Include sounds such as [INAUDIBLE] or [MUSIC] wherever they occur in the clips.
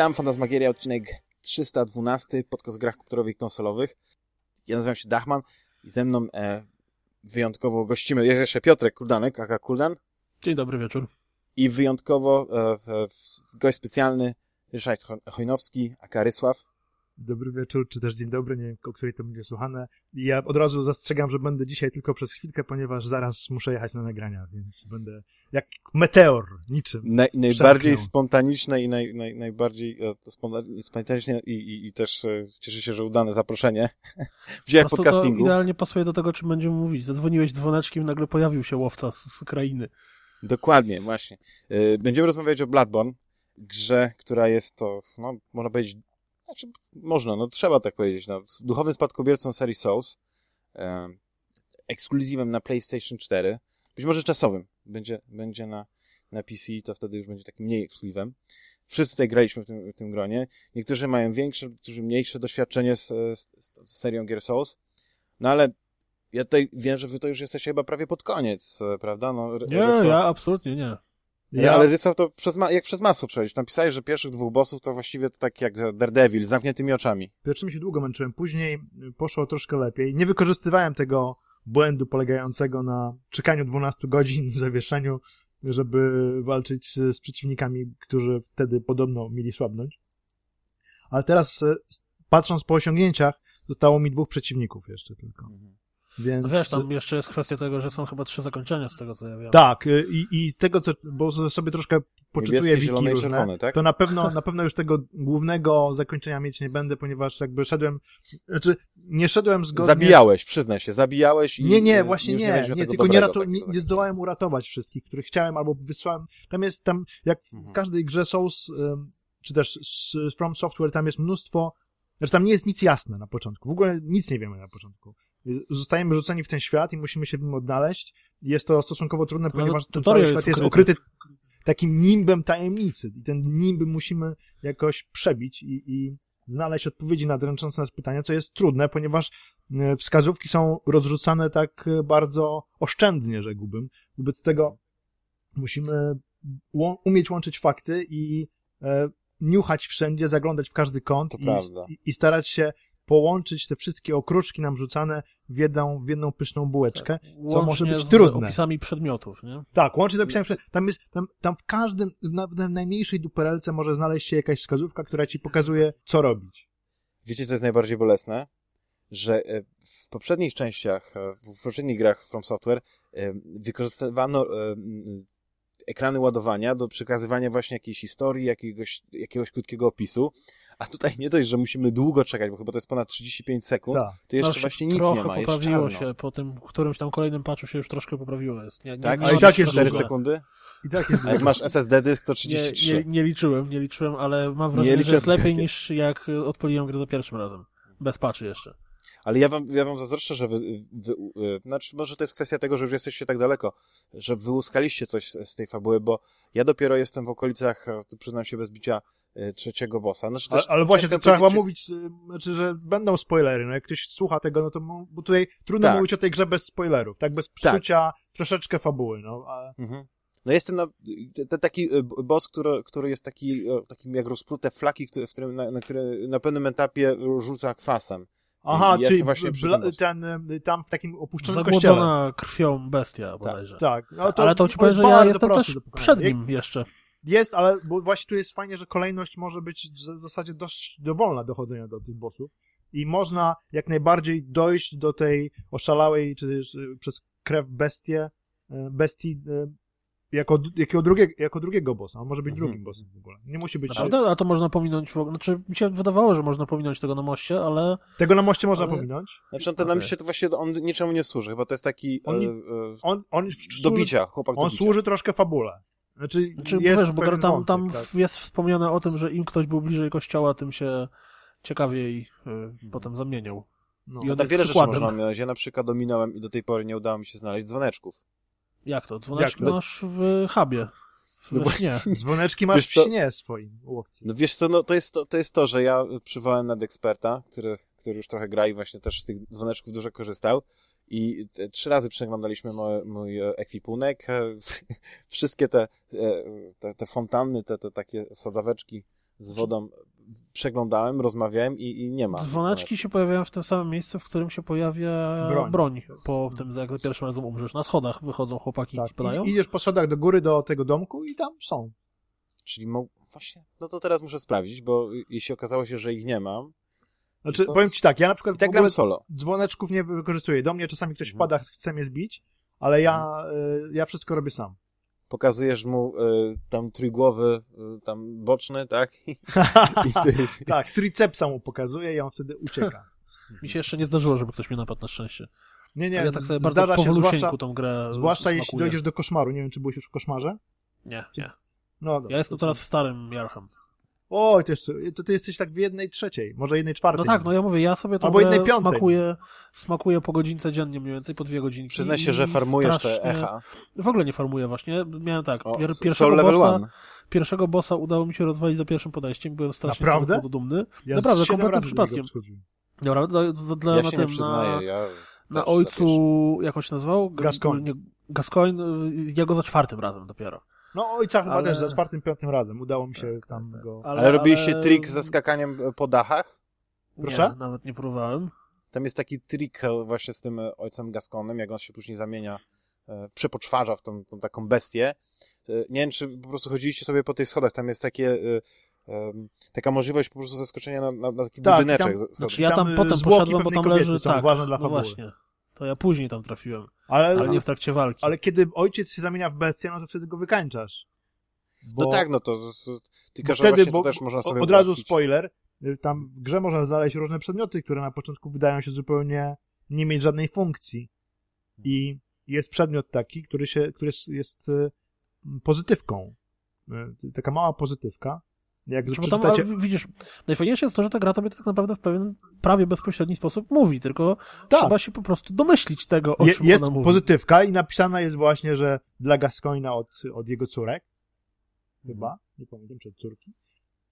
Witam, Fantasmagieria, odcinek 312, podcast grach komputerowych i konsolowych. Ja nazywam się Dachman i ze mną e, wyjątkowo gościmy, jest jeszcze Piotrek Kuldanek, aka Kuldan. Dzień dobry wieczór. I wyjątkowo e, e, gość specjalny Ryszard Chojnowski, aka Rysław. Dobry wieczór, czy też dzień dobry, nie wiem, o której to będzie słuchane. I ja od razu zastrzegam, że będę dzisiaj tylko przez chwilkę, ponieważ zaraz muszę jechać na nagrania, więc będę jak meteor, niczym. Naj, najbardziej spontaniczne i naj, naj, najbardziej e, spontaniczne i, i, i też e, cieszę się, że udane zaproszenie. [LAUGHS] Wziąłem podcastingu. To idealnie pasuje do tego, czym będziemy mówić. Zadzwoniłeś dzwoneczkiem, nagle pojawił się łowca z, z krainy. Dokładnie, właśnie. E, będziemy rozmawiać o Bloodborne, grze, która jest to, no, można powiedzieć, znaczy, można, no trzeba tak powiedzieć, no, duchowym spadkobiercą serii Souls, e, ekskluzywem na PlayStation 4, być może czasowym, będzie, będzie na, na PC, to wtedy już będzie takim mniej ekskluzywem. Wszyscy tutaj graliśmy w tym, w tym gronie. Niektórzy mają większe, niektórzy mniejsze doświadczenie z, z, z serią Gear Souls, no ale ja tutaj wiem, że wy to już jesteście chyba prawie pod koniec, e, prawda? No, nie, ja absolutnie nie. Ja... Ale Rysław to przez jak przez masło przejść. Napisałeś, że pierwszych dwóch bossów to właściwie to tak jak Daredevil, z zamkniętymi oczami. Pierwszymi się długo męczyłem, później poszło troszkę lepiej. Nie wykorzystywałem tego błędu polegającego na czekaniu 12 godzin w zawieszeniu, żeby walczyć z przeciwnikami, którzy wtedy podobno mieli słabnąć. Ale teraz, e, patrząc po osiągnięciach, zostało mi dwóch przeciwników jeszcze tylko. Mhm. Więc... No wiesz, tam jeszcze jest kwestia tego, że są chyba trzy zakończenia z tego, co ja wiem. Tak, y, i, i z tego, co, bo sobie troszkę poczytuję wiki różne, czerwone, tak? to na pewno, na pewno już tego głównego zakończenia mieć nie będę, ponieważ jakby szedłem, znaczy nie szedłem zgodnie... Zabijałeś, przyznaj się, zabijałeś i... Nie, nie, właśnie nie, nie, nie tylko nie, ratu, nie, nie zdołałem uratować wszystkich, których chciałem, albo wysłałem, tam jest tam, jak w mhm. każdej grze Souls, czy też From Software, tam jest mnóstwo, znaczy tam nie jest nic jasne na początku, w ogóle nic nie wiemy na początku zostajemy rzuceni w ten świat i musimy się w nim odnaleźć. Jest to stosunkowo trudne, no, ponieważ ten cały świat jest okryty takim nimbem tajemnicy i ten nimby musimy jakoś przebić i, i znaleźć odpowiedzi na dręczące nas pytania, co jest trudne, ponieważ e, wskazówki są rozrzucane tak e, bardzo oszczędnie, rzekłbym. Wobec tego musimy umieć łączyć fakty i e, niuchać wszędzie, zaglądać w każdy kąt i, i, starać się połączyć te wszystkie okruszki nam rzucane w jedną, w jedną pyszną bułeczkę, tak. co może być z trudne. opisami przedmiotów, nie? Tak, łącznie z opisami przedmiotów. Tam jest, tam, tam w każdym, na, w najmniejszej duperelce może znaleźć się jakaś wskazówka, która ci pokazuje, co robić. Wiecie, co jest najbardziej bolesne? Że e, w poprzednich częściach, e, w poprzednich grach From Software e, wykorzystywano ekrany ładowania do przekazywania właśnie jakiejś historii, jakiegoś, jakiegoś krótkiego opisu, a tutaj nie dość, że musimy długo czekać, bo chyba to jest ponad 35 sekund, Ta. to jeszcze no, właśnie nic nie ma, poprawiło się, po tym którymś tam kolejnym patchu się już troszkę poprawiło. Jest. Nie, nie, tak? Nie a i tak jest 4 sekundy? I tak jest A jak masz SSD dysk, to 33. Nie, nie, nie, liczyłem, nie liczyłem, ale mam wrażenie, że jest lepiej niż jak odpaliłem grę za pierwszym razem. Bez patchy jeszcze. Ale ja wam, ja wam zazdroszczę, że wy, wy, wy, znaczy może to jest kwestia tego, że już jesteście tak daleko, że wyłuskaliście coś z, z tej fabuły, bo ja dopiero jestem w okolicach, przyznam się bez bicia, trzeciego bossa. Znaczy, ale, ale właśnie, to trzeba chyba mówić, y, znaczy, że będą spoilery, no jak ktoś słucha tego, no to bo tutaj trudno tak. mówić o tej grze bez spoilerów, tak, bez tak. psucia tak. troszeczkę fabuły, no. A... Mhm. No jest ten, no, ten taki y, boss, który, który jest taki, takim jak rozplute flaki, w którym, na, na, który na pewnym etapie rzuca kwasem. Aha, I czyli właśnie bla, ten, tam w takim opuszczonym Zagłodzona kościele. krwią bestia bodajże. Tak, tak. No to, Ale to ci powiem, że ja jestem też przed nim jeszcze. Jest, ale bo właśnie tu jest fajnie, że kolejność może być w zasadzie dość dowolna dochodzenia do tych bossów i można jak najbardziej dojść do tej oszalałej, czy też y, przez krew bestie, y, bestii y, jako, jako, drugie, jako drugiego bossa. On może być mhm. drugim bossem w ogóle. Nie musi być... Prawda? A to można pominąć w ogóle. Znaczy, mi się wydawało, że można pominąć tego na moście, ale... Tego na moście można ale... pominąć? Znaczy, on ten okay. na moście to właśnie on niczemu nie służy. Chyba to jest taki... On, e, e, on, on do bicia, chłopak On do służy troszkę fabule. Znaczy, znaczy jest wiesz, bo tam, tam tak. jest wspomniane o tym, że im ktoś był bliżej kościoła, tym się ciekawiej y, potem zamieniał. No, I on tak wiele przykładem. rzeczy można mieć. Ja na przykład dominąłem i do tej pory nie udało mi się znaleźć dzwoneczków. Jak to? Dzwoneczki Jak masz w hubie. No właśnie, [LAUGHS] dzwoneczki masz wiesz w śnie swoim łowcy. No wiesz co, no to jest to, to jest to, że ja przywołałem nad eksperta, który, który już trochę gra i właśnie też z tych dzwoneczków dużo korzystał i trzy razy przeglądaliśmy mój, mój e, ekwipunek. [LAUGHS] Wszystkie te, e, te, te fontanny, te, te takie sadzaweczki z wodą przeglądałem, rozmawiałem i, i nie ma. Dzwoneczki się pojawiają w tym samym miejscu, w którym się pojawia broń, broń po tym, jak za pierwszym razem umrzesz. Na schodach wychodzą chłopaki tak. i podają. I, idziesz po schodach do góry do tego domku i tam są. Czyli mo... właśnie, no to teraz muszę sprawdzić, bo jeśli okazało się, że ich nie mam, znaczy, to... powiem ci tak, ja na przykład I tak gram solo. dzwoneczków nie wykorzystuję. Do mnie czasami ktoś mhm. wpada, chce mnie zbić, ale ja, mhm. ja wszystko robię sam pokazujesz mu y, tam trójgłowy, y, tam boczny, tak? I, [LAUGHS] i jest... tak, tricepsa mu pokazuje i on wtedy ucieka. Mi się jeszcze nie zdarzyło, żeby ktoś mnie napadł na szczęście. Nie, nie, ja tak sobie bardzo powolusieńku tą grę Zwłaszcza jeśli dojdziesz do koszmaru. Nie wiem, czy byłeś już w koszmarze? Nie, nie. No, ja jestem teraz w starym Jarham. Oj, to, jeszcze, to ty jesteś tak w jednej trzeciej, może jednej czwartej. No tak, no ja mówię, ja sobie to Albo jednej piątej. smakuję, smakuję po godzince dziennie, mniej więcej po dwie godzinki. Przyznaj się, że farmujesz strasznie... te echa. W ogóle nie farmuję właśnie. Miałem tak, o, pier pierwszego bossa, one. pierwszego bossa udało mi się rozwalić za pierwszym podejściem, byłem strasznie Naprawdę? dumny. Ja Naprawdę, kompletnym przypadkiem. Dobra, dla, dla, ja na się tym, nie przyznaję, na, ja na ojcu, jak on się nazywał? Gascoigne. Gascoigne, ja go za czwartym razem dopiero. No ojca chyba ale... też za czwartym, piątym razem. Udało mi się tak, tam tak, go... Ale, ale robiliście ale... trik ze skakaniem po dachach? Proszę? Nie, nawet nie próbowałem. Tam jest taki trik e, właśnie z tym e, ojcem Gasconem, jak on się później zamienia, e, przepoczwarza w tą, tą taką bestię. E, nie wiem, czy po prostu chodziliście sobie po tych schodach, tam jest takie... E, taka możliwość po prostu zaskoczenia na, na, na taki tak, budyneczek. Tam, znaczy ja tam, tam potem poszedłem, bo tam leży, tak, no właśnie. To ja później tam trafiłem. Ale, ale nie w trakcie walki. Ale kiedy ojciec się zamienia w bestię, no to wtedy go wykańczasz. Bo, no tak, no to, to tylko, że wtedy, bo, też można sobie Od razu spoiler, y, tam w grze można znaleźć różne przedmioty, które na początku wydają się zupełnie nie mieć żadnej funkcji. I jest przedmiot taki, który, się, który jest, jest y, pozytywką. Y, taka mała pozytywka, jak znaczy, przeczytacie... tam, widzisz, najfajniejsze jest to, że ta gra tobie tak naprawdę w pewien prawie bezpośredni sposób mówi, tylko tak. trzeba się po prostu domyślić tego, o Je, czym Jest ona mówi. pozytywka i napisana jest właśnie, że dla Gascoina od, od jego córek, chyba, mhm. nie pamiętam, czy od córki.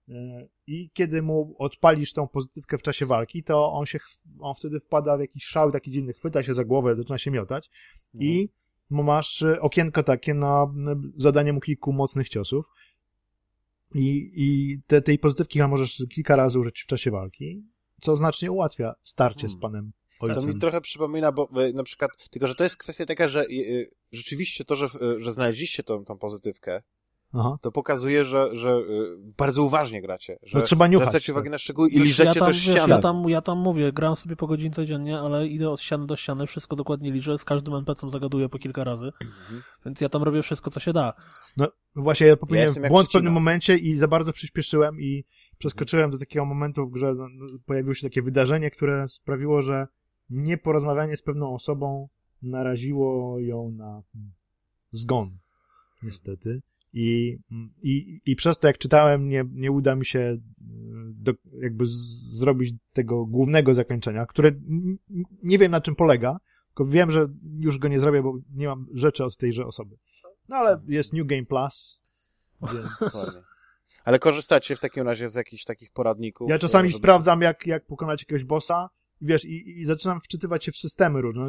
E, I kiedy mu odpalisz tą pozytywkę w czasie walki, to on się, on wtedy wpada w jakiś szał taki dziwny, chwyta się za głowę, zaczyna się miotać mhm. i masz okienko takie na zadanie mu kilku mocnych ciosów i, i te, tej pozytywki możesz kilka razy użyć w czasie walki, co znacznie ułatwia starcie hmm. z panem ojcem. To mi trochę przypomina, bo e, na przykład, tylko że to jest kwestia taka, że y, rzeczywiście to, że, że znaleźliście tą, tą pozytywkę, Aha. to pokazuje, że, że y, bardzo uważnie gracie. Że no, trzeba niuchać. Zwracacie uwagę na szczegóły i liżecie ja tam, też ścianę. Ja tam, ja tam mówię, gram sobie po godzince dziennie, ale idę od ściany do ściany, wszystko dokładnie liczę, z każdym NPC-em zagaduję po kilka razy, mhm. więc ja tam robię wszystko, co się da. No właśnie, ja popełniłem ja błąd w pewnym momencie i za bardzo przyspieszyłem i przeskoczyłem do takiego momentu w grze, no, no, pojawiło się takie wydarzenie, które sprawiło, że nieporozmawianie z pewną osobą naraziło ją na zgon. Niestety. I, i, I przez to, jak czytałem, nie, nie uda mi się mm, do, jakby z, zrobić tego głównego zakończenia, które nie wiem na czym polega, tylko wiem, że już go nie zrobię, bo nie mam rzeczy od tejże osoby. No ale jest New Game Plus, więc... [LAUGHS] Ale korzystacie w takim razie z jakichś takich poradników? Ja czasami sprawdzam, jak, jak pokonać jakiegoś bossa, wiesz, i, i zaczynam wczytywać się w systemy różne.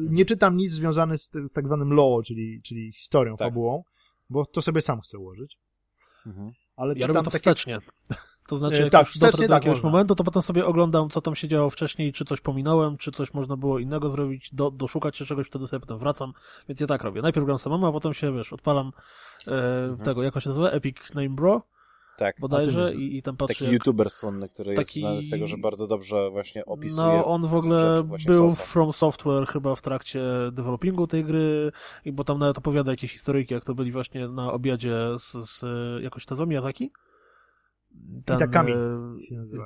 Nie czytam nic związane z, z tak zwanym law, czyli, czyli historią, tak. fabułą, bo to sobie sam chcę ułożyć. Mhm. Ale ja robię to takie... wstecznie. [LAUGHS] To znaczy, jak tak, już dotrę do jakiegoś tak momentu, to potem sobie oglądam, co tam się działo wcześniej, czy coś pominąłem, czy coś można było innego zrobić, do, doszukać się czegoś, wtedy sobie potem wracam. Więc ja tak robię. Najpierw gram samemu, a potem się, wiesz, odpalam e, mhm. tego, jak on się nazywa? Epic Name Bro. Tak. Bodajże i, i tam patrzę. Taki jak... youtuber słynny, który taki... jest znany z tego, że bardzo dobrze właśnie opisuje. No, on w ogóle był w From Software chyba w trakcie developingu tej gry, i bo tam nawet opowiada jakieś historyjki, jak to byli właśnie na obiadzie z, z jakoś Tezo Miyazaki. Ten Hitakami e,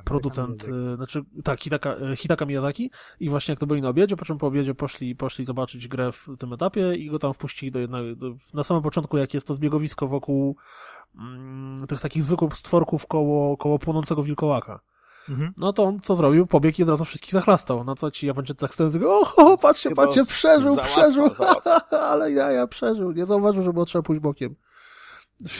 producent, Hitaka e, znaczy tak, Hitaka, e, Hitaka Miyazaki i właśnie jak to byli na obiedzie, po czym po obiedzie poszli, poszli zobaczyć grę w tym etapie i go tam wpuścili do jednego, do, na samym początku jak jest to zbiegowisko wokół mm, tych takich zwykłych stworków koło, koło płonącego wilkołaka. Mhm. No to on co zrobił? Pobiegł i od razu wszystkich zachlastał. No co ci Japończycy tak stoją tego, o, patrzcie, Chyba patrzcie, przeżył, załatwa, przeżył, załatwa. [LAUGHS] ale ja, ja przeżył. Nie zauważył, że było trzeba pójść bokiem.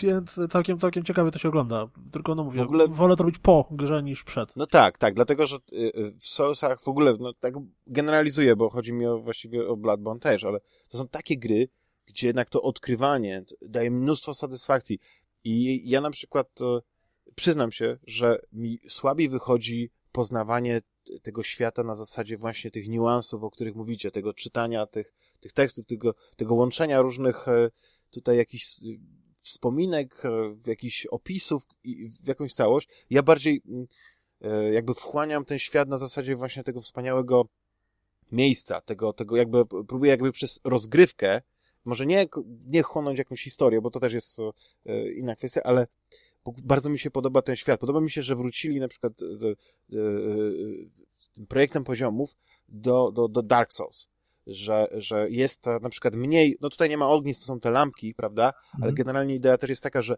Więc całkiem, całkiem ciekawie to się ogląda. Tylko no mówię, w ogóle... wolę to robić po grze niż przed. No tak, tak, dlatego, że y, y, w Soulsach w ogóle, no tak generalizuję, bo chodzi mi o, właściwie o Bloodborne też, ale to są takie gry, gdzie jednak to odkrywanie daje mnóstwo satysfakcji. I ja na przykład przyznam się, że mi słabiej wychodzi poznawanie tego świata na zasadzie właśnie tych niuansów, o których mówicie, tego czytania tych, tych tekstów, tego, tego łączenia różnych e, tutaj jakichś wspominek, jakichś opisów i w jakąś całość. Ja bardziej mm, jakby wchłaniam ten świat na zasadzie właśnie tego wspaniałego miejsca, tego, tego jakby, próbuję jakby przez rozgrywkę, może nie, nie chłonąć jakąś historię, bo to też jest e, inna kwestia, ale bardzo mi się podoba ten świat. Podoba mi się, że wrócili na przykład do, tym projektem poziomów do, do, do Dark Souls. Że, że jest na przykład mniej, no tutaj nie ma ognisk, to są te lampki, prawda? Ale mhm. generalnie idea też jest taka, że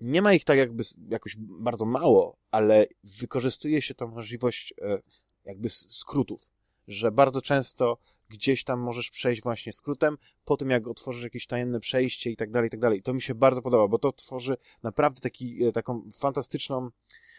nie ma ich tak jakby jakoś bardzo mało, ale wykorzystuje się tą możliwość e, jakby skrótów że bardzo często gdzieś tam możesz przejść właśnie skrótem, po tym jak otworzysz jakieś tajemne przejście i tak dalej, i tak dalej. To mi się bardzo podoba, bo to tworzy naprawdę taki, e, taką fantastyczną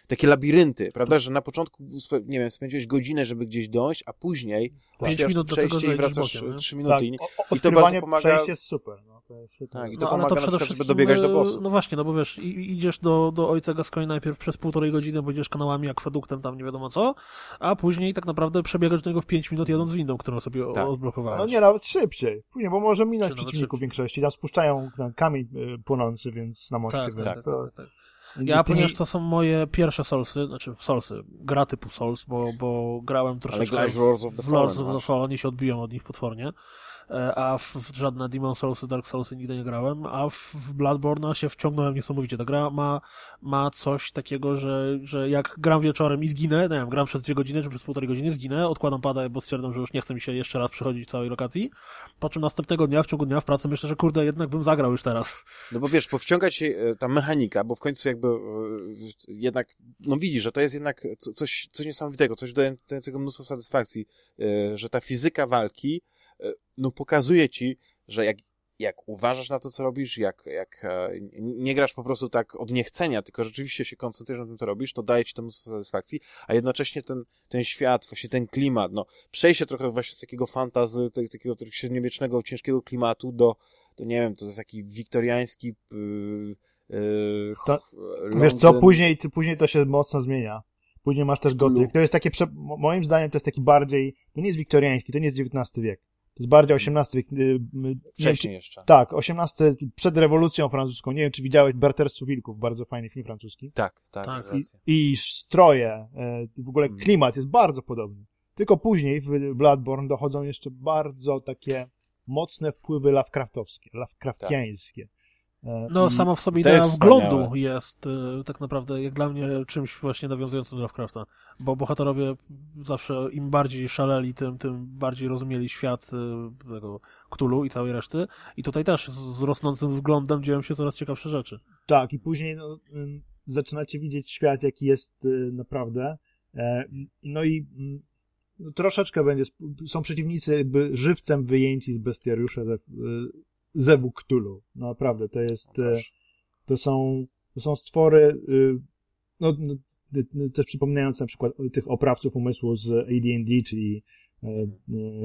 takie labirynty, prawda, że na początku, nie wiem, spędziłeś godzinę, żeby gdzieś dojść, a później otwierasz to przejście i wracasz bokiem, trzy minuty. Tak, I, I to bardzo pomaga... przejście jest super. No, to jest tak, i to no, pomaga to przede na przykład, żeby dobiegać do bossów. No właśnie, no bo wiesz, idziesz do, do ojca Gascoigne najpierw przez półtorej godziny, bo idziesz kanałami, akweduktem, tam nie wiadomo co, a później tak naprawdę przebiegasz do niego w pięć minut jadąc windą, którą sobie tak. odblokowałeś. No nie, nawet szybciej. Później, bo może minąć przeciwników w większości. Tam spuszczają kamień y, płonący, więc na moście. Tak, więc tak, to... tak, tak. Ja, ponieważ to są moje pierwsze Soulsy, znaczy Soulsy, gra typu Souls, bo, bo grałem troszeczkę Ale w Lords of the Fallen, Lords of the Fallen i się odbiłem od nich potwornie. E, a w, żadne Demon Soulsy, Dark Soulsy nigdy nie grałem, a w, w Bloodborne się wciągnąłem niesamowicie. Ta gra ma, ma coś takiego, że, że jak gram wieczorem i zginę, nie wiem, gram przez dwie godziny czy przez półtorej godziny, zginę, odkładam pada, bo stwierdzam, że już nie chce mi się jeszcze raz przychodzić całej lokacji, po czym następnego dnia, w ciągu dnia w pracy myślę, że kurde, jednak bym zagrał już teraz. No bo wiesz, powściągać się e, ta mechanika, bo w końcu jakby e, jednak, no widzisz, że to jest jednak coś, coś niesamowitego, coś dającego mnóstwo satysfakcji, że ta fizyka walki no pokazuje ci, że jak, jak uważasz na to, co robisz, jak, jak e, nie grasz po prostu tak od niechcenia, tylko rzeczywiście się koncentrujesz na tym, co robisz, to daje ci to mnóstwo satysfakcji, a jednocześnie ten, ten świat, właśnie ten klimat, no, przejście trochę właśnie z takiego fantazy, takiego średniowiecznego, ciężkiego klimatu do, do nie wiem, to jest taki wiktoriański yy, yy, to, Wiesz co, później, później to się mocno zmienia. Później masz też gotyk. To jest takie, moim zdaniem to jest taki bardziej, to nie jest wiktoriański, to nie jest XIX wiek. To jest bardziej XVIII wiek. Y, Wcześniej jeszcze. Tak, XVIII, przed rewolucją francuską. Nie wiem, czy widziałeś Barterstwo Wilków, bardzo fajny film francuski. Tak, tak. tak. I, I stroje, e, w ogóle hmm. klimat jest bardzo podobny. Tylko później w Bloodborne dochodzą jeszcze bardzo takie mocne wpływy Lovecraftowskie, Lovecraftiańskie. Tak. No, samo w sobie idea wglądu jest y, tak naprawdę, jak dla mnie, czymś właśnie nawiązującym do Lovecrafta. Bo bohaterowie zawsze im bardziej szaleli, tym, tym bardziej rozumieli świat y, tego Ktulu i całej reszty. I tutaj też z rosnącym wglądem dzieją się coraz ciekawsze rzeczy. Tak, i później no, zaczynacie widzieć świat, jaki jest y, naprawdę. E, no i no, troszeczkę będzie, są przeciwnicy jakby żywcem wyjęci z bestiariusza Zewu Cthulhu. No naprawdę, to jest, e, to są, to są stwory, y, no, no też przypominające na przykład tych oprawców umysłu z AD&D, czyli e, e,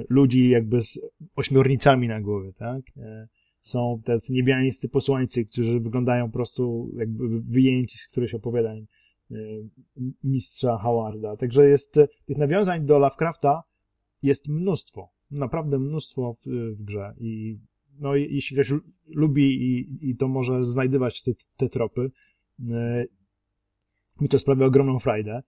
ludzi jakby z ośmiornicami na głowie, tak? Są tacy niebiańscy posłańcy, którzy wyglądają po prostu jakby wyjęci z którychś opowiadań mistrza Howarda. Także jest, tych nawiązań do Lovecrafta jest mnóstwo, naprawdę mnóstwo w, w grze i no jeśli ktoś lubi i, i to może znajdywać te, te tropy, e, mi to sprawia ogromną frajdę.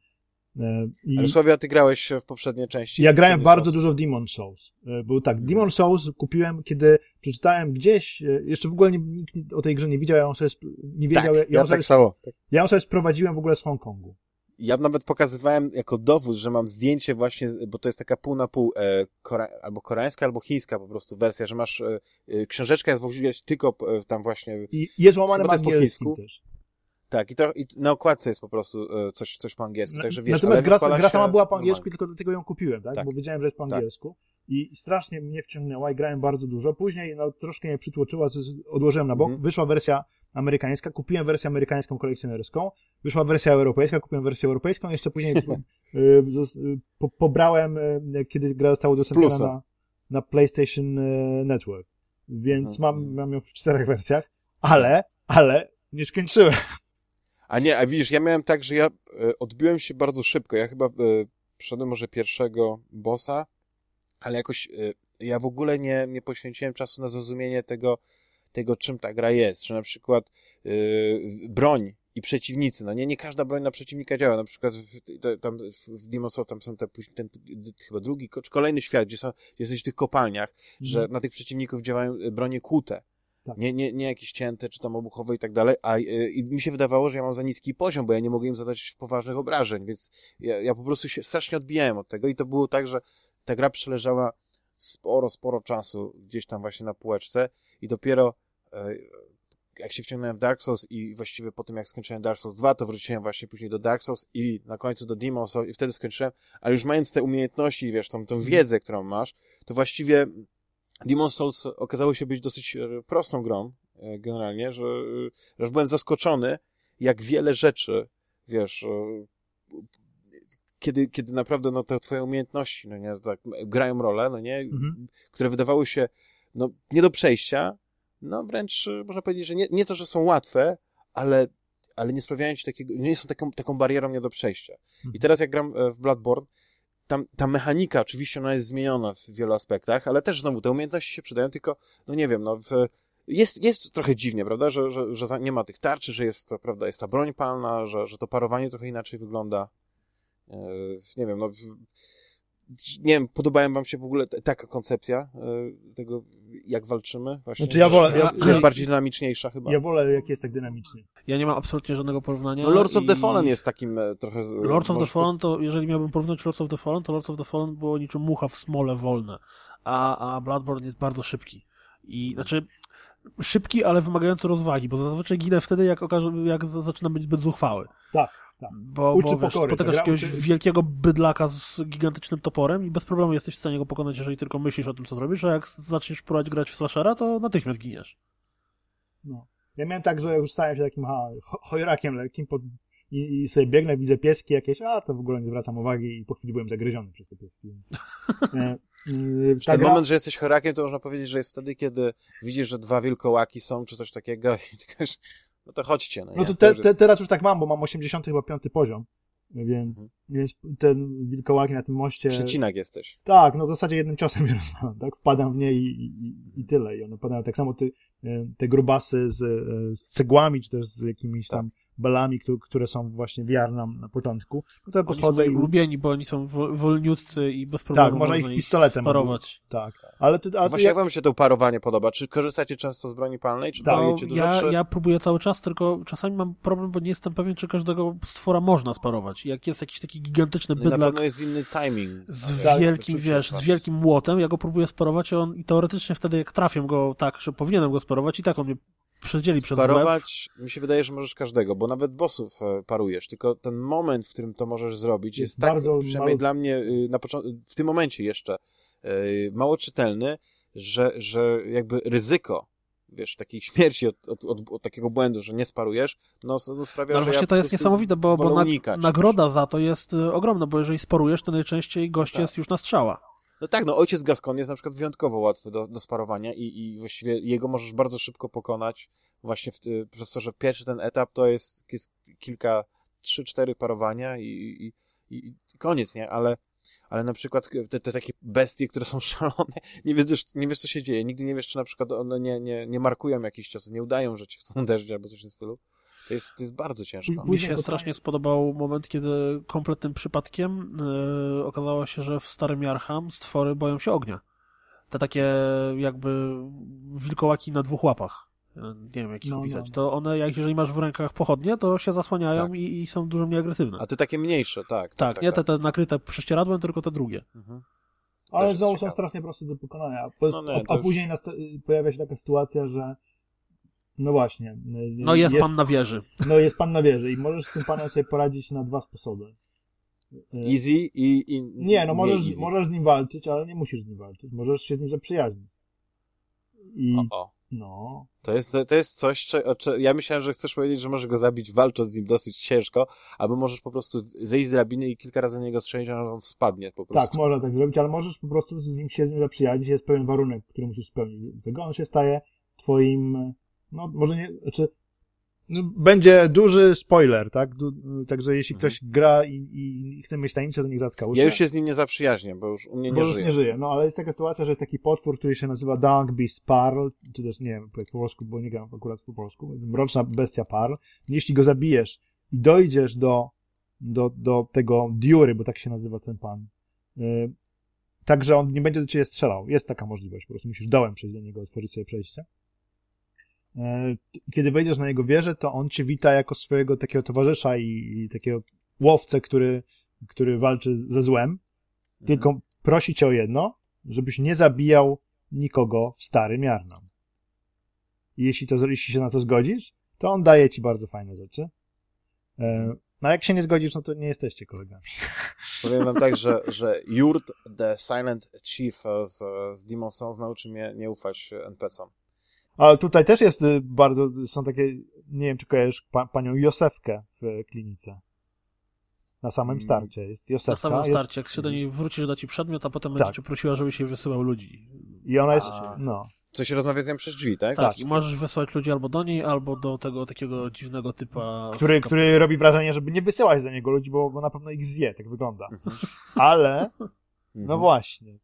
E, I... Ale Słowia, ty grałeś w poprzedniej części. Ja grałem bardzo Souls. dużo w Demon Souls. E, bo tak, mhm. Demon Souls kupiłem, kiedy przeczytałem gdzieś, jeszcze w ogóle nikt o tej grze nie widział, ja ją sobie nie wiedział. Tak, ja, ja, tak samo. Tak. ja ją sobie sprowadziłem w ogóle z Hongkongu. Ja nawet pokazywałem jako dowód, że mam zdjęcie właśnie, bo to jest taka pół na pół, e, kora, albo koreańska, albo chińska po prostu wersja, że masz e, książeczkę, jest widać tylko e, tam właśnie... I jest łamane po angielsku też. Tak, i, to, i na okładce jest po prostu e, coś, coś po angielsku, także wiesz, Natomiast gra, gra sama była po angielsku, tylko dlatego ją kupiłem, tak? tak? Bo wiedziałem, że jest po tak. angielsku. Tak. I strasznie mnie wciągnęła i grałem bardzo dużo. Później no, troszkę mnie przytłoczyła, odłożyłem na bok. Mhm. Wyszła wersja amerykańska, kupiłem wersję amerykańską kolekcjonerską, wyszła wersja europejska, kupiłem wersję europejską, jeszcze później [LAUGHS] y, y, po, pobrałem, y, kiedy gra została udostępniona na, na PlayStation Network. Więc mhm. mam, mam ją w czterech wersjach, ale, ale nie skończyłem. A nie, a widzisz, ja miałem tak, że ja odbiłem się bardzo szybko. Ja chyba przyszedłem może pierwszego bossa, ale jakoś ja w ogóle nie, nie poświęciłem czasu na zrozumienie tego, tego, czym ta gra jest. Że na przykład e, broń i przeciwnicy. No nie, nie każda broń na przeciwnika działa. Na przykład w, tam w Demon's tam są te, ten, chyba drugi, czy kolejny świat, gdzie, są, gdzie jesteś w tych kopalniach, mm. że na tych przeciwników działają bronie kłute. Tak. Nie, nie, nie jakieś cięte, czy tam obuchowe i tak dalej, a y, i mi się wydawało, że ja mam za niski poziom, bo ja nie mogłem im zadać poważnych obrażeń, więc ja, ja po prostu się strasznie odbijałem od tego i to było tak, że ta gra przeleżała sporo, sporo czasu gdzieś tam właśnie na półeczce i dopiero y, jak się wciągnąłem w Dark Souls i właściwie po tym jak skończyłem Dark Souls 2, to wróciłem właśnie później do Dark Souls i na końcu do Demon Souls i wtedy skończyłem, ale już mając te umiejętności, wiesz, tą, tą mhm. wiedzę, którą masz, to właściwie Demon Souls okazało się być dosyć e, prostą grą, e, generalnie, że, e, że byłem zaskoczony, jak wiele rzeczy, wiesz, kiedy, kiedy naprawdę, no, te twoje umiejętności, no nie, tak, grają rolę, no nie, mhm. które wydawały się, no, nie do przejścia, no, wręcz można powiedzieć, że nie, nie to, że są łatwe, ale, ale nie sprawiają ci takiego, nie są taką, taką barierą nie do przejścia. Mhm. I teraz jak gram w Bloodborne, tam, ta mechanika oczywiście ona jest zmieniona w wielu aspektach, ale też znowu te umiejętności się przydają, tylko, no nie wiem, no w, jest, jest trochę dziwnie, prawda, że, że, że nie ma tych tarczy, że jest, prawda, jest ta broń palna, że, że to parowanie trochę inaczej wygląda. Yy, nie wiem, no nie wiem, podobają wam się w ogóle taka koncepcja e, tego, jak walczymy? Właśnie, znaczy ja wolę, ja, jest ja, bardziej dynamiczniejsza chyba. Ja wolę, jak jest tak dynamicznie. Ja nie mam absolutnie żadnego porównania. No Lords of the Fallen jest takim e, trochę... Lords of the Fallen to, jeżeli miałbym porównać Lords of the Fallen, to Lords of the Fallen było niczym mucha w smole wolne, a, a Bloodborne jest bardzo szybki. I, znaczy, szybki, ale wymagający rozwagi, bo zazwyczaj ginę wtedy, jak, okaże, jak zaczyna być zbyt zuchwały. Tak. Tak. Bo, bo wiesz, pokory, spotykasz tak, jakiegoś uczy... wielkiego bydlaka z gigantycznym toporem i bez problemu jesteś w stanie go pokonać, jeżeli tylko myślisz o tym, co zrobisz, a jak zaczniesz próbować grać w slashera, to natychmiast giniesz. No. Ja miałem tak, że już stałem się takim ha, chojrakiem lekkim pod... I, i sobie biegnę, widzę pieski jakieś, a to w ogóle nie zwracam uwagi i po chwili byłem zagryziony przez te pieski. [LAUGHS] e, y, ten gra... moment, że jesteś chorakiem, to można powiedzieć, że jest wtedy, kiedy widzisz, że dwa wilkołaki są, czy coś takiego i tylko [LAUGHS] no to chodźcie. No, no to te, te, teraz już tak mam, bo mam 85 poziom, więc, mhm. więc ten wilkołaki na tym moście... Przecinak jesteś. Tak, no w zasadzie jednym ciosem je rozwalam, tak? Wpadam w nie i, i, i tyle. I one padają tak samo ty, e, te grubasy z, z cegłami, czy też z jakimiś tak. tam belami, które są właśnie VR na początku. No to podchodzę i... ulubieni, bo oni są wolniutcy i bez problemu tak, można ich pistoletem sparować. Tak. Ale ty, ale Właśnie jak wam się to parowanie podoba? Czy korzystacie często z broni palnej, czy tak. parujecie dużo? Ja, czy... ja próbuję cały czas, tylko czasami mam problem, bo nie jestem pewien, czy każdego stwora można sparować. Jak jest jakiś taki gigantyczny bydlak... Na pewno jest inny timing. Z tak, wielkim, wiesz, z wielkim młotem, ja go próbuję sparować i on i teoretycznie wtedy jak trafię go tak, że powinienem go sparować i tak on mnie przedzieli przez Sparować, mi się wydaje, że możesz każdego, bo nawet bossów e, parujesz, tylko ten moment, w którym to możesz zrobić jest, jest tak, przynajmniej mało... dla mnie y, na początku, w tym momencie jeszcze y, mało czytelny, że, że jakby ryzyko wiesz, takiej [LAUGHS] śmierci od, od, od, od, takiego błędu, że nie sparujesz, no, no sprawia, no, że właśnie ja to jest niesamowite, bo, bo na, nagroda za to jest y, ogromna, bo jeżeli sparujesz, to najczęściej gość tak. jest już na strzała. No tak, no ojciec Gascon jest na przykład wyjątkowo łatwy do, do sparowania i, i właściwie jego możesz bardzo szybko pokonać właśnie w, przez to, że pierwszy ten etap to jest, jest kilka, trzy, cztery parowania i, i, i, i koniec, nie? Ale, ale na przykład te, te takie bestie, które są [LAUGHS] szalone, nie wiesz, nie wiesz, co się dzieje. Nigdy nie wiesz, czy na przykład one nie, nie, nie markują jakichś czasów, nie udają, że cię chcą [LAUGHS] uderzyć albo coś w tym stylu. To jest, to jest bardzo ciężko. Mi się strasznie spodobał moment, kiedy kompletnym przypadkiem yy, okazało się, że w Starym Jarham stwory boją się ognia. Te takie jakby wilkołaki na dwóch łapach. Nie wiem, jak ich no, opisać. No. To one, jak jeżeli masz w rękach pochodnie, to się zasłaniają tak. i, i, są dużo mniej agresywne. A te takie mniejsze, tak. Tak, tak nie tak, te, te nakryte prześcieradłem, tylko te drugie. Mhm. Ale znowu są strasznie proste do pokonania. No nie, a, a później pojawia się taka sytuacja, że no właśnie. No jest, jest, pan na wieży. No jest pan na wieży i możesz z tym panem sobie poradzić na dwa sposoby. Easy i... i nie, no możesz, nie możesz z nim walczyć, ale nie musisz z nim walczyć. Możesz się z nim zaprzyjaźnić. I... O, o. No. To jest, to jest coś, czy, czy, ja myślałem, że chcesz powiedzieć, że możesz go zabić walcząc z nim dosyć ciężko, albo możesz po prostu zejść z rabiny i kilka razy na niego strzelić, a on spadnie po prostu. Tak, można tak zrobić, ale możesz po prostu z nim się z nim zaprzyjaźnić, jest pewien warunek, który musisz spełnić. Tego on się staje twoim no może nie, znaczy No, będzie duży spoiler, tak? Du także jeśli mhm. ktoś gra i, i, chce mieć tajemnicę, to niech zatka uszy. Ja już się z nim nie zaprzyjaźnię, bo już u mnie nie bo żyje. Już nie żyje. No ale jest taka sytuacja, że jest taki potwór, który się nazywa Dog Beast Parl, czy też nie wiem, po polsku, bo nie gram akurat po polsku, mroczna bestia Parl. Jeśli go zabijesz i dojdziesz do, do, do tego Diury, bo tak się nazywa ten pan, yy, także on nie będzie do ciebie strzelał. Jest taka możliwość, po prostu musisz dołem przejść do niego, otworzyć sobie przejście. E, kiedy wejdziesz na jego wieżę, to on cię wita jako swojego takiego towarzysza i, i takiego łowcę, który, który walczy ze złem. Mhm. Tylko prosi cię o jedno, żebyś nie zabijał nikogo w starym Jarnam. I jeśli, to, jeśli się na to zgodzisz, to on daje ci bardzo fajne rzeczy. E, no a jak się nie zgodzisz, no to nie jesteście kolegami. [LAUGHS] Powiem wam tak, że, że Jurt, the Silent Chief z, z Demon Souls nauczy mnie nie ufać NPC-om. Ale tutaj też jest y, bardzo, są takie, nie wiem czy kojarzysz pa, panią Josefkę w klinice. Na samym mm. starcie jest Josefka. Na samym starcie, jest... jak się do niej wrócisz, da ci przedmiot, a potem tak. będzie cię prosiła, żebyś jej wysyłał ludzi. I ona jest, no. Co się rozmawia z nią przez drzwi, tak? Tak, i możesz wysłać ludzi albo do niej, albo do tego takiego dziwnego typa... Który, który robi wrażenie, żeby nie wysyłać do niego ludzi, bo, bo na pewno ich zje, tak wygląda. Mhm. Ale, no mhm. właśnie,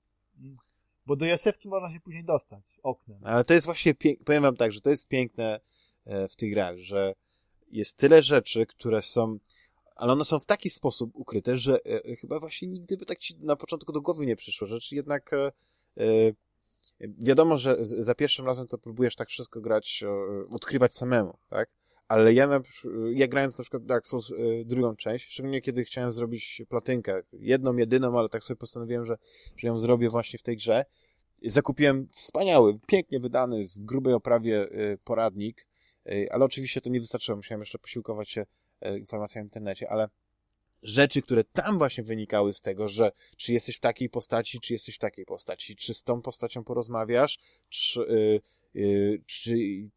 bo do Jasewki można się później dostać oknem. Ale to jest właśnie, powiem wam tak, że to jest piękne e, w tych grach, że jest tyle rzeczy, które są, ale one są w taki sposób ukryte, że e, e, chyba właśnie nigdy by tak ci na początku do głowy nie przyszło, czy jednak wiadomo, że za pierwszym razem to próbujesz tak wszystko grać, odkrywać samemu, tak? Ale ja, na, ja grając na przykład Dark Souls y, drugą część, szczególnie kiedy chciałem zrobić platynkę, jedną, jedyną, ale tak sobie postanowiłem, że, że ją zrobię właśnie w tej grze, zakupiłem wspaniały, pięknie wydany, w grubej oprawie y, poradnik, y, ale oczywiście to nie wystarczyło, musiałem jeszcze posiłkować się informacjami w internecie, ale rzeczy, które tam właśnie wynikały z tego, że czy jesteś w takiej postaci, czy jesteś w takiej postaci, czy z tą postacią porozmawiasz, czy, czy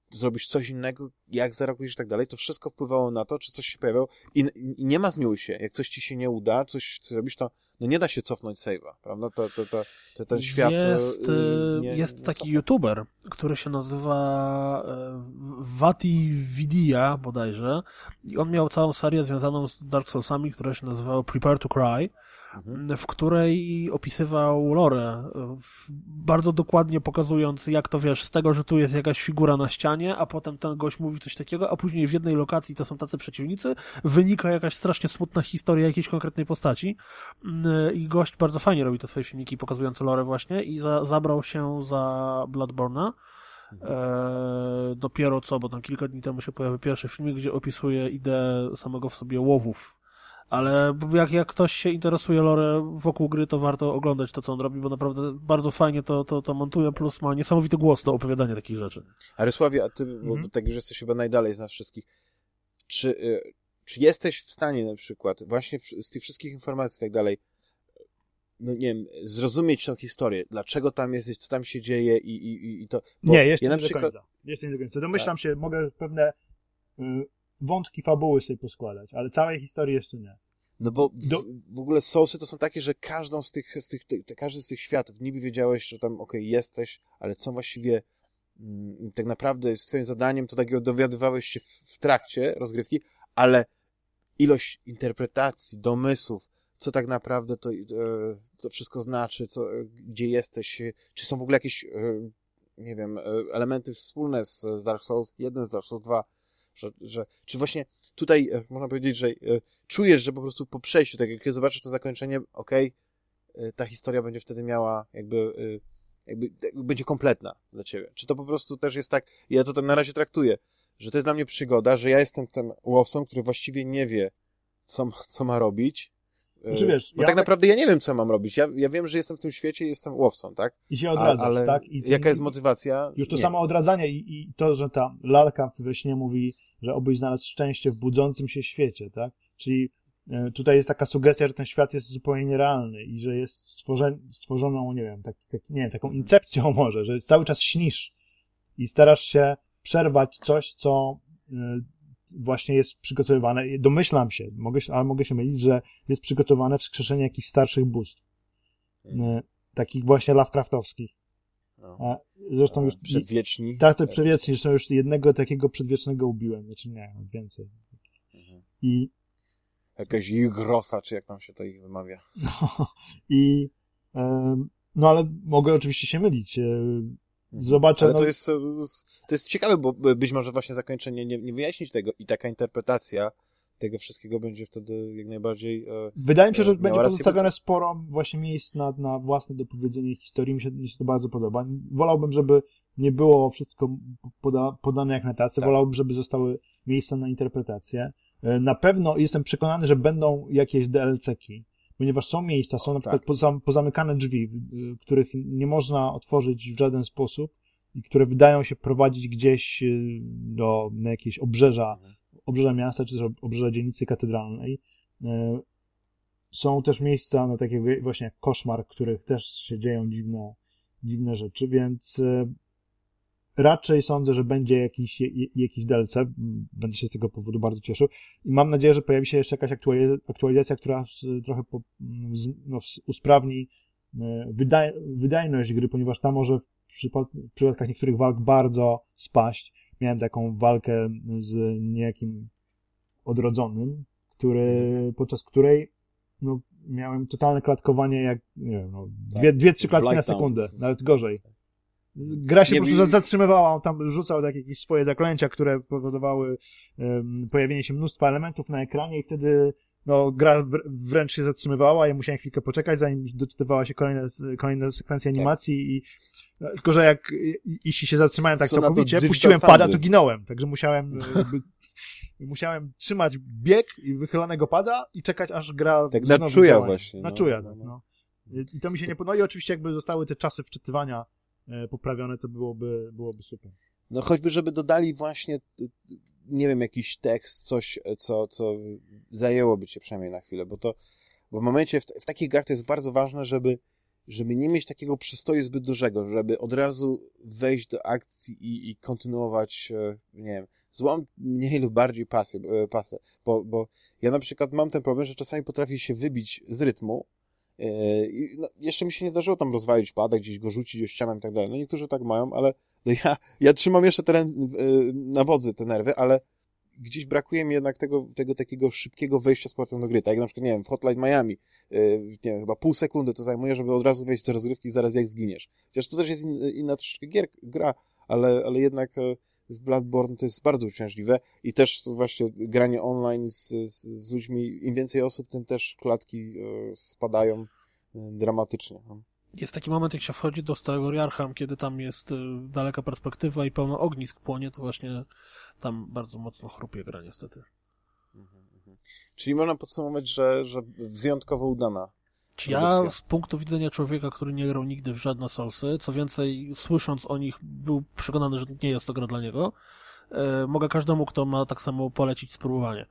zrobisz coś innego, jak zareagujesz i tak dalej, to wszystko wpływało na to, czy coś się pojawiało i, i nie ma zmiłuj się. Jak coś ci się nie uda, coś zrobisz, to no nie da się cofnąć save'a, prawda? To, to, to, to ten świat... Jest, yy, nie, jest nie taki youtuber, który się nazywa Vati Vidia bodajże i on miał całą serię związaną z Dark Soulsami, która się nazywała Prepare to Cry. W której opisywał lore, bardzo dokładnie pokazując, jak to wiesz, z tego, że tu jest jakaś figura na ścianie, a potem ten gość mówi coś takiego, a później w jednej lokacji to są tacy przeciwnicy, wynika jakaś strasznie smutna historia jakiejś konkretnej postaci i gość bardzo fajnie robi te swoje filmiki pokazujące lore właśnie i za, zabrał się za Bloodborne'a. Mhm. E, dopiero co, bo tam kilka dni temu się pojawił pierwszy filmik, gdzie opisuje ideę samego w sobie łowów ale jak, jak ktoś się interesuje lore wokół gry, to warto oglądać to, co on robi, bo naprawdę bardzo fajnie to, to, to montuje, plus ma niesamowity głos do opowiadania takich rzeczy. A Rysławie, a ty, mhm. bo tak już jesteś chyba najdalej z nas wszystkich, czy, y, czy jesteś w stanie na przykład właśnie z tych wszystkich informacji i tak dalej, no nie wiem, zrozumieć tą historię, dlaczego tam jesteś, co tam się dzieje i, i, i to... nie, jeszcze ja nie przykład... do końca. Jeszcze nie do końca. Domyślam tak. się, mogę pewne y, wątki fabuły sobie poskładać, ale całej historii jeszcze nie. No bo w, Do... w ogóle Soulsy to są takie, że każdą z tych, z tych, te, każdy z tych światów, niby wiedziałeś, że tam okej, okay, jesteś, ale co właściwie mm, tak naprawdę z twoim zadaniem, to takiego dowiadywałeś się w, w trakcie rozgrywki, ale ilość interpretacji, domysłów, co tak naprawdę to, e, to wszystko znaczy, co, gdzie jesteś, czy są w ogóle jakieś, e, nie wiem, e, elementy wspólne z, z Dark Souls 1, z Dark Souls 2, że, że, czy właśnie tutaj e, można powiedzieć, że e, czujesz, że po prostu po przejściu, tak jak zobaczysz to zakończenie, okej, okay, e, ta historia będzie wtedy miała jakby, jakby, jakby, będzie kompletna dla ciebie. Czy to po prostu też jest tak, ja to tak na razie traktuję, że to jest dla mnie przygoda, że ja jestem tym łowcą, który właściwie nie wie, co, co ma robić, znaczy, wiesz, Bo ja tak naprawdę ja nie wiem, co mam robić. Ja, ja wiem, że jestem w tym świecie i jestem łowcą, tak? I się odradzasz, ale tak? I, jaka jest motywacja? Już to nie. samo odradzanie i, i to, że ta lalka we śnie mówi, że obyś znalazł szczęście w budzącym się świecie, tak? Czyli e, tutaj jest taka sugestia, że ten świat jest zupełnie nierealny i że jest stworzoną, nie wiem, tak, tak, nie wiem, taką mhm. incepcją [LAUGHS] może, że cały czas śnisz i starasz się przerwać coś, co e, właśnie jest przygotowywane, domyślam się, mogę, ale mogę się mylić, że jest przygotowane wskrzeszenie jakichś starszych bóstw. Hmm. Takich właśnie Lovecraftowskich. No. zresztą już... Przedwieczni. Tak, to przedwieczni, zresztą już jednego takiego przedwiecznego ubiłem, znaczy nie, więcej. Mhm. I... Jakaś igrosa, czy jak tam się to ich wymawia. No, [LAUGHS] i... No ale mogę oczywiście się mylić. E, zobaczę. Ale to, no... jest, to jest ciekawe, bo być może właśnie zakończenie nie, nie wyjaśnić tego i taka interpretacja tego wszystkiego będzie wtedy jak najbardziej. E, Wydaje mi się, że będzie pozostawione sporo właśnie miejsc na, na własne dopowiedzenie historii. Mi się, mi się to bardzo podoba. Wolałbym, żeby nie było wszystko poda, podane jak na tacy. Tak. Wolałbym, żeby zostały miejsca na interpretację. E, na pewno jestem przekonany, że będą jakieś DLC-ki, ponieważ są miejsca, są na przykład tak. pozamykane drzwi, których nie można otworzyć w żaden sposób i które wydają się prowadzić gdzieś e, do, na jakieś obrzeża obrzeża miasta, czy też obrzeża dzielnicy katedralnej. E, są też miejsca, no takie właśnie jak koszmar, w których też się dzieją dziwne, dziwne rzeczy, więc e, raczej sądzę, że będzie jakiś, jakiś DLC. Będę się z tego powodu bardzo cieszył. I mam nadzieję, że pojawi się jeszcze jakaś aktualizacja, która trochę po, no, usprawni e, wydaj, wydajność gry, ponieważ ta może w przypadkach niektórych walk bardzo spaść miałem taką walkę z niejakim odrodzonym, który, mhm. podczas której no, miałem totalne klatkowanie jak, nie wiem, no, tak. dwie, dwie trzy klatki na sekundę, nawet gorzej. Gra się nie, po prostu zatrzymywała, on tam rzucał tak jakieś swoje zaklęcia, które powodowały um, pojawienie się mnóstwa elementów na ekranie i wtedy no, gra wręcz się zatrzymywała, ja musiałem chwilkę poczekać, zanim doczytywała się kolejne, kolejne sekwencje tak. animacji i tylko, że jak jeśli się zatrzymałem tak Co całkowicie, puściłem pada, to ginąłem. Także musiałem [LAUGHS] jakby, musiałem trzymać bieg i wychylonego pada i czekać, aż gra Tak na czuja właśnie. Na no, czuja, no, tak, no. I to mi się nie podoba. No i oczywiście jakby zostały te czasy wczytywania poprawione, to byłoby, byłoby super. No choćby, żeby dodali właśnie, nie wiem, jakiś tekst, coś, co, co zajęłoby cię przynajmniej na chwilę, bo to, bo w momencie, w, w takich grach to jest bardzo ważne, żeby żeby nie mieć takiego przystoju zbyt dużego, żeby od razu wejść do akcji i, i kontynuować, e, nie wiem, złam mniej lub bardziej pasję, e, pasę, bo, bo ja na przykład mam ten problem, że czasami potrafię się wybić z rytmu e, i no, jeszcze mi się nie zdarzyło tam rozwalić pada, gdzieś go rzucić o ścianę i tak dalej. No niektórzy tak mają, ale no ja, ja trzymam jeszcze teren na wodzy te nerwy, ale gdzieś brakuje mi jednak tego, tego takiego szybkiego wejścia z portem do gry. Tak jak na przykład, nie wiem, w Hotline Miami, yy, nie wiem, chyba pół sekundy to zajmuje, żeby od razu wejść do rozgrywki i zaraz jak zginiesz. Chociaż to też jest in, inna troszeczkę gier, gra, ale, ale jednak e, w Bloodborne to jest bardzo uciążliwe i też właśnie granie online z, z, z ludźmi, im więcej osób, tym też klatki e, spadają e, dramatycznie. No. Jest taki moment, jak się wchodzi do Starego Jarham, kiedy tam jest daleka perspektywa i pełno ognisk płonie, to właśnie tam bardzo mocno chrupie gra niestety. Mhm, mhm. Czyli można podsumować, że, że wyjątkowo udana. Ja z punktu widzenia człowieka, który nie grał nigdy w żadne Soulsy, co więcej, słysząc o nich, był przekonany, że nie jest to gra dla niego, e, mogę każdemu, kto ma tak samo polecić spróbowanie.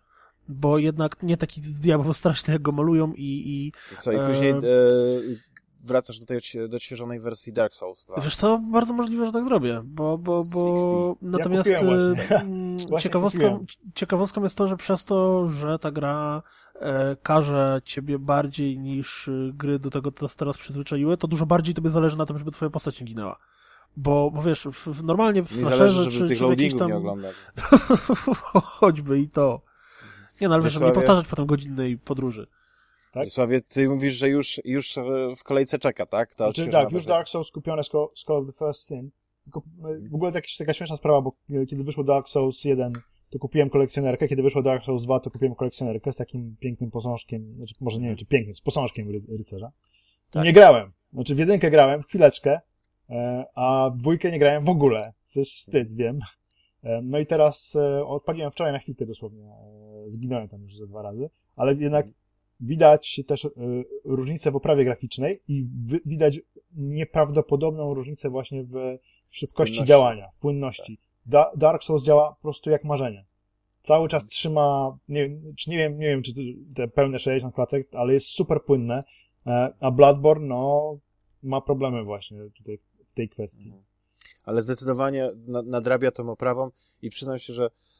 Bo jednak nie taki diabeł [LAUGHS] straszny, jak go malują i... I, I co, i później e, wracasz do tej odświeżonej wersji Dark Souls 2. Wiesz co, bardzo możliwe, że tak zrobię, bo, bo, bo natomiast ja mm, [LAUGHS] ciekawostką, ciekawostką jest to, że przez to, że ta gra e, każe ciebie bardziej niż e, gry do tego nas teraz przyzwyczaiły, to dużo bardziej tobie zależy na tym, żeby twoja postać nie ginęła. Bo, bo wiesz, w, w, normalnie w slasherze czy, tych czy w tam... nie oglądać. [LAUGHS] Choćby i to. Nie no, ale wiesz, żeby nie powtarzać potem godzinnej podróży. Tak? Wiesławie, ty mówisz, że już, już w kolejce czeka, tak? Ta znaczy, tak, już Dark Souls kupione z Call of the First Sin. W ogóle to taka śmieszna sprawa, bo kiedy wyszło Dark Souls 1, to kupiłem kolekcjonerkę, kiedy wyszło Dark Souls 2, to kupiłem kolekcjonerkę z takim pięknym posążkiem, znaczy może nie wiem, czy pięknym, z posążkiem ry rycerza. Tak. Nie grałem. Znaczy w jedynkę grałem, chwileczkę, e, a w dwójkę nie grałem w ogóle. To jest wstyd, wiem. E, no i teraz e, odpaliłem wczoraj na chwilkę dosłownie. Zginąłem tam już ze dwa razy, ale jednak widać też y, różnicę w oprawie graficznej i widać nieprawdopodobną różnicę właśnie w szybkości działania, w płynności. Da Dark Souls działa po prostu jak marzenie. Cały czas trzyma, nie, czy nie wiem, nie wiem, czy te pełne 60 klatek, ale jest super płynne, e, a Bloodborne, no, ma problemy właśnie tutaj w tej kwestii. Mhm. Ale zdecydowanie nadrabia tą oprawą i przyznam się, że E, e,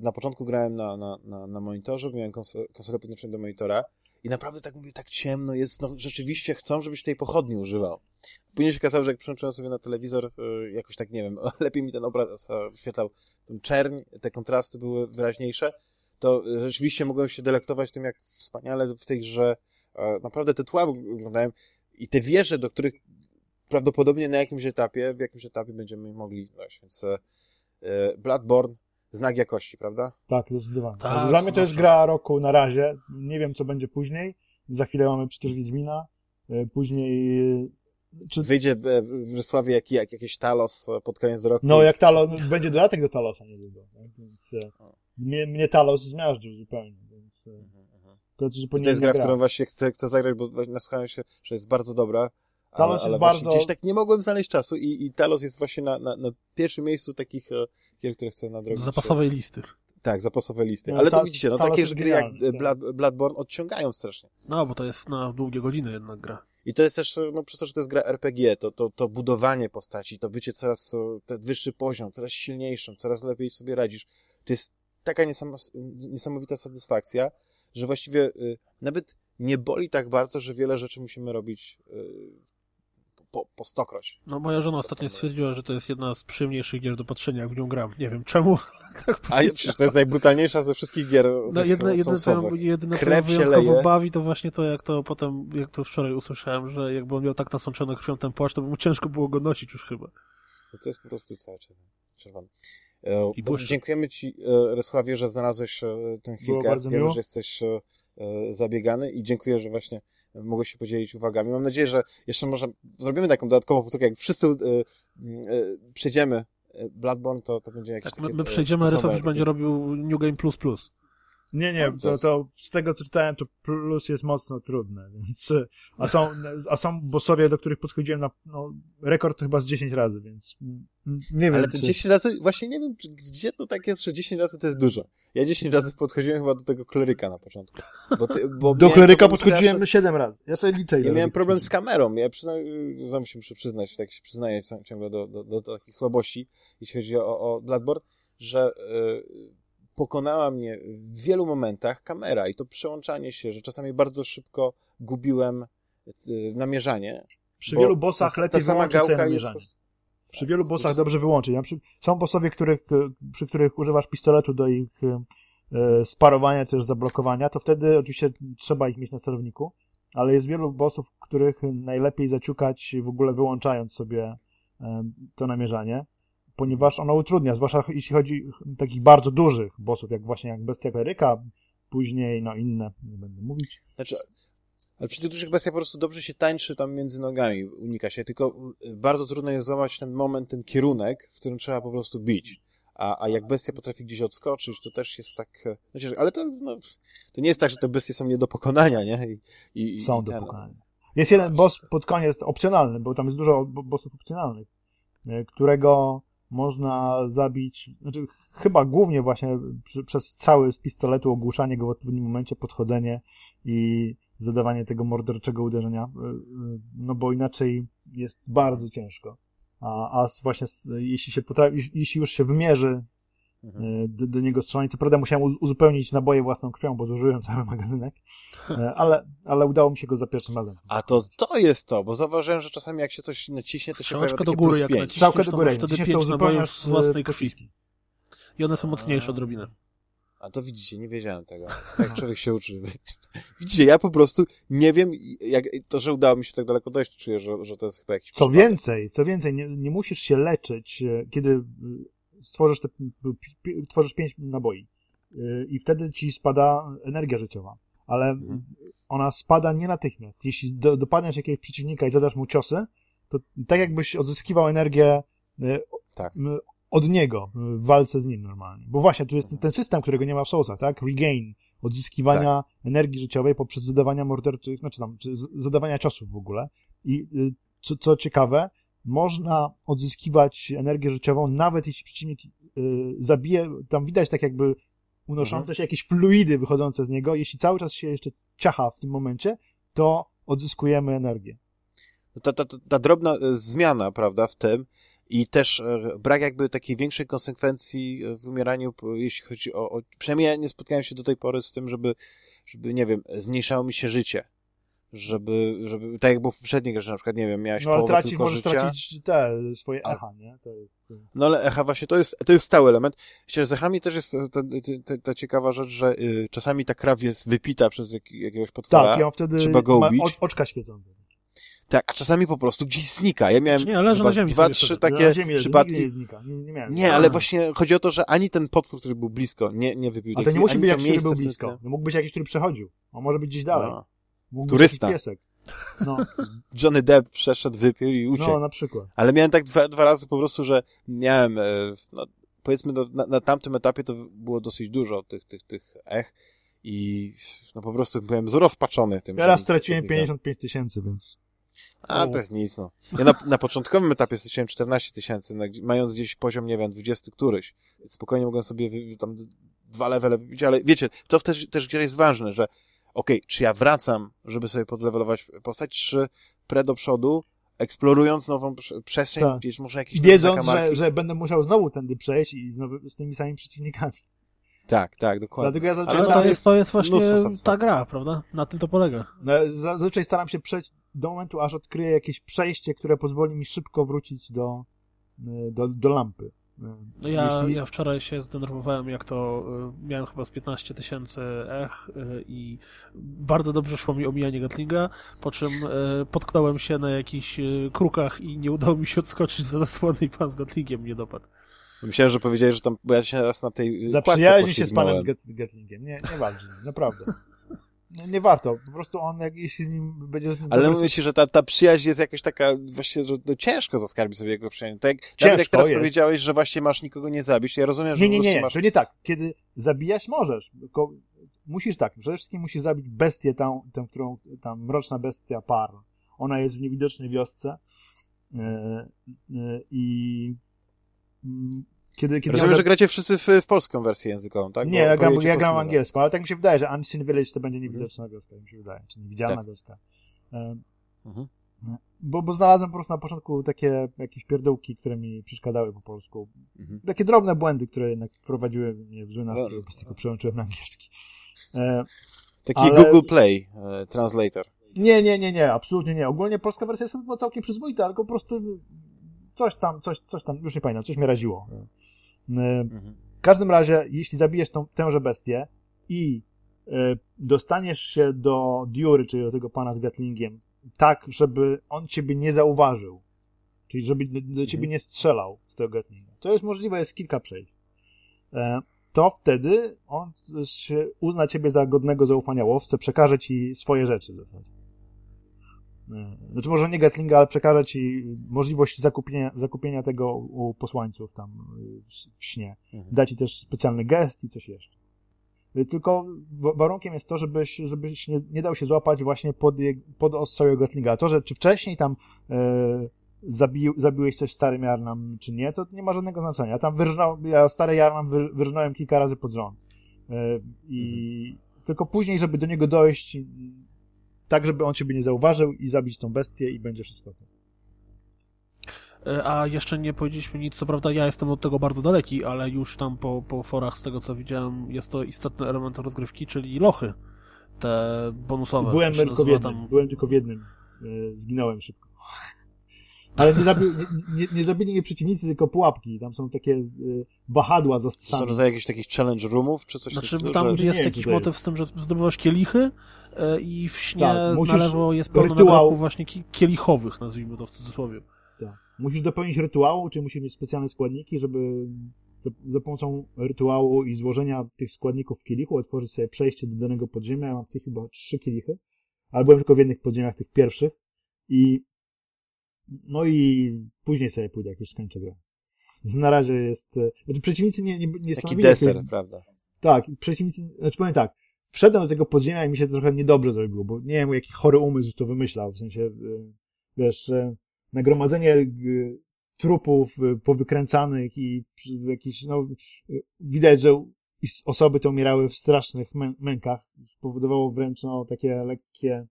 na początku grałem na, na, na, na monitorze, miałem konsolę, konsolę podłączoną do monitora i naprawdę tak mówię, tak ciemno jest, no rzeczywiście chcą, żebyś tej pochodni używał. później się okazało, że jak przełączyłem sobie na telewizor, y, jakoś tak, nie wiem, [LAUGHS] lepiej mi ten obraz wyświetlał ten czerń, te kontrasty były wyraźniejsze, to rzeczywiście mogłem się delektować tym, jak wspaniale w tej grze naprawdę te tła wyglądają i te wieże, do których prawdopodobnie na jakimś etapie, w jakimś etapie będziemy mogli dojść, więc e, e, Bloodborne znak jakości, prawda? Tak, zdecydowanie. Tak, Dla mnie to jest gra roku na razie. Nie wiem, co będzie później. Za chwilę mamy przecież Wiedźmina. E, później... Czy... Wyjdzie w Wrocławiu jak, jak jakiś Talos pod koniec roku. No, jak Talos, będzie dodatek do Talosa niedługo. Więc mnie, mnie Talos zmiażdżył zupełnie, więc... Mhm, mhm. To, to jest gra, w którą właśnie chcę, chcę zagrać, bo nasłuchałem się, że jest bardzo dobra. Talos ale, ale jest bardzo... Gdzieś tak nie mogłem znaleźć czasu i, i Talos jest właśnie na, na, na pierwszym miejscu takich e, gier, które chcę nadrobić. Zapasowej listy. Tak, zapasowej listy. No, ale to widzicie, no takie gry jak tak. Blood, Bloodborne odciągają strasznie. No, bo to jest na długie godziny jednak gra. I to jest też, no przez to, że to jest gra RPG, to, to, to budowanie postaci, to bycie coraz e, ten wyższy poziom, coraz silniejszym, coraz lepiej sobie radzisz. To jest taka niesamowita satysfakcja, że właściwie y, nawet nie boli tak bardzo, że wiele rzeczy musimy robić y, po, po stokroć. No moja żona ostatnio stwierdziła, że to jest jedna z przyjemniejszych gier do patrzenia, jak w nią gram. Nie wiem czemu. Tak A przecież to jest najbrutalniejsza ze wszystkich gier no, jedne, jedne, co, jedyne, Krew co się leje. bawi, to właśnie to, jak to potem, jak to wczoraj usłyszałem, że jakby on miał tak nasączone krwią ten płaszcz, to by mu ciężko było go nosić już chyba. No to jest po prostu cały czerwony. E, I dziękujemy Ci, e, Rysławie, że znalazłeś e, tę chwilkę. Wiemy, że jesteś zabiegany i dziękuję, że właśnie mogę się podzielić uwagami. Mam nadzieję, że jeszcze może zrobimy taką dodatkową powtórkę, jak wszyscy y, y, przejdziemy Bloodborne, to, to będzie jakiś tak, my, my przejdziemy, a Rysław już będzie robił New Game Plus Plus. Nie, nie, to, to z tego co czytałem, to plus jest mocno trudne, więc a są, a są bossowie, do których podchodziłem na no, rekord to chyba z 10 razy, więc nie wiem. Ale to czy... 10 razy, właśnie nie wiem, gdzie to tak jest, że 10 razy to jest dużo. Ja 10 razy podchodziłem chyba do tego kleryka na początku. Bo ty, bo do kleryka podchodziłem straszny... 7 razy. Ja sobie liczę. Ja miałem problem z kamerą. Ja przyzna... no, muszę przyznać, tak się przyznaję ciągle do, do, do, do takich słabości, jeśli chodzi o, o Bloodborne, że yy, pokonała mnie w wielu momentach kamera i to przełączanie się, że czasami bardzo szybko gubiłem y, namierzanie. Przy wielu bossach ta, lepiej ta sama gałka jest... Przy wielu bossach dobrze wyłączyć. Są bossowie, których, przy których używasz pistoletu do ich e, sparowania czy też zablokowania, to wtedy oczywiście trzeba ich mieć na celowniku, ale jest wielu bossów, których najlepiej zaciukać w ogóle wyłączając sobie to namierzanie ponieważ ono utrudnia, zwłaszcza jeśli chodzi o takich bardzo dużych bossów, jak właśnie jak Bestia Kleryka, później no inne, nie będę mówić. Znaczy, ale przy tych dużych bestiach po prostu dobrze się tańczy tam między nogami, unika się, tylko y, bardzo trudno jest złamać ten moment, ten kierunek, w którym trzeba po prostu bić. A, a jak bestia potrafi gdzieś odskoczyć, to też jest tak... Znaczy, ale to, no, to nie jest tak, że te bestie są nie do pokonania, nie? I, i, są i do ten, pokonania. Jest jeden boss pod koniec opcjonalny, bo tam jest dużo bossów opcjonalnych, e, którego można zabić, znaczy chyba głównie właśnie przy, przez cały z pistoletu ogłuszanie go w odpowiednim momencie, podchodzenie i zadawanie tego morderczego uderzenia, y, y, no bo inaczej jest bardzo ciężko. A, a właśnie jeśli się potrafi, jeśli już się wymierzy do, do, niego strzelanie, co prawda musiałem uzupełnić naboje własną krwią, bo zużyłem cały magazynek, ale, ale udało mi się go za pierwszym razem. A to to jest to, bo zauważyłem, że czasami jak się coś naciśnie, to się pojawia do góry, jak naciśniesz, Strzałkę do góry, wtedy pięć nabojów z własnej krwi. I one są mocniejsze odrobinę. A to widzicie, nie wiedziałem tego. Tak człowiek się uczy. [LAUGHS] Widzicie, ja po prostu nie wiem, jak to, że udało mi się tak daleko dojść, czuję, że, że to jest chyba jakiś Co przypadek. więcej, co więcej, nie, nie musisz się leczyć, e, kiedy e, stworzysz, te, tworzysz pięć naboi. E, I wtedy ci spada energia życiowa. Ale mhm. ona spada nie natychmiast. Jeśli do, dopadniesz jakiegoś przeciwnika i zadasz mu ciosy, to tak jakbyś odzyskiwał energię tak od niego w walce z nim normalnie. Bo właśnie tu jest ten system, którego nie ma w Soulsach, tak? Regain, odzyskiwania tak. energii życiowej poprzez zadawania morderczych, znaczy tam, zadawania ciosów w ogóle. I y, co, co ciekawe, można odzyskiwać energię życiową, nawet jeśli przeciwnik y, zabije, tam widać tak jakby unoszące mhm. się jakieś fluidy wychodzące z niego, jeśli cały czas się jeszcze ciacha w tym momencie, to odzyskujemy energię. Ta, ta, ta, ta drobna y, zmiana, prawda, w tym, i też e, brak jakby takiej większej konsekwencji w umieraniu, jeśli chodzi o, o przynajmniej ja nie spotkałem się do tej pory z tym, żeby, żeby, nie wiem, zmniejszało mi się życie. Żeby, żeby, tak jak było w poprzedniej grze, że na przykład, nie wiem, miałeś no, ale połowę tracić, tylko możesz życia. tracić te swoje echa, nie? To jest... No ale echa właśnie, to jest, to jest stały element. Myślę, że z echami też jest ta, ta, ta ciekawa rzecz, że y, czasami ta kraw jest wypita przez jak, jakiegoś potwora. Tak, i on wtedy trzeba go ma ubić. o, oczka świecące. Tak, a czasami po prostu gdzieś znika. Ja miałem Nie, chyba ziemi dwa, trzy takie przypadki. nie znika. Nie, nie miałem. Nie, ale właśnie chodzi o to, że ani ten potwór, który był blisko, nie, nie wypił A to nie musi być jakiś, który był blisko. No, mógł być jakiś, który przechodził. On może być gdzieś dalej. No. Mógł Turysta. Piesek. No, [LAUGHS] Johnny Depp przeszedł, wypił i uciekł. no, na przykład. Ale miałem tak dwa, dwa razy po prostu, że miałem, e, no, powiedzmy, no, na, na tamtym etapie to było dosyć dużo tych, tych, tych ech i no po prostu byłem zrozpaczony tym. Teraz że- straciłem że- 55 tysięcy, więc... A, to jest nic, no. Ja na, na początkowym etapie straciłem 14 tysięcy, no, mając gdzieś poziom, nie wiem, 20 któryś. Spokojnie mogłem sobie wy, tam dwa levele wybić, ale wiecie, to też, też jest ważne, że okej, czy ja wracam, żeby sobie podlewelować postać, czy pre do przodu, eksplorując nową prze- przestrzeń, Tak. gdzieś może jakieś Wiedząc, że, że będę musiał znowu tędy przejść i znowu z tymi samymi przeciwnikami. Tak, tak, dokładnie. Dlatego ja Ale zazwyczaj, Ale tam to jest, to jest właśnie ta gra, prawda? Na tym to polega. no, zazwyczaj staram się przejść do momentu, aż odkryję jakieś przejście, które pozwoli mi szybko wrócić do, y, do, do lampy. No ja, Jeśli- ja wczoraj się zdenerwowałem, jak to y, miałem chyba z 15 tysięcy ech y, i bardzo dobrze szło mi omijanie Gatlinga, po czym y, potknąłem się na jakichś krukach i nie udało mi się odskoczyć za zasłony i pan z Gatlingiem mnie dopadł. Myślałem, że powiedziałeś, że tam, bo ja się raz na tej kładce Zaprzyjaźnij się z panem Get- Getlingiem. Nie, nie walcz z nim, naprawdę. Nie, nie warto. Po prostu on, jak jeśli z nim będzie z nim Ale mówię ci, że ta, ta przyjaźń jest jakoś taka, właśnie, że no, ciężko zaskarbić sobie jego przyjaźń. Tak, jak, nawet jak teraz jest. powiedziałeś, że właśnie masz nikogo nie zabić, ja rozumiem, że Nie, nie, nie, masz... to nie tak. Kiedy zabijać możesz, tylko musisz tak, przede wszystkim musisz zabić bestię tą, tę, którą, ta mroczna bestia par. Ona jest w niewidocznej wiosce yy, yy, i mm, kiedy, kiedy Rozumiem, że gracie wszyscy w, w polską wersję językową, tak? Nie, Bo ja gram, ja gram angielską, ale tak mi się wydaje, że Unseen Village to będzie niewidoczna wioska, mi się wydaje, czy niewidzialna Tak. wioska. E, Mhm. Bo, bo znalazłem po prostu na początku takie jakieś pierdółki, które mi przeszkadzały po polsku. Mhm. Takie drobne błędy, które jednak wprowadziły mnie w zły nastrój, No. po prostu przełączyłem na angielski. E, Taki Ale- Google Play e, Translator. nie, nie, nie, nie, absolutnie nie. Ogólnie polska wersja jest chyba całkiem przyzwoita, tylko po prostu coś tam, coś, coś tam, już nie pamiętam, coś mnie raziło. E, Mhm. W każdym razie, jeśli zabijesz tą, tęże bestię i e, dostaniesz się do Diury, czyli do tego pana z Gatlingiem, tak, żeby on ciebie nie zauważył, czyli żeby do, do ciebie Mhm. nie strzelał z tego Gatlinga, to jest możliwe, jest kilka przejść, e, to wtedy on uzna ciebie za godnego zaufania łowcę, przekaże ci swoje rzeczy w zasadzie. Znaczy może nie Gatlinga, ale przekaże ci możliwość zakupienia, zakupienia tego u posłańców tam y, w, śnie Mhm. da ci też specjalny gest i coś jeszcze. Y, Tylko wa- warunkiem jest to, żebyś, żebyś nie, nie dał się złapać właśnie pod, je- pod ostrzał jego Gatlinga. To, że czy wcześniej tam e, zabił, zabiłeś coś starym Jarnam, czy nie, to nie ma żadnego znaczenia. Tam wyrżnął, ja stary Jarnam wy, wyrżnąłem kilka razy pod rząd. E, I tylko później, żeby do niego dojść, y, tak, żeby on ciebie nie zauważył i zabić tą bestię i będzie wszystko. E, A jeszcze nie powiedzieliśmy nic, co prawda ja jestem od tego bardzo daleki, ale już tam po, po forach, z tego co widziałem, jest to istotny element rozgrywki, czyli lochy. Te bonusowe. Byłem tylko w jednym. Byłem tylko w jednym. E, Zginąłem szybko. Ale nie, zabi nie, nie, nie zabili mnie przeciwnicy, tylko pułapki. Tam są takie e, wahadła z To są rodzaj jakichś takich challenge roomów, czy coś Znaczy, tam jest nie jakiś motyw jest. z tym, że zdobywasz kielichy e, i w śnie Tak, musisz na lewo jest pełno rytuał- nagrobków właśnie ki- kielichowych, nazwijmy to w cudzysłowie. Tak. Musisz dopełnić rytuału, czy musisz mieć specjalne składniki, żeby za, pomocą rytuału i złożenia tych składników w kielichu otworzyć sobie przejście do danego podziemia. Ja mam w tej chyba trzy kielichy, ale byłem tylko w jednych podziemiach, tych pierwszych. I no i później sobie pójdę, jak już skończę grę. Z- Na razie jest... e, Znaczy przeciwnicy nie, nie, nie Taki deser, jakiegoś- prawda? Tak, przeciwnicy, znaczy powiem tak, wszedłem do tego podziemia i mi się trochę niedobrze zrobiło, bo nie wiem, jaki chory umysł to wymyślał, w sensie, y, wiesz, y, nagromadzenie y, trupów powykręcanych i jakiś, no, widać, że osoby te umierały w strasznych mę- mękach, spowodowało wręcz, no, takie lekkie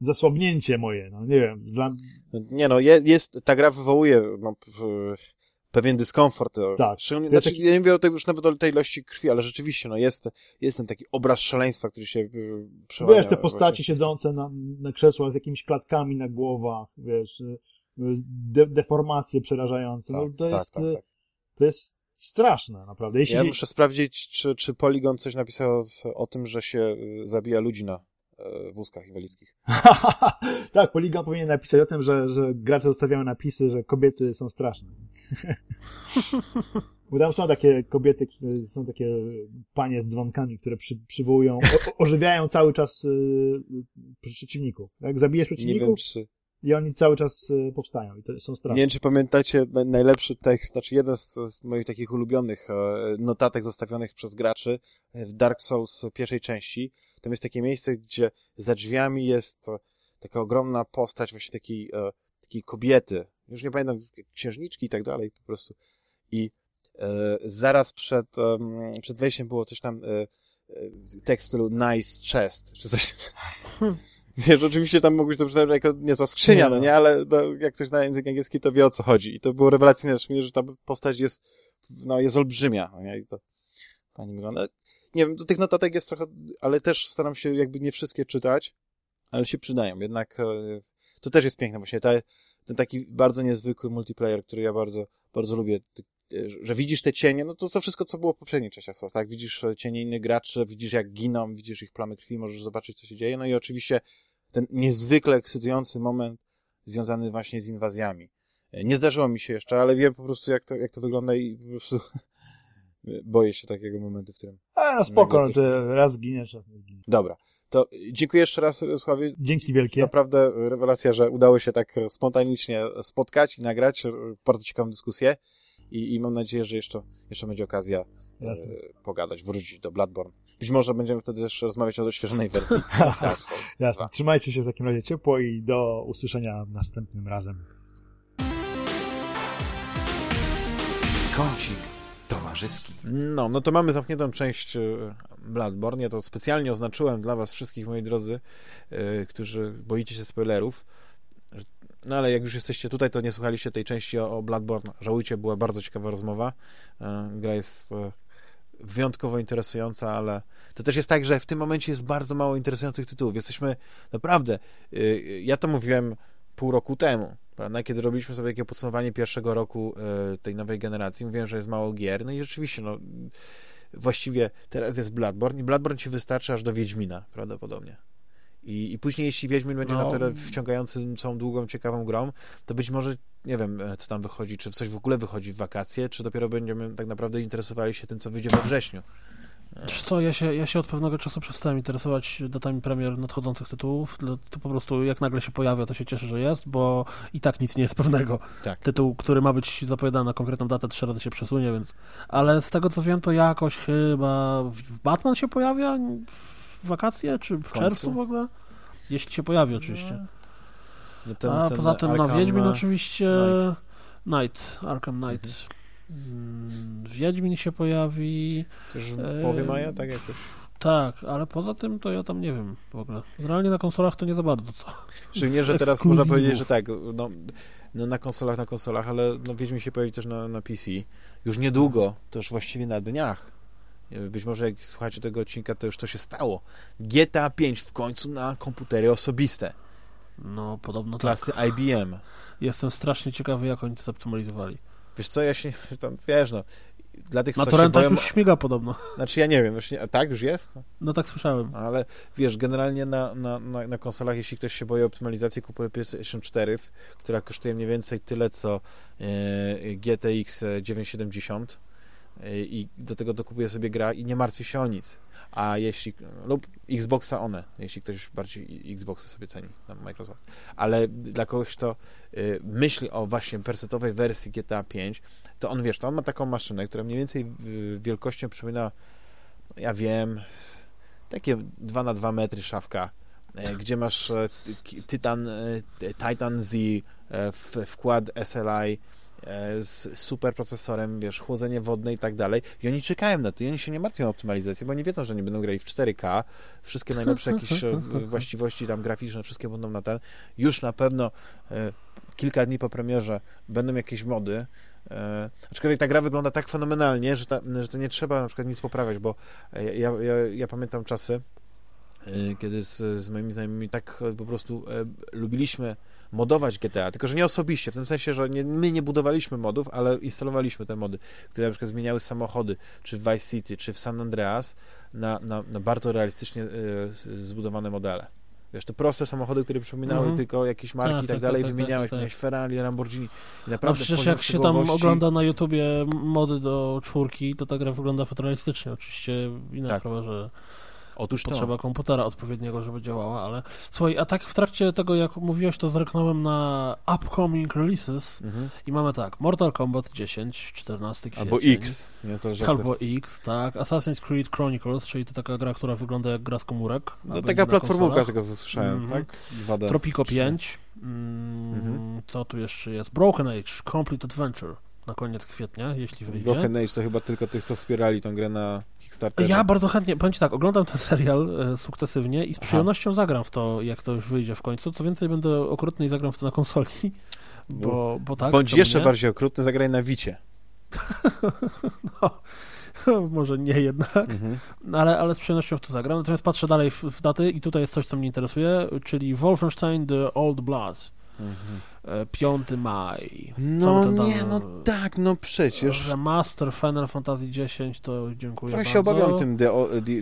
zasłabnięcie moje, no, nie wiem, dla, Nie no, je, jest, ta gra wywołuje no, w, pewien dyskomfort. Tak. Szczególnie, znaczy, taki... Ja nie mówię o tej, już nawet o tej ilości krwi, ale rzeczywiście, no jest, jest ten taki obraz szaleństwa, który się y, przełania. Wiesz, te postaci siedzące na, na krzesłach z jakimiś klatkami na głowach, wiesz, y, de, deformacje przerażające. No, tak, no, to, tak, jest, tak, tak. to jest straszne, naprawdę. Jeśli ja muszę sprawdzić, czy, czy Polygon coś napisał o tym, że się zabija ludzi na wózkach inwalidzkich. [LAUGHS] tak, Polygon powinien napisać o tym, że, że gracze zostawiają napisy, że kobiety są straszne. [LAUGHS] Bo tam są takie kobiety, są takie panie z dzwonkami, które przy, przywołują, o, ożywiają cały czas y, przeciwników. Jak zabijesz przeciwników, Nie wiem, czy... i oni cały czas y, powstają i to są straszne. Nie wiem, czy pamiętacie najlepszy tekst, znaczy jeden z, z moich takich ulubionych e, notatek zostawionych przez graczy w Dark Souls pierwszej części, tam jest takie miejsce, gdzie za drzwiami jest taka ogromna postać właśnie takiej, e, takiej kobiety. Już nie pamiętam, księżniczki i tak dalej po prostu. I e, zaraz przed, e, przed wejściem było coś tam, e, e tekst w stylu nice chest, czy coś. [LAUGHS] Wiesz, oczywiście tam mogłeś to przeczytać jako niezła skrzynia, no. no nie, ale no, jak ktoś na język angielski, to wie o co chodzi. I to było rewelacyjne, szczególnie, że ta postać jest, no, jest olbrzymia, no nie, I to pani wygląda nie wiem, do tych notatek jest trochę, ale też staram się jakby nie wszystkie czytać, ale się przydają. Jednak e, to też jest piękne właśnie, ta, ten taki bardzo niezwykły multiplayer, który ja bardzo, bardzo lubię, że widzisz te cienie, no to to wszystko, co było w poprzednich częściach tak? Widzisz cienie innych graczy, widzisz jak giną, widzisz ich plamy krwi, możesz zobaczyć, co się dzieje, no i oczywiście ten niezwykle ekscytujący moment związany właśnie z inwazjami. Nie zdarzyło mi się jeszcze, ale wiem po prostu, jak to, jak to wygląda i po prostu [LAUGHS] boję się takiego momentu, w którym... A, no spoko, no, to raz giniesz, raz nie giniesz. Dobra. To dziękuję jeszcze raz, Sławie. Dzięki wielkie. Naprawdę rewelacja, że udało się tak spontanicznie spotkać i nagrać bardzo ciekawą dyskusję i, i mam nadzieję, że jeszcze, jeszcze będzie okazja e, Jasne. pogadać, wrócić do Bloodborne. Być może będziemy wtedy też rozmawiać o doświeżonej wersji. [LAUGHS] Jasne. Trzymajcie się w takim razie ciepło i do usłyszenia następnym razem. Kącik towarzyski. No, no to mamy zamkniętą część e, Bloodborne. Ja to specjalnie oznaczyłem dla was wszystkich, moi drodzy, yy, którzy boicie się spoilerów. No ale jak już jesteście tutaj, to nie słuchaliście tej części o, o Bloodborne. Żałujcie, była bardzo ciekawa rozmowa. Yy, gra jest yy, wyjątkowo interesująca, ale to też jest tak, że w tym momencie jest bardzo mało interesujących tytułów. Jesteśmy naprawdę, ja to mówiłem pół roku temu, Prawda? Kiedy robiliśmy sobie takie podsumowanie pierwszego roku tej nowej generacji, mówiłem, że jest mało gier, no i rzeczywiście, no, właściwie teraz jest Bloodborne i Bloodborne ci wystarczy aż do Wiedźmina, prawdopodobnie. I, i później, jeśli Wiedźmin będzie no. na tyle wciągającym, całą długą, ciekawą grą, to być może, nie wiem, e, co tam wychodzi, czy coś w ogóle wychodzi w wakacje, czy dopiero będziemy tak naprawdę interesowali się tym, co wyjdzie we wrześniu. Co, ja się, ja się od pewnego czasu przestałem interesować datami premier nadchodzących tytułów. To po prostu jak nagle się pojawia, to się cieszę, że jest, bo i tak nic nie jest pewnego. Tak. Tytuł, który ma być zapowiadany na konkretną datę, trzy razy się przesunie, więc. Ale z tego co wiem, to jakoś chyba w Batman się pojawia w wakacje, czy w, w czerwcu w ogóle? Jeśli się pojawi, oczywiście. No ten, A ten poza tym, no Wiedźmin oczywiście. Night, Night Arkham Knight. Mhm. Mm, Wiedźmin się pojawi. Też w połowie maja, tak jakoś? Tak, ale poza tym to ja tam nie wiem w ogóle. Realnie na konsolach to nie za bardzo co. [LAUGHS] Szczególnie, że teraz można powiedzieć, że tak, no, no, na konsolach, na konsolach, ale no, Wiedźmin się pojawi też na, na PC. Już niedługo, to już właściwie na dniach. Być może jak słuchacie tego odcinka, to już to się stało. GTA 5 w końcu na komputery osobiste. No, podobno Klasy tak. IBM. Jestem strasznie ciekawy, jak oni to zoptymalizowali. Wiesz co, ja się tam, wiesz no, dla tych, Na torrentach boją... już śmiga podobno. Znaczy ja nie wiem, już nie... A tak już jest? No tak słyszałem. Ale wiesz, generalnie na, na, na, na konsolach, jeśli ktoś się boi optymalizacji, kupuje PlayStation 4, która kosztuje mniej więcej tyle, co e, GTX 970 e, i do tego dokupuje sobie gra i nie martwi się o nic a jeśli, lub Xboxa one, jeśli ktoś bardziej Xboxa sobie ceni, na Microsoft. Ale dla kogoś, kto y, myśli o właśnie persetowej wersji GTA 5, to on, wiesz, to on ma taką maszynę, która mniej więcej wielkością przypomina, no ja wiem, takie 2 na 2 metry szafka, y, gdzie masz Titan, Titan Z, wkład SLI, e, z super procesorem, wiesz, chłodzenie wodne i tak dalej. I oni czekają na to i oni się nie martwią o optymalizację, bo nie wiedzą, że nie będą grali w 4K. Wszystkie [LAUGHS] najlepsze jakieś e, właściwości tam graficzne, wszystkie będą na ten. Już na pewno e, kilka dni po premierze będą jakieś mody, E, aczkolwiek ta gra wygląda tak fenomenalnie, że, ta, że to nie trzeba na przykład nic poprawiać, bo ja, ja, ja pamiętam czasy, e, kiedy z, z moimi znajomymi tak po prostu e, lubiliśmy modować GTA, tylko że nie osobiście, w tym sensie, że nie, my nie budowaliśmy modów, ale instalowaliśmy te mody, które na przykład zmieniały samochody, czy w Vice City, czy w San Andreas, na, na, na bardzo realistycznie y, zbudowane modele. Wiesz, te proste samochody, które przypominały mm -hmm. tylko jakieś marki tak, i tak, tak dalej, tak, tak wymieniałeś, tak, miałeś Ferrari, Lamborghini i naprawdę No przecież jak się tam ogląda na YouTubie mody do czwórki, to ta gra wygląda fotorealistycznie. Oczywiście inna tak. sprawa, że Otóż Potrzeba to. komputera odpowiedniego, żeby działała, ale słuchaj, a tak w trakcie tego, jak mówiłeś, to zerknąłem na upcoming releases mhm. i mamy tak, Mortal Kombat 10, 14 kwietnia. Albo X. Nie Albo X, tak. Assassin's Creed Chronicles, czyli to taka gra, która wygląda jak gra z komórek. No taka platformówka, tego co słyszałem, mhm. tak? 2D. Tropico 5. Mm, mhm. Co tu jeszcze jest? Broken Age, Complete Adventure na koniec kwietnia, jeśli wyjdzie. Broken Age to chyba tylko tych, co wspierali tą grę na Kickstarterze. Ja bardzo chętnie, powiem Ci tak, oglądam ten serial e, sukcesywnie i z przyjemnością Aha. zagram w to, jak to już wyjdzie w końcu. Co więcej, będę okrutny i zagram w to na konsoli, [LAUGHS] bo, bo tak. Bądź jeszcze bardziej okrutny, zagraj na Wicie. [LAUGHS] no, [LAUGHS] może nie jednak, mhm. ale, ale z przyjemnością w to zagram. Natomiast patrzę dalej w, w daty i tutaj jest coś, co mnie interesuje, czyli Wolfenstein The Old Blood. Mhm. 5 e, maj. no nie, no tak, no przecież. Remaster Final Fantasy X to dziękuję Trochę się obawiam tym, the,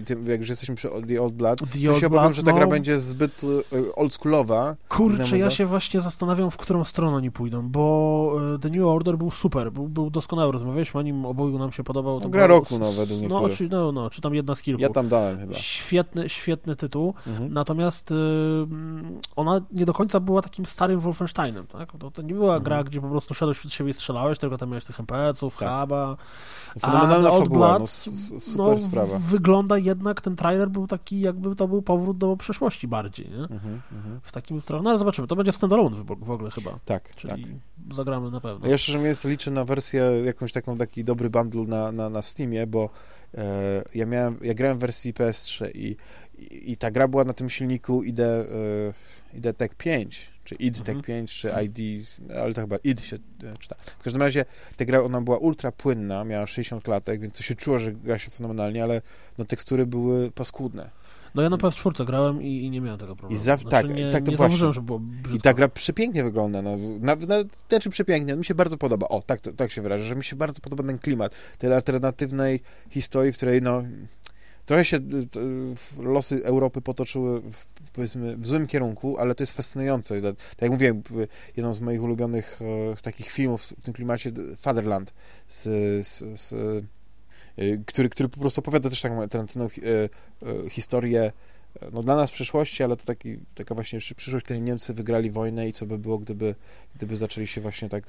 tym, jak już jesteśmy przy The Old Blood, the Old się obawiam, że ta no... gra będzie zbyt e, oldschoolowa. Kurczę, ja się właśnie zastanawiam, w którą stronę oni pójdą, bo e, The New Order był super, był, był doskonały, rozmawialiśmy o nim, oboju nam się podobał. No, gra roku, no, według no, niektórych. No, czy, no, no, czy tam jedna z kilku. Ja tam dałem chyba. Świetny, świetny tytuł, mhm. natomiast y, ona nie do końca była takim starym Wolfensteinem, tak? To, to nie była była gra, mhm. gdzie po prostu szedłeś przed siebie i strzelałeś, tylko tam miałeś tych NPC-ów, tak. huba. Fenomenalna a fabuła, Blood, no, super no, sprawa. Wygląda jednak, ten trailer był taki, jakby to był powrót do przeszłości bardziej, nie? Mhm, mhm. w takim stronę, no ale zobaczymy, to będzie standalone w, w ogóle chyba. Tak, Czyli tak. zagramy na pewno. Ja szczerze mówiąc liczę na wersję, jakąś taką, taki dobry bundle na, na, na Steamie, bo e, ja miałem, ja grałem w wersji PS3 i, i, i ta gra była na tym silniku ID, e, ID Tech 5, czy id mhm. 5, czy ID, ale to chyba id się e, czyta. W każdym razie ta gra, ona była ultra płynna, miała 60 klatek, więc to się czuło, że gra się fenomenalnie, ale no tekstury były paskudne. No ja na PS4 grałem i, i, nie miałem tego problemu. I za, znaczy, tak, nie, tak to nie właśnie. że było brzydko. I ta gra przepięknie wygląda, no. Na, na, znaczy przepięknie, mi się bardzo podoba. O, tak, tak się wyrażę, że mi się bardzo podoba ten klimat tej alternatywnej historii, w której no trochę się losy Europy potoczyły w, powiedzmy w złym kierunku, ale to jest fascynujące. Tak, tak jak mówiłem, jedną z moich ulubionych e, z takich filmów w tym klimacie Fatherland, z, z, z, e, który, który po prostu opowiada też taką alternatywną e, historię no dla nas przyszłości, ale to taki, taka właśnie przyszłość, kiedy Niemcy wygrali wojnę i co by było, gdyby, gdyby zaczęli się właśnie tak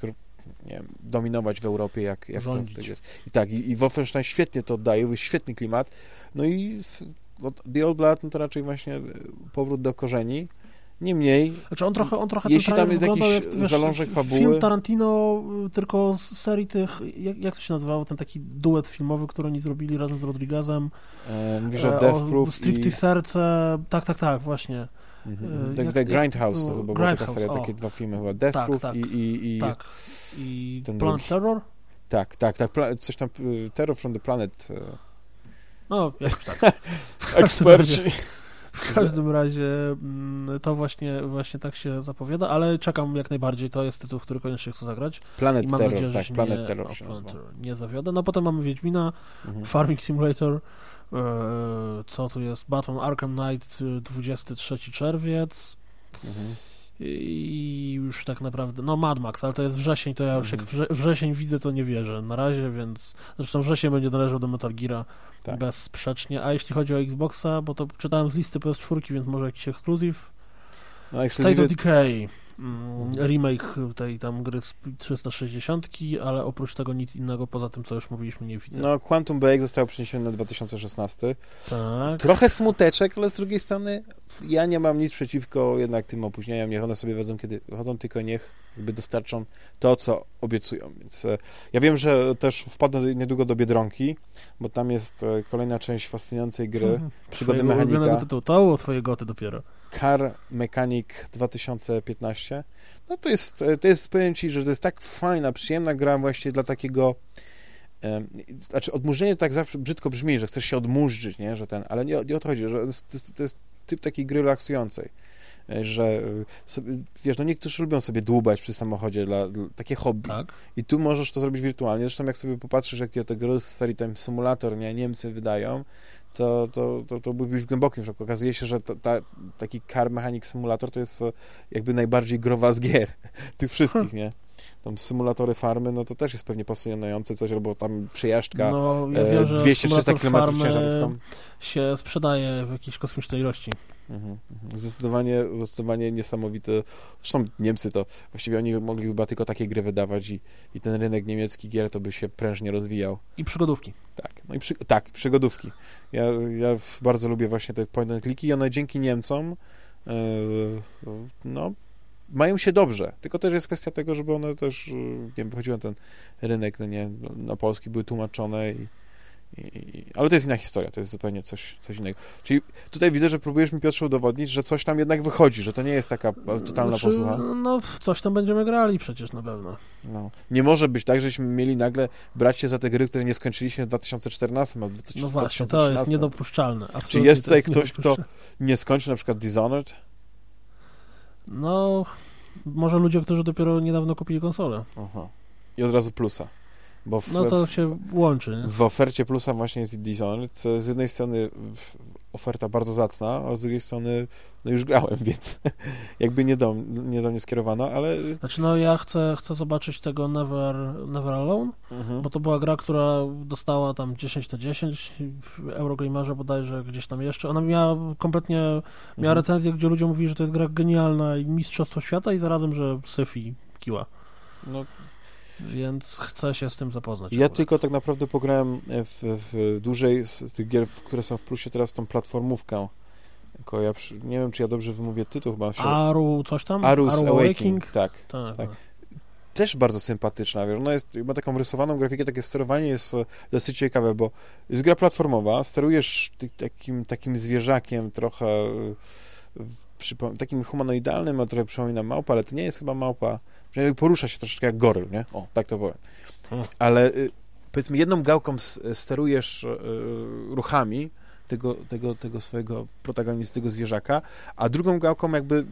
nie wiem, dominować w Europie, jak, jak to, to jest. I tak, i, i Wolfenstein świetnie to oddaje, świetny klimat, no i The Old Blood, no to raczej właśnie e, powrót do korzeni, Niemniej, znaczy on trochę, on trochę jeśli tam jest jakiś jak, wiesz, zalążek fabuły... Film Tarantino, y, tylko z serii tych, jak, jak to się nazywało, ten taki duet filmowy, który oni zrobili razem z Rodriguezem. E, mówisz o Death Proof i... Serce, tak, tak, tak, właśnie. Mhm. The, The Grindhouse to chyba była taka seria, o. takie dwa filmy chyba, Death tak, Proof tak, i, i, i... Tak, i Planet drugi. Terror? Tak, tak, tak, coś tam, y, Terror from the Planet... No, jakoś tak. [LAUGHS] Eksperci. W każdym razie mm, to właśnie, właśnie tak się zapowiada, ale czekam jak najbardziej. To jest tytuł, który koniecznie chcę zagrać. Planet I mam Terror, nadzieję, że tak, Planet nie, Terror się nie zawiodę. No potem mamy Wiedźmina, mhm. Farming Simulator, e, co tu jest? Batman Arkham Knight 23 czerwiec. Mhm i już tak naprawdę, no Mad Max, ale to jest wrzesień, to ja już jak mhm. wrzesień widzę, to nie wierzę na razie, więc zresztą wrzesień będzie należał do Metal Gear tak. bezsprzecznie, a jeśli chodzi o Xboxa, bo to czytałem z listy PS4, więc może jakiś ekskluzyw. No, State of Decay, remake tej tam gry z 360, ale oprócz tego nic innego poza tym, co już mówiliśmy, nie widzę. No, Quantum Break został przeniesiony na 2016. Tak. Trochę smuteczek, ale z drugiej strony ja nie mam nic przeciwko jednak tym opóźnieniom, niech one sobie wiedzą, kiedy chodzą, tylko niech jakby dostarczą to, co obiecują. Więc e, ja wiem, że też wpadnę niedługo do Biedronki, bo tam jest e, kolejna część fascynującej gry, hmm, Przygody Mechanika. Tytułu. To było twoje goty dopiero. Car Mechanic 2015. No to jest, to jest, powiem ci, że to jest tak fajna, przyjemna gra właśnie dla takiego znaczy odmurzenie tak zawsze brzydko brzmi, że chcesz się odmurzyć, nie, że ten, ale nie, nie o to chodzi, że to jest, to jest typ takiej gry relaksującej. E, że e, sobie, wiesz, no niektórzy lubią sobie dłubać przy samochodzie dla, dla takie hobby. Tak. I tu możesz to zrobić wirtualnie. Zresztą jak sobie popatrzysz, jakie te gry z serii ten symulator nie, Niemcy wydają, to, to, to, to byłbyś w głębokim szoku. Okazuje się, że ta, ta, taki Car Mechanic Simulator to jest e, jakby najbardziej growa z gier [LAUGHS] tych wszystkich, nie? Tam symulatory farmy, no to też jest pewnie pasjonujące coś, albo tam przejażdżka no, ja wiem, 200-300 km ciężarówką. się sprzedaje w jakiejś kosmicznej ilości. Mhm, mhm. Zdecydowanie, zdecydowanie niesamowite. Zresztą Niemcy to właściwie oni mogliby chyba tylko takie gry wydawać i, i ten rynek niemiecki gier to by się prężnie rozwijał. I przygodówki. Tak, no i przy, tak, przygodówki. Ja, ja bardzo lubię właśnie te point and clicky i one dzięki Niemcom yy, no, mają się dobrze, tylko też jest kwestia tego, żeby one też, nie wiem, wychodziły na ten rynek, no nie, na polski były tłumaczone i i, ale to jest inna historia, to jest zupełnie coś, coś innego. Czyli tutaj widzę, że próbujesz mi, Piotrze, udowodnić, że coś tam jednak wychodzi, że to nie jest taka totalna znaczy, posłucha. No, coś tam będziemy grali przecież na pewno. No. Nie może być tak, żeśmy mieli nagle brać się za te gry, które nie skończyliśmy w 2014 albo w 2013. No właśnie, to jest niedopuszczalne. Absolutnie Czy jest tutaj ktoś, kto nie skończy na przykład Dishonored? No, może ludzie, którzy dopiero niedawno kupili konsolę. Aha. I od razu plusa. Bo w, no to się łączy. Nie? W ofercie plusa właśnie jest Dishonored, co z jednej strony oferta bardzo zacna, a z drugiej strony no już grałem, [LAUGHS] więc jakby nie do, nie do mnie skierowano, ale... Znaczy no ja chcę, chcę zobaczyć tego Never, Never Alone, mhm. bo to była gra, która dostała tam 10 na 10 w Eurogamerze bodajże, gdzieś tam jeszcze. Ona miała kompletnie, miała mhm. recenzję, gdzie ludzie mówili, że to jest gra genialna i mistrzostwo świata i zarazem, że syfi kiła. No więc chcę się z tym zapoznać. Ja tylko tak naprawdę pograłem w, w dłużej z tych gier, które są w plusie teraz tą platformówkę. Tylko ja nie wiem, czy ja dobrze wymówię tytuł chyba. Się... Aru coś tam? Arus Aru Awakening. Awakening. Tak, tak, tak. Też bardzo sympatyczna, wiesz, ona jest, ma taką rysowaną grafikę, takie sterowanie jest e, dosyć ciekawe, bo jest gra platformowa, sterujesz takim, takim zwierzakiem trochę takim humanoidalnym, a trochę przypomina małpa, ale to nie jest chyba małpa, przynajmniej porusza się troszeczkę jak goryl, nie? O, tak to powiem. Hmm. Ale y, powiedzmy jedną gałką sterujesz y, ruchami tego, tego, tego swojego protagonisty, tego zwierzaka, a drugą gałką jakby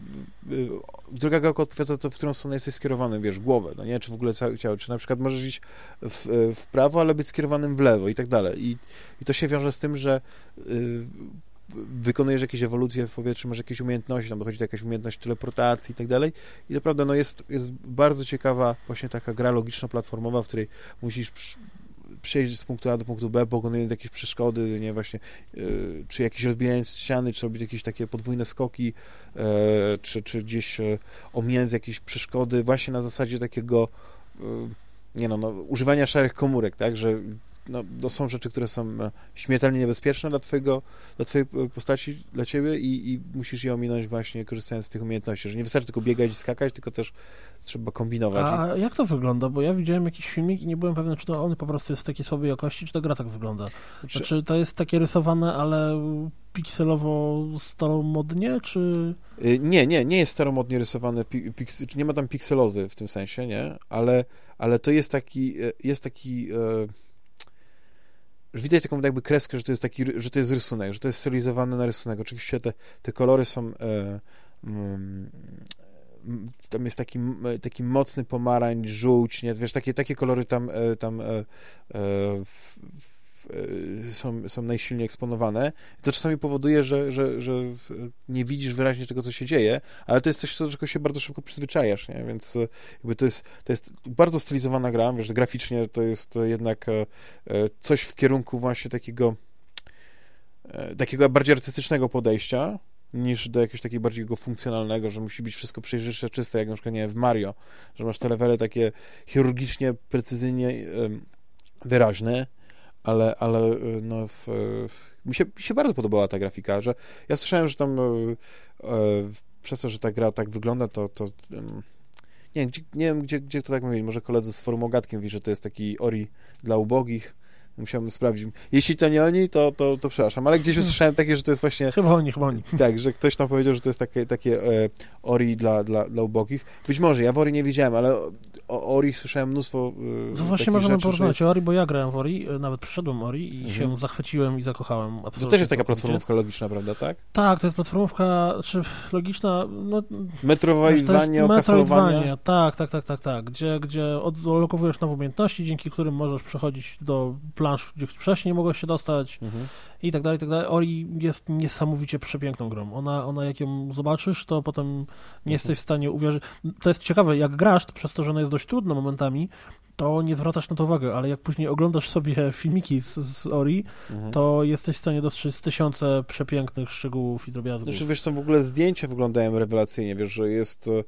y, druga gałka odpowiada to, w którą stronę jesteś skierowany, wiesz, głowę, no nie, czy w ogóle całe ciało, czy na przykład możesz iść w, w prawo, ale być skierowanym w lewo i tak dalej. I, i to się wiąże z tym, że wykonujesz jakieś ewolucje w powietrzu, masz jakieś umiejętności, tam dochodzi do jakaś umiejętność teleportacji i tak dalej. I naprawdę no jest, jest bardzo ciekawa właśnie taka gra logiczno-platformowa, w której musisz przejść z punktu A do punktu B, pokonując jakieś przeszkody, nie właśnie, yy, czy jakieś rozbijając ściany, czy robić jakieś takie podwójne skoki, yy, czy, czy gdzieś yy, omijając jakieś przeszkody, właśnie na zasadzie takiego nie no, no, używania szarych komórek, tak, że no, to są rzeczy, które są e, śmiertelnie niebezpieczne dla, twojego, dla twojej e, postaci, dla ciebie i, i musisz je ominąć właśnie korzystając z tych umiejętności, że nie wystarczy tylko biegać i skakać, tylko też trzeba kombinować. A jak to wygląda? Bo ja widziałem jakiś filmik i nie byłem pewien, czy to on po prostu jest w takiej słabej jakości, czy to gra tak wygląda. Znaczy, znaczy to jest takie rysowane, ale pikselowo staromodnie, czy... Y, nie, nie, nie jest staromodnie rysowane, nie ma tam pikselozy w tym sensie, nie? Ale, ale to jest taki, e, jest taki widać taką jakby kreskę, że to jest taki, że to jest rysunek, że to jest stylizowane na rysunek. Oczywiście te, te kolory są e, mm, tam jest taki, taki mocny pomarańcz, żółć, nie? Wiesz, takie, takie kolory tam, e, tam e, e, w, Y, są, są najsilniej eksponowane. To czasami powoduje, że, że, że nie widzisz wyraźnie tego, co się dzieje, ale to jest coś, do czego się bardzo szybko przyzwyczajasz, nie? więc y, jakby to jest, to jest bardzo stylizowana gra, wiesz, graficznie to jest jednak e, e, coś w kierunku właśnie takiego e, takiego bardziej artystycznego podejścia, niż do jakiegoś takiego bardziej funkcjonalnego, że musi być wszystko przejrzyste, czyste, jak na przykład, nie w Mario, że masz te levely takie chirurgicznie, precyzyjnie wyraźne, ale, ale y, no, w, w, mi, się, mi się bardzo podobała ta grafika, że ja słyszałem, że tam e, przez to, że ta gra tak wygląda, to, to nie, nie wiem, gdzie, gdzie to tak mówili, może koledzy z forum Ogatkiem mówi, że to jest taki Ori dla ubogich, Musiałbym sprawdzić. Jeśli to nie oni, to, to, to przepraszam, ale gdzieś usłyszałem takie, że to jest właśnie... Chyba oni, chyba oni. Tak, że ktoś tam powiedział, że to jest takie, takie e, Ori dla, dla, dla ubogich. Być może, ja w Ori nie widziałem, ale o Ori słyszałem mnóstwo e, No właśnie możemy rzeczy, porozmawiać jest... o Ori, bo ja grałem w Ori, e, nawet przeszedłem Ori i mhm. się zachwyciłem i zakochałem. To też jest taka platformówka logiczna, prawda, tak? Tak, to jest platformówka, czy logiczna, no... Metroidvania, Metroidvania, tak, tak, tak, tak, tak, gdzie, gdzie odlokowujesz nowe umiejętności, dzięki którym możesz przechodzić do plansz, gdzie wcześniej nie mogłeś się dostać mhm. i tak dalej, i tak dalej. Ori jest niesamowicie przepiękną grą. Ona, ona jak ją zobaczysz, to potem nie mhm. jesteś w stanie uwierzyć. Co jest ciekawe, jak grasz, to przez to, że ona jest dość trudna momentami, to nie zwracasz na to uwagi, ale jak później oglądasz sobie [LAUGHS] filmiki z, z Ori, mhm. to jesteś w stanie dostrzec tysiące przepięknych szczegółów i drobiazgów. Znaczy, wiesz co, w ogóle zdjęcia wyglądają rewelacyjnie, wiesz, że jest e,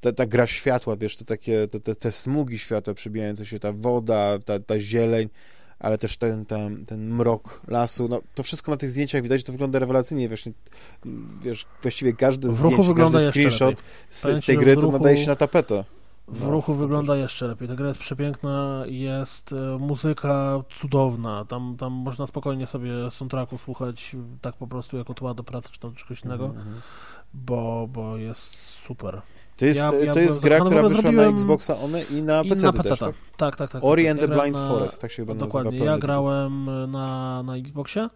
ta, ta gra światła, wiesz, te takie, te, te, te smugi światła przebijające się, ta woda, ta, ta zieleń, ale też ten, ten, ten mrok lasu, no to wszystko na tych zdjęciach widać, to wygląda rewelacyjnie, wiesz, wiesz właściwie każdy zdjęcie, każdy screenshot z, z, tej gry to nadaje się na tapetę. W no, ruchu wygląda jeszcze lepiej. Ta gra jest przepiękna, jest e, muzyka cudowna. Tam, tam można spokojnie sobie soundtracku słuchać tak po prostu jako tła do pracy czy tam czegoś innego, mm -hmm. bo, bo jest super. To jest, ja, ja to jest gra, która wyszła na Xboxa One i na PC, na PC też, tak? Tak, tak, tak. Ori tak, and the Blind na... Forest, tak się chyba Dokładnie, nazywa. ja grałem na, na Xboxie.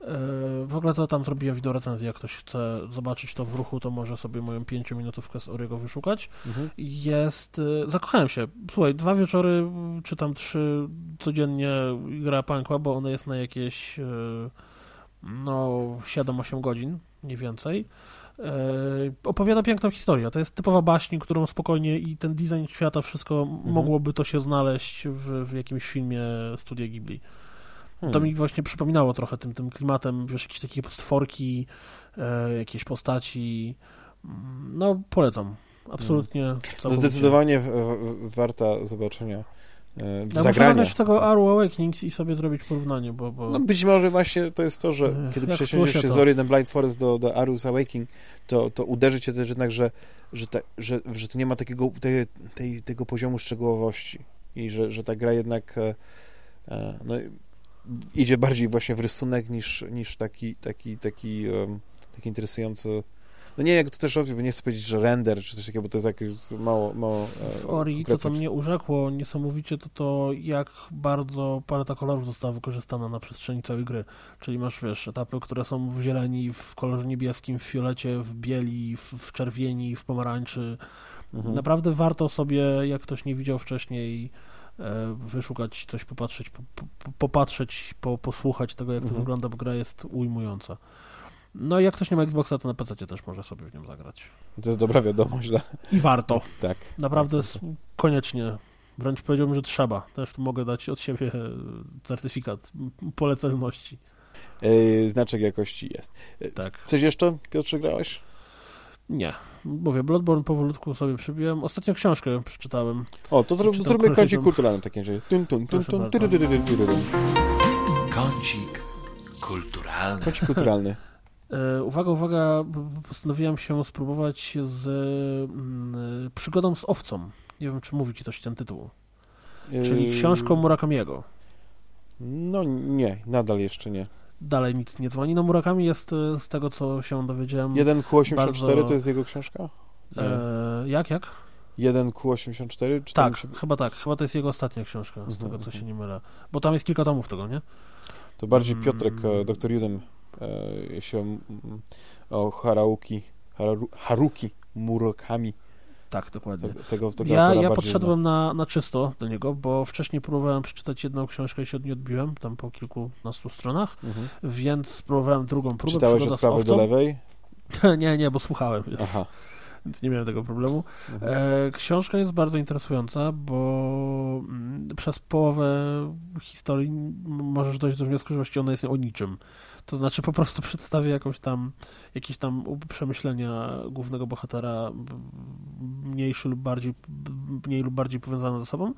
E, w ogóle to tam zrobiłem wideo recenzję, jak ktoś chce zobaczyć to w ruchu, to może sobie moją pięciominutówkę z Oriego wyszukać. Mhm. Jest... E, zakochałem się. Słuchaj, dwa wieczory, czy tam trzy codziennie gra pankła, bo ona jest na jakieś e, no 7-8 godzin, mniej więcej. E, opowiada piękną historię. To jest typowa baśń, którą spokojnie i ten design świata, wszystko mhm. mogłoby to się znaleźć w, w jakimś filmie Studia Ghibli. Hmm. To mi właśnie przypominało trochę tym, tym klimatem, wiesz, jakieś takie stworki, e, jakieś postaci. No, polecam. Absolutnie. Hmm. Zdecydowanie warta zobaczenia no, zagrania. w tego Arrow Awakenings i sobie zrobić porównanie, bo... bo... No być może właśnie to jest to, że Ech, kiedy przesiądziesz się z Ori Blind Forest do, do Arrow's Awakening, to, to uderzy cię też jednak, że, że, że, że to nie ma takiego, tej, tej, tego poziomu szczegółowości i że, że ta gra jednak e, e, no, idzie bardziej właśnie w rysunek niż, niż taki, taki, taki, taki interesujący no nie, jak to też robię, bo nie chcę powiedzieć, że render czy coś takiego, bo to jest jakieś mało... mało w Ori to, co mnie urzekło niesamowicie, to to, jak bardzo paleta kolorów została wykorzystana na przestrzeni całej gry. Czyli masz, wiesz, etapy, które są w zieleni, w kolorze niebieskim, w fiolecie, w bieli, w, w czerwieni, w pomarańczy. Mhm. Naprawdę warto sobie, jak ktoś nie widział wcześniej, e, wyszukać coś, popatrzeć, po, po, popatrzeć, po, posłuchać tego, jak to mhm. wygląda, bo gra jest ujmująca. No i jak ktoś nie ma Xboxa, to na PC też może sobie w nią zagrać. To jest dobra wiadomość. Dla... I warto. Tak. Naprawdę tak, koniecznie. Wręcz powiedziałbym, że trzeba. Też tu mogę dać od siebie certyfikat polecalności. Yy, znaczek jakości jest. Yy, tak. Coś jeszcze, Piotrze, grałeś? Nie. Mówię, Bloodborne powolutku sobie przybiłem. Ostatnio książkę przeczytałem. O, to zrób, zróbmy kącik kulturalny takim razie. Kącik kulturalny. Kącik kulturalny. E, uwaga, uwaga, postanowiłem się spróbować z mm, przygodą z owcą. Nie wiem, czy mówi ci coś ten tytuł. Czyli yy, książką Murakamiego. No nie, nadal jeszcze nie. Dalej nic nie dzwoni. No Murakami jest e, z tego, co się dowiedziałem... 1Q84 bardzo... to jest jego książka? E, jak, jak? 1Q84? Czy tak, się... chyba tak. Chyba to jest jego ostatnia książka, z tego, co się nie mylę. Bo tam jest kilka tomów tego, nie? To bardziej Piotrek, mm. doktor Judem jeśli o, o Harauki, Haru, Haruki Murakami. Tak, dokładnie. Tego, tego, tego ja ja podszedłem na, na czysto do niego, bo wcześniej próbowałem przeczytać jedną książkę i się od niej odbiłem, tam po kilkunastu stronach, mhm. więc spróbowałem drugą próbę. Czytałeś od prawej do lewej? [LAUGHS] nie, nie, bo słuchałem. Więc... Więc nie miałem tego problemu. Mhm. E, książka jest bardzo interesująca, bo mm, przez połowę historii możesz dojść do wniosku, że właściwie ona jest o niczym. To znaczy po prostu przedstawia jakąś tam, jakieś tam przemyślenia głównego bohatera mniejszy lub bardziej, mniej lub bardziej powiązane ze sobą.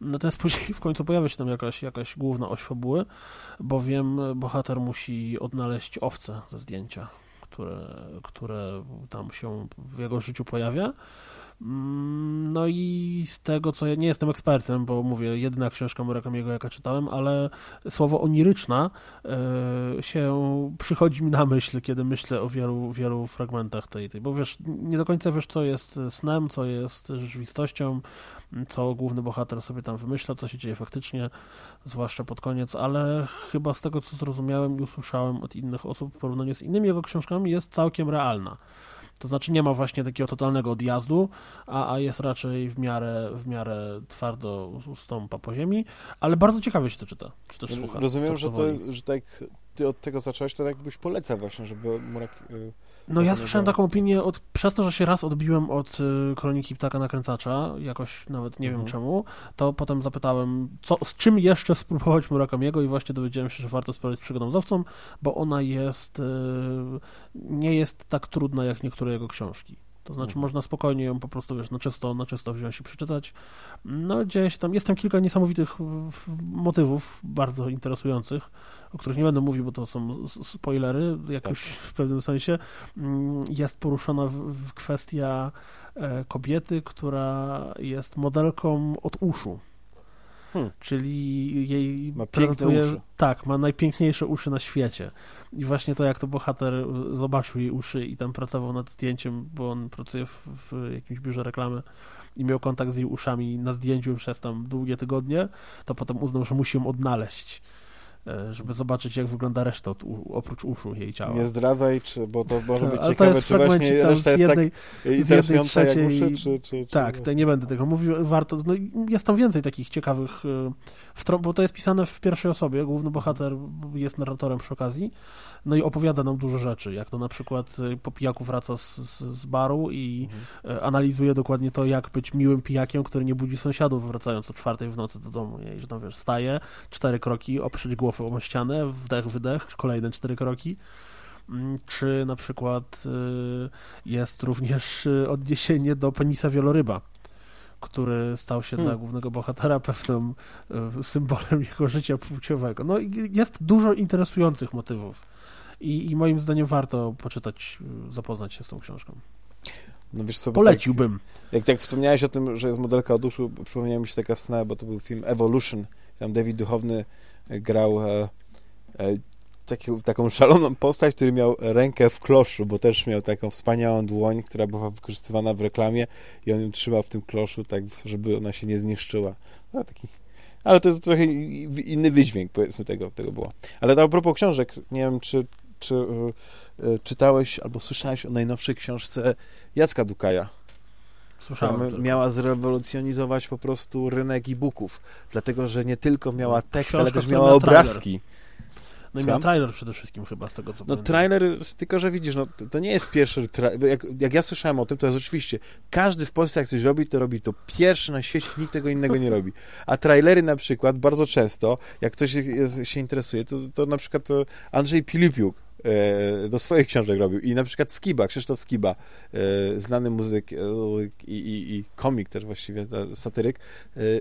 Natomiast później w końcu pojawia się tam jakaś, jakaś główna oś fabuły, bowiem bohater musi odnaleźć owce ze zdjęcia które, które tam się w jego życiu pojawia. Mm, no i z tego, co ja nie jestem ekspertem, bo mówię, jedyna książka Murakamiego, jaka czytałem, ale słowo oniryczna yy, się przychodzi mi na myśl, kiedy myślę o wielu, wielu fragmentach tej, tej, bo wiesz, nie do końca wiesz, co jest snem, co jest rzeczywistością, co główny bohater sobie tam wymyśla, co się dzieje faktycznie, zwłaszcza pod koniec, ale chyba z tego, co zrozumiałem i usłyszałem od innych osób w porównaniu z innymi jego książkami, jest całkiem realna. To znaczy nie ma właśnie takiego totalnego odjazdu, a, a jest raczej w miarę, w miarę twardo stąpa po ziemi, ale bardzo ciekawie się to czyta, czy też słucha. Rozumiem, że, to, że tak ty od tego zacząłeś, to tak byś polecał właśnie, żeby Murak... Y, no ja słyszałem taką opinię od, przez to, że się raz odbiłem od y, Kroniki Ptaka Nakręcacza, jakoś nawet nie mhm. wiem czemu, to potem zapytałem, co, z czym jeszcze spróbować Murakamiego i właśnie dowiedziałem się, że warto sprawdzić z przygodą bo ona jest, y, nie jest tak trudna jak niektóre jego książki. To znaczy mhm. można spokojnie ją po prostu, wiesz, na czysto, na czysto wziąć i przeczytać. No dzieje się tam, jest tam kilka niesamowitych motywów, bardzo interesujących, o których nie będę mówił, bo to są spoilery, jakoś tak. w pewnym sensie. Mm, jest poruszona w, w kwestia e, kobiety, która jest modelką od uszu. Hmm. Czyli jej ma piękne uszy. Tak, ma najpiękniejsze uszy na świecie. I właśnie to, jak to bohater zobaczył jej uszy i tam pracował nad zdjęciem, bo on pracuje w, w jakimś biurze reklamy i miał kontakt z jej uszami na zdjęciu przez tam długie tygodnie, to potem uznał, że musi ją odnaleźć. E, żeby zobaczyć, jak wygląda reszta oprócz uszu jej ciała. Nie zdradzaj, czy, bo to może [LAUGHS] być ciekawe, czy właśnie reszta jest jednej, tak interesująca jak uszy, czy, czy, czy... Tak, to nie będę tego mówił. Warto, no, jest tam więcej takich ciekawych, e, bo to jest pisane w pierwszej osobie, główny bohater jest narratorem przy okazji, no i opowiada nam dużo rzeczy, jak to na przykład y, po pijaku wraca z, z, z baru i mhm. Analizuje dokładnie to, jak być miłym pijakiem, który nie budzi sąsiadów wracając o czwartej w nocy do domu. I że tam wiesz, staje, cztery kroki, oprzeć głowę o ścianę, wdech, wydech, kolejne cztery kroki mm, czy na przykład y, jest również odniesienie do penisa wieloryba, który stał się hmm. dla głównego bohatera pewnym symbolem jego życia płciowego. No jest dużo interesujących motywów i, i moim zdaniem warto poczytać, zapoznać się z tą książką. No wiesz co, Poleciłbym. Tak, jak, jak wspomniałeś o tym, że jest modelka o duszu, przypomniała mi się taka scena, bo to był film Evolution. Tam David Duchowny grał e, e, taki, taką szaloną postać, który miał rękę w kloszu, bo też miał taką wspaniałą dłoń, która była wykorzystywana w reklamie i on ją trzymał w tym kloszu, tak, żeby ona się nie zniszczyła. No, taki ale to jest trochę inny wydźwięk, powiedzmy, tego, tego było. Ale a propos książek, nie wiem, czy czy y, czytałeś albo słyszałeś o najnowszej książce Jacka Dukaja? Słyszałem. miała zrewolucjonizować po prostu rynek e-booków, dlatego, że nie tylko miała tekst, Książka, ale też miała obrazki. No i miał trailer przede wszystkim chyba z tego, co No pamiętam. trailer, tylko że widzisz, no to, nie jest pierwszy trailer. Jak, jak, ja słyszałem o tym, to jest oczywiście, każdy w Polsce jak coś robi, to robi to pierwszy na świecie, nikt tego innego nie robi. A trailery na przykład bardzo często, jak ktoś jest, się interesuje, to, to na przykład Andrzej Pilipiuk E, do swoich książek robił. I na przykład Skiba, Krzysztof Skiba, e, znany muzyk e, i, i, i komik też właściwie, satyryk,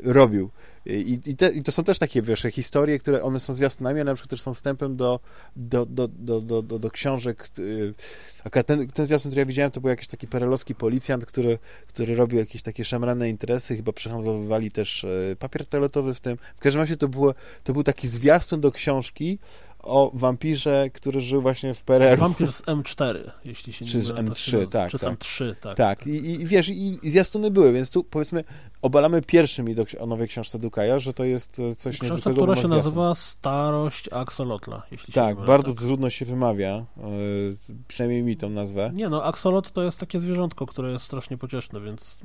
robił. I, i, te, I, to są też takie, wiesz, historie, które one są zwiastunami, ale na przykład też są wstępem do, do, do, do, do, do, do książek. Ten, ten zwiastun, który ja widziałem, to był jakiś taki perelowski policjant, który, który robił jakieś takie szemrane interesy, chyba przehandlowywali też papier toaletowy w tym. W każdym razie to, było, to był taki zwiastun do książki o wampirze, który żył właśnie w PRL. Wampir z M4, jeśli się Czy nie z M3, tak. Czy z tak. M3, tak. Tak, I, i wiesz, i, i zwiastuny były, więc tu powiedzmy obalamy pierwszym do, o nowej książce Dukaja, że to jest e, coś Książka, niezwykłego. która się nazywa Starość Axolotla, jeśli Tak, bardzo tak. trudno się wymawia, yy, przynajmniej mi tą nazwę. Nie no, Axolot to jest takie zwierzątko, które jest strasznie pocieszne, więc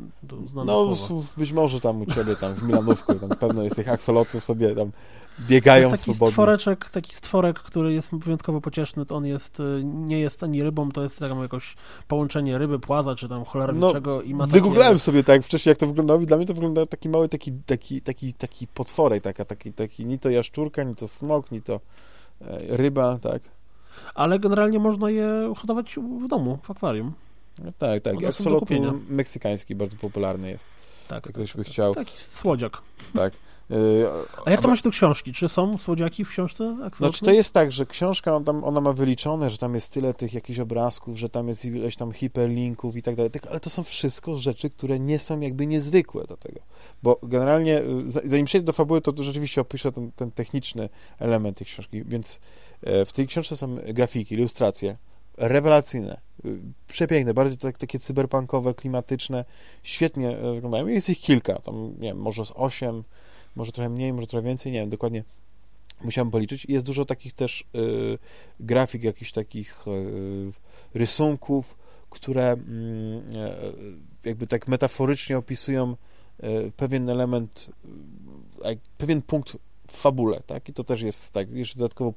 znane No, słowo. być może tam u ciebie, tam w Milanówku, tam pewno jest tych axolotów sobie tam biegają to jest taki swobodnie. Stworeczek, taki stworek, który jest wyjątkowo pocieszny, to on jest, y, nie jest ani rybą, to jest tam jakoś połączenie ryby, płaza, czy tam cholera no, czego i ma Wygooglałem takie... sobie tak wcześniej, jak to wyglądało i dla mnie to wygląda taki mały, taki, taki, taki, taki potworek, taka, taki, taki, ni to jaszczurka, ni to smok, ni to e, ryba, tak. Ale generalnie można je hodować w domu, w akwarium. No tak, tak. Axolotl meksykański bardzo popularny jest. Tak, jak ktoś by tak, chciał. Taki słodziak. Tak. A jak to ma się do książki? Czy są słodziaki w książce? Znaczy to jest tak, że książka, on tam, ona ma wyliczone, że tam jest tyle tych jakichś obrazków, że tam jest ileś tam hiperlinków i tak dalej, tak, ale to są wszystko rzeczy, które nie są jakby niezwykłe do tego. Bo generalnie, zanim przejdę do fabuły, to, to rzeczywiście opiszę ten, ten techniczny element tej książki, więc e, w tej książce są grafiki, ilustracje, rewelacyjne, y, przepiękne, bardziej tak, takie cyberpunkowe, klimatyczne, świetnie e, wyglądają. Jest ich kilka, tam nie wiem, może z osiem, może trochę mniej, może trochę więcej, nie wiem, dokładnie musiałem policzyć. Jest dużo takich też y, grafik, jakichś takich y, rysunków, które y, jakby tak metaforycznie opisują pewien element, pewien punkt fabule, tak? I to też jest tak, jeszcze dodatkowo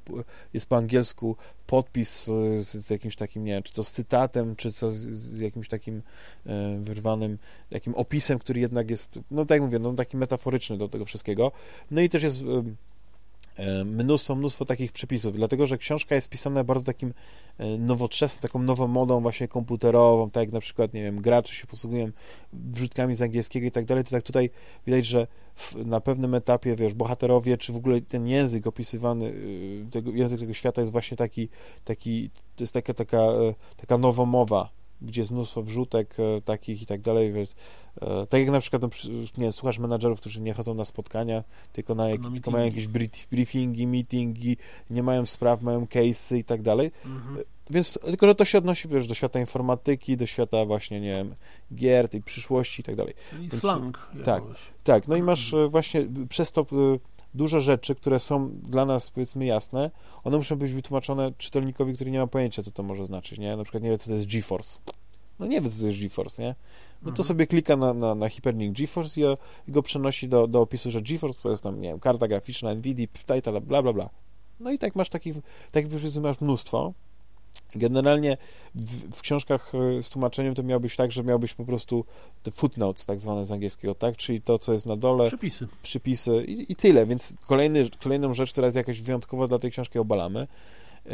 jest po angielsku podpis z, z jakimś takim, nie wiem, czy to z cytatem, czy co z, z jakimś takim e, wyrwanym, takim opisem, który jednak jest, no tak jak mówię, no taki metaforyczny do tego wszystkiego. No i też jest e, mnóstwo, mnóstwo takich przepisów, dlatego, że książka jest pisana bardzo takim e, nowoczesnym, taką nową modą właśnie komputerową, tak jak na przykład, nie wiem, gracze się posługują wrzutkami z angielskiego i tak dalej, to tak tutaj widać, że w, na pewnym etapie, wiesz, bohaterowie, czy w ogóle ten język opisywany, y, tego, język tego świata jest właśnie taki, taki to jest taka, taka, e, taka nowomowa, gdzie jest mnóstwo wrzutek e, takich i tak dalej, więc e, tak jak na przykład, no, nie słuchasz menadżerów, którzy nie chodzą na spotkania, tylko, na jak, no, tylko mają jakieś briefingi, meetingi, nie mają spraw, mają case'y i tak dalej, mhm. E, więc tylko, że to się odnosi wiesz, do świata informatyki, do świata właśnie, nie wiem, gier, tej przyszłości i tak dalej. I więc, slang. Tak, tak, no i masz mhm. właśnie przez to dużo rzeczy, które są dla nas, powiedzmy, jasne, one muszą być wytłumaczone czytelnikowi, który nie ma pojęcia, co to może znaczyć, nie? Na przykład nie wie, co to jest GeForce. No nie wie, co to jest GeForce, nie? No to mhm. sobie klika na, na, na hiperlink GeForce i, i, go przenosi do, do opisu, że GeForce to jest tam, nie wiem, karta graficzna, NVIDIA, bla, bla, bla. No i tak masz takich, takich masz mnóstwo. Generalnie w, w, książkach e, z tłumaczeniem to miał być tak, że miałbyś po prostu te footnotes, tak zwane z angielskiego, tak? Czyli to, co jest na dole. Przypisy. Przypisy i, i tyle. Więc kolejny, kolejną rzecz, która jest jakaś wyjątkowa dla tej książki, obalamy. Yy,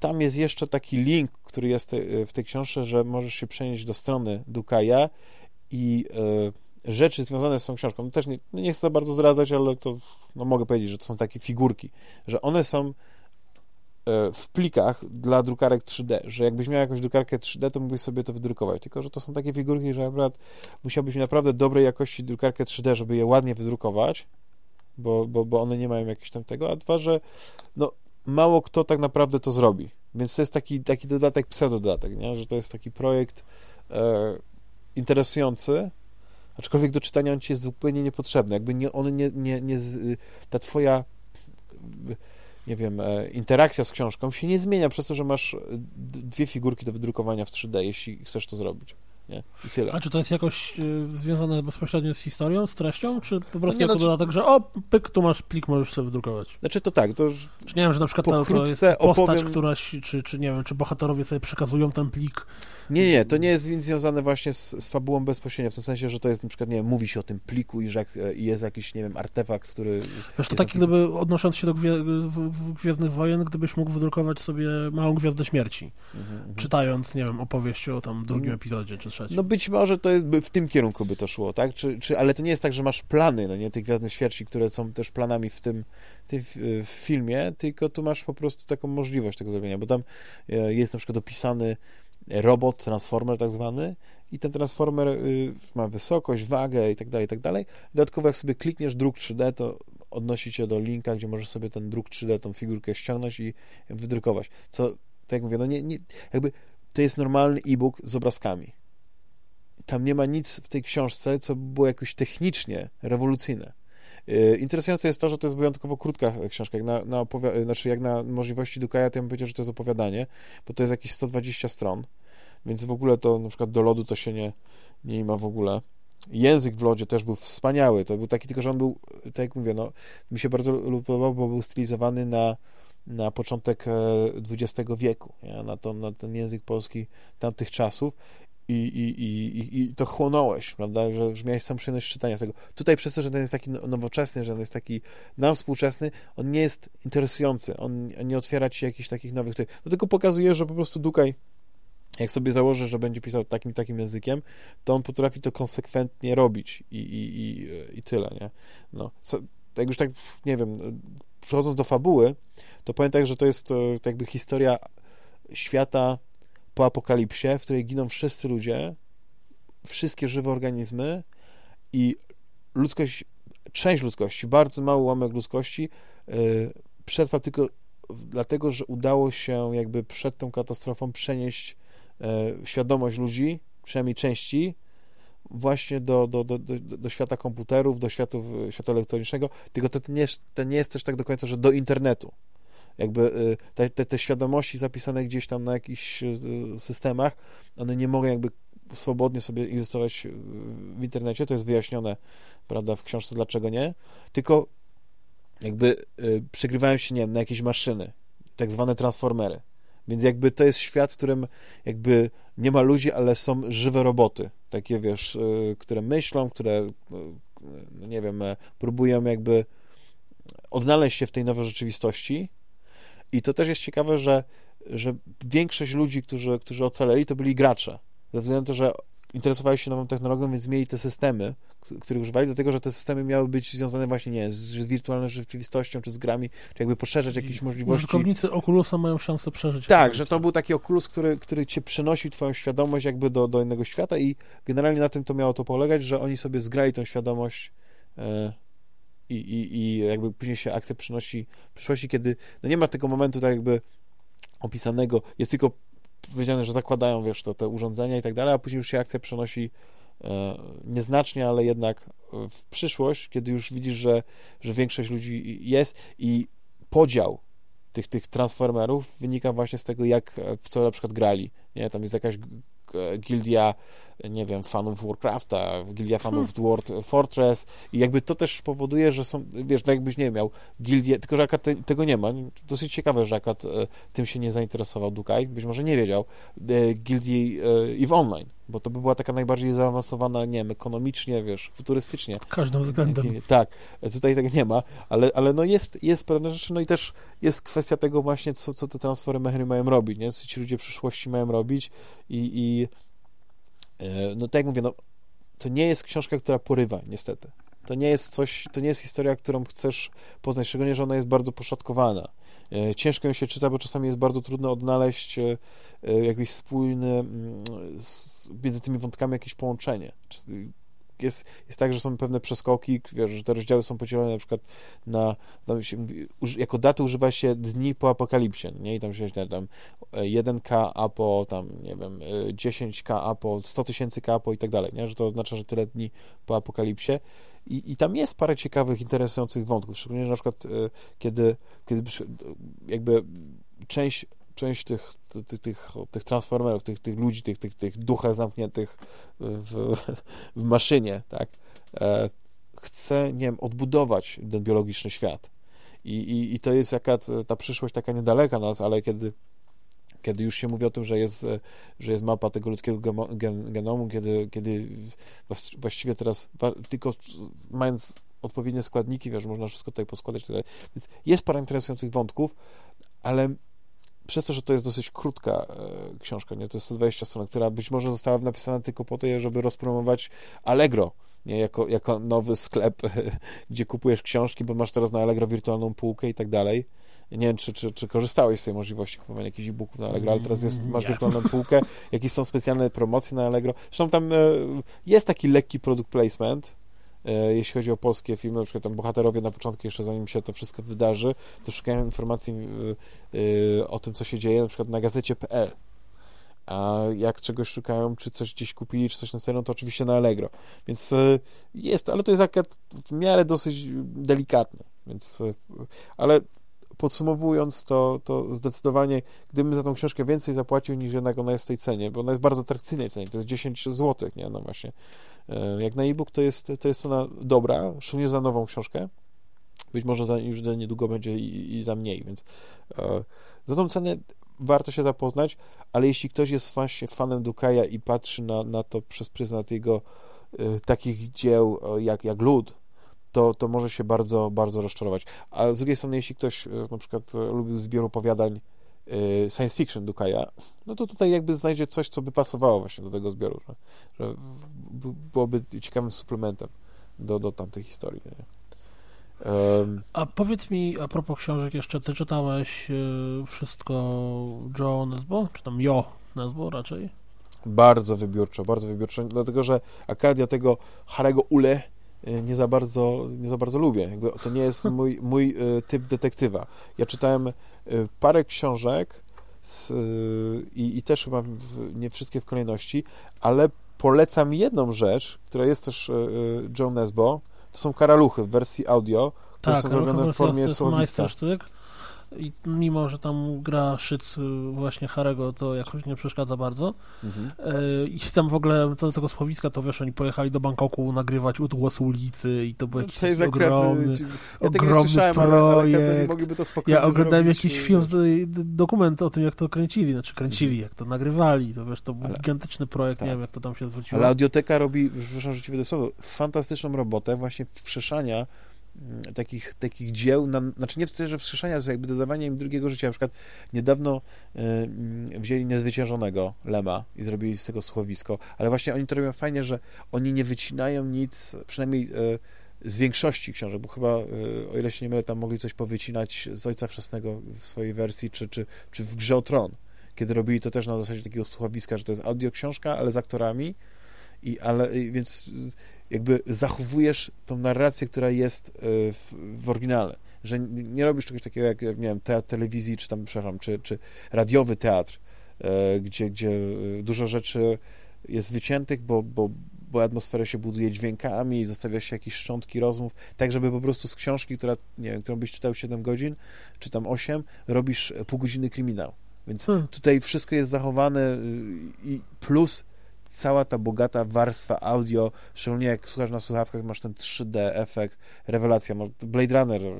tam jest jeszcze taki link, który jest te, w tej książce, że możesz się przenieść do strony Dukaja i rzeczy związane z tą książką. No też nie, nie chcę za bardzo zdradzać, ale to no, mogę powiedzieć, że to są takie figurki, że one są E, w plikach dla drukarek 3D, że jakbyś miał jakąś drukarkę 3D, to mógłbyś sobie to wydrukować, tylko że to są takie figurki, że akurat musiałbyś mieć naprawdę dobrej jakości drukarkę 3D, żeby je ładnie wydrukować, bo, bo, bo one nie mają jakiegoś tam tego, a dwa, że no, mało kto tak naprawdę to zrobi, więc to jest taki, taki dodatek, pseudodatek, nie? że to jest taki projekt e, interesujący, aczkolwiek do czytania on ci jest zupełnie niepotrzebny, jakby nie, on nie, nie, nie ta twoja nie wiem, e, interakcja z książką się nie zmienia przez to, że masz dwie figurki do wydrukowania w 3D, jeśli chcesz to zrobić. Nie? I tyle. A czy to jest jakoś y, związane bezpośrednio z historią, z treścią, czy po prostu no jako no, dodatek, że o, pyk, tu masz plik, możesz sobie wydrukować? Znaczy to tak, to już Czy nie wiem, że na przykład to, to jest postać, opowiem... któraś, czy, czy nie wiem, czy bohaterowie sobie przekazują ten plik nie, nie, to nie jest związane właśnie z, z fabułą bezpośrednio, w tym sensie, że to jest na przykład, nie wiem, mówi się o tym pliku i że i jest jakiś, nie wiem, artefakt, który... Wiesz, to tak gdyby, odnosząc się do gwie, Gwiezdnych Wojen, gdybyś mógł wydrukować sobie Małą Gwiazdę Śmierci, mhm, mhm. czytając, nie wiem, opowieść o tam drugim mm. epizodzie, czy No być może to jest, w tym kierunku by to szło, tak? Czy, czy, ale to nie jest tak, że masz plany, no nie, tych Gwiazdnych Śmierci, które są też planami w tym, tym w filmie, tylko tu masz po prostu taką możliwość tego zrobienia, bo tam e, jest na przykład opisany robot, transformer tak zwany i ten transformer y, ma wysokość, wagę i tak dalej, i tak dalej. Dodatkowo jak sobie klikniesz druk 3D, to odnosi cię do linka, gdzie możesz sobie ten druk 3D, tą figurkę ściągnąć i wydrukować. Co, tak jak mówię, no nie, nie jakby to jest normalny e-book z obrazkami. Tam nie ma nic w tej książce, co było jakoś technicznie rewolucyjne. Y, interesujące jest to, że to jest wyjątkowo krótka książka. Jak na, na, znaczy jak na możliwości Dukaja, to ja bym powiedział, że to jest opowiadanie, bo to jest jakieś 120 stron więc w ogóle to na przykład do lodu to się nie, nie ma w ogóle. Język w lodzie też był wspaniały, to był taki, tylko że on był, tak jak mówię, no, mi się bardzo podobał, bo był stylizowany na, na początek XX e, wieku, nie? Na, to, na ten język polski tamtych czasów i, i, i, i to chłonąłeś, prawda, że, że miałeś sam przyjemność czytania tego. Tutaj przez to, że ten jest taki no, nowoczesny, że on jest taki nam współczesny, on nie jest interesujący, on, nie otwiera ci jakichś takich nowych... No tylko pokazuje, że po prostu Dukaj jak sobie założę, że będzie pisał takim takim językiem, to on potrafi to konsekwentnie robić i, i, i, i tyle, nie? No, jak już tak, nie wiem, przechodząc do fabuły, to tak, że to jest jakby historia świata po apokalipsie, w której giną wszyscy ludzie, wszystkie żywe organizmy i ludzkość, część ludzkości, bardzo mały ułamek ludzkości yy, przetrwa tylko dlatego, że udało się jakby przed tą katastrofą przenieść yy, świadomość ludzi, przynajmniej części, właśnie do, do, do, do, świata komputerów, do światów, świata elektronicznego, tylko to nie, to nie jest też tak do końca, że do internetu. Jakby y, te, te, te świadomości zapisane gdzieś tam na jakichś y, systemach, one nie mogą jakby swobodnie sobie egzystować w internecie, to jest wyjaśnione, prawda, w książce dlaczego nie, tylko jakby y, przegrywają się, nie wiem, na jakieś maszyny, tak zwane transformery. Więc jakby to jest świat, w którym jakby nie ma ludzi, ale są żywe roboty. Takie, wiesz, y, które myślą, które, y, no nie wiem, e, próbują jakby odnaleźć się w tej nowej rzeczywistości. I to też jest ciekawe, że, że większość ludzi, którzy, którzy ocaleli, to byli gracze. Ze względu na to, że interesowali się nową technologią, więc mieli te systemy, których używali, dlatego, że te systemy miały być związane właśnie, nie z, z wirtualną rzeczywistością, czy z grami, czy jakby poszerzać jakieś możliwości. Użytkownicy Oculusa mają szansę przeżyć. Tak, że to był taki Oculus, który, który cię przenosił twoją świadomość jakby do, do innego świata i generalnie na tym to miało to polegać, że oni sobie zgrali tą świadomość e, i, i, i jakby później się akcja przynosi w przyszłości, kiedy no nie ma tego momentu tak jakby opisanego, jest tylko powiedziane, że zakładają, wiesz, to, te urządzenia i tak dalej, a później już się akcja przenosi e, nieznacznie, ale jednak w przyszłość, kiedy już widzisz, że, że większość ludzi jest i podział tych, tych transformerów wynika właśnie z tego, jak w co na przykład grali. Nie? Tam jest jakaś gildia, nie wiem, fanów Warcrafta, gildia fanów hmm. Dwarf Fortress i jakby to też powoduje, że są, wiesz, tak jakbyś, nie wiem, miał gildię, tylko że te, tego nie ma. Dosyć ciekawe, że Akat e, tym się nie zainteresował Dukaj, być może nie wiedział, e, gildii e, EVE Online, bo to by była taka najbardziej zaawansowana, nie wiem, ekonomicznie, wiesz, futurystycznie. Pod każdym względem. Tak, tutaj tego nie ma, ale, ale no jest, jest pewne rzeczy, no i też jest kwestia tego właśnie, co, co te transformery mają robić, nie? Co ci ludzie w przyszłości mają robić i, i e, no tak jak mówię, no, to nie jest książka, która porywa, niestety. To nie jest coś, to nie jest historia, którą chcesz poznać, szczególnie, że ona jest bardzo poszatkowana. E, ciężko ją się czyta, bo czasami jest bardzo trudno odnaleźć e, jakiś spójny mm, między tymi wątkami jakieś połączenie jest, jest tak, że są pewne przeskoki, wiesz, że te rozdziały są podzielone na przykład na, na się, jako daty używa się dni po apokalipsie, nie? I tam się tam 1K a po tam, nie wiem, 10K a po 100 tysięcy K po i tak dalej, nie? Że to oznacza, że tyle dni po apokalipsie i, i tam jest parę ciekawych, interesujących wątków, szczególnie, na przykład e, kiedy, kiedy jakby część część tych, tych, tych, tych transformerów, tych, tych ludzi, tych, tych, tych ducha zamkniętych w, [LAUGHS] w maszynie, tak, e, chce, nie wiem, odbudować ten biologiczny świat. I, i, i to jest jaka ta przyszłość taka niedaleka nas, ale kiedy kiedy już się mówi o tym, że jest, że jest mapa tego ludzkiego genomu, kiedy, kiedy właściwie teraz tylko mając odpowiednie składniki, wiesz, można wszystko tutaj poskładać. Więc jest parę interesujących wątków, ale przez to, że to jest dosyć krótka e, książka, nie? to jest 120 stron, która być może została napisana tylko po to, żeby rozpromować Allegro, nie? Jako, jako nowy sklep, [LAUGHS] gdzie kupujesz książki, bo masz teraz na Allegro wirtualną półkę i tak dalej. Nie wiem, czy, czy, czy korzystałeś z tej możliwości kupowania jakichś e-booków na Allegro, ale teraz jest, masz wirtualną półkę, jakieś są specjalne promocje na Allegro. Zresztą tam e, jest taki lekki product placement, E, jeśli chodzi o polskie filmy, na przykład tam bohaterowie na początku, jeszcze zanim się to wszystko wydarzy, to szukają informacji e, o tym, co się dzieje, na przykład na gazecie.pl. A jak czegoś szukają, czy coś gdzieś kupili, czy coś na celu, to oczywiście na Allegro. Więc jest, ale to jest akurat w miarę dosyć delikatne. Więc, ale podsumowując, to, to zdecydowanie, gdybym za tą książkę więcej zapłacił niż jednak ona jest w tej cenie, bo ona jest bardzo atrakcyjnej cenie, to jest 10 zł, nie? No właśnie. E, jak na e-book to jest, to jest cena dobra, szczególnie za nową książkę. Być może za, już niedługo będzie i, i za mniej, więc e, za tą cenę warto się zapoznać, ale jeśli ktoś jest właśnie fanem Dukaja i patrzy na, na to przez pryzmat jego e, takich dzieł jak, jak Lud, to, to może się bardzo, bardzo rozczarować. A z drugiej strony, jeśli ktoś e, na przykład lubił zbiór opowiadań y, science fiction Dukaja, no to tutaj jakby znajdzie coś, co by pasowało właśnie do tego zbioru, że, że byłoby ciekawym suplementem do, do tamtej historii. Nie? Um, a powiedz mi, a propos książek jeszcze, ty czytałeś wszystko Joe Nesbo, czy tam Jo Nesbo raczej? Bardzo wybiórczo, bardzo wybiórczo, dlatego, że Akadia tego Harego Ule nie za bardzo, nie za bardzo lubię. Jakby to nie jest [LAUGHS] mój, mój y, typ detektywa. Ja czytałem y, parę książek z, i, i też chyba w, nie wszystkie w kolejności, ale polecam jedną rzecz, która jest też Joe Nesbo, to są karaluchy w wersji audio, które tak, są zrobione w formie słowiska. I mimo, że tam gra szyc y, właśnie Harego, to jakoś nie przeszkadza bardzo. Mhm. E, I tam w ogóle do tego słowiska, to wiesz, oni pojechali do Bangkoku nagrywać udgłos ulicy i to był jakiś no, ogromny, ja ogromny projekt. Ale, ja oglądałem jakiś y, film, dokument o tym, jak to kręcili, znaczy kręcili, mhm. jak to nagrywali, to wiesz, to był ale, gigantyczny projekt, tak. nie wiem, jak to tam się zwróciło. Ale audioteka robi, przepraszam, że ci będę słowo, fantastyczną robotę właśnie wprzeszania Mm, takich, takich dzieł, na, znaczy nie w że wskrzeszenia, to jakby dodawanie im drugiego życia. Na przykład niedawno y, wzięli Niezwyciężonego Lema i zrobili z tego słuchowisko, ale właśnie oni to robią fajnie, że oni nie wycinają nic, przynajmniej y, z większości książek, bo chyba, y, o ile się nie mylę, tam mogli coś powycinać z Ojca Chrzestnego w swojej wersji, czy, czy, czy w Grze o Tron, kiedy robili to też na zasadzie takiego słuchowiska, że to jest audioksiążka, ale z aktorami, i, ale, więc jakby zachowujesz tą narrację, która jest e, w, w oryginale. Że nie robisz czegoś takiego jak, nie wiem, teatr telewizji, czy tam, przepraszam, czy, czy radiowy teatr, e, gdzie, gdzie e, dużo rzeczy jest wyciętych, bo, bo, bo atmosferę się buduje dźwiękami i zostawia się jakieś szczątki rozmów, tak żeby po prostu z książki, która, nie wiem, którą byś czytał 7 godzin, czy tam 8, robisz pół godziny kryminał. Więc hmm. tutaj wszystko jest zachowane i plus cała ta bogata warstwa audio, szczególnie jak słuchasz na słuchawkach, masz ten 3D efekt, rewelacja. No, Blade Runner e,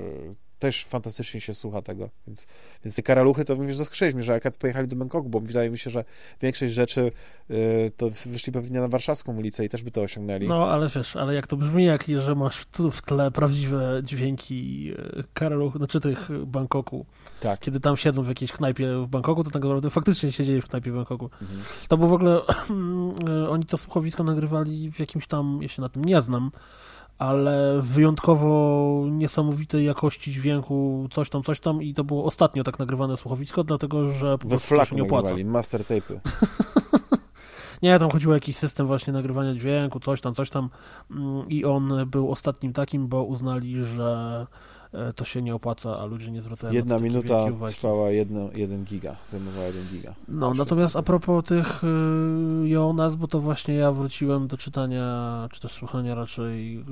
też fantastycznie się słucha tego, więc, więc te karaluchy to mówisz, zaskrzyłeś mnie, że akad pojechali do Bangkoku, bo wydaje mi się, że większość rzeczy y, to wyszli pewnie na warszawską ulicę i też by to osiągnęli. No, ale wiesz, ale jak to brzmi, jak że masz tu w tle prawdziwe dźwięki e, karaluchów, znaczy tych Bangkoku, tak. Kiedy tam siedzą w jakiejś knajpie w Bangkoku, to tak naprawdę faktycznie siedzieli w knajpie w Bangkoku. Mhm. To było w ogóle, [CLEARS THROAT] oni to słuchowisko nagrywali w jakimś tam, ja się na tym nie znam, ale wyjątkowo niesamowitej jakości dźwięku, coś tam, coś tam i to było ostatnio tak nagrywane słuchowisko, dlatego, że po prostu się nie opłaca. master tape. [LAUGHS] [LAUGHS] nie, tam chodziło o jakiś system właśnie nagrywania dźwięku, coś tam, coś tam mm, i on był ostatnim takim, bo uznali, że to się nie opłaca, a ludzie nie zwracają Jedna na minuta trwała jedno, jeden giga, zajmowała jeden giga. No, Coś natomiast a propos tych y, Jonas, bo to właśnie ja wróciłem do czytania, czy też słuchania raczej y,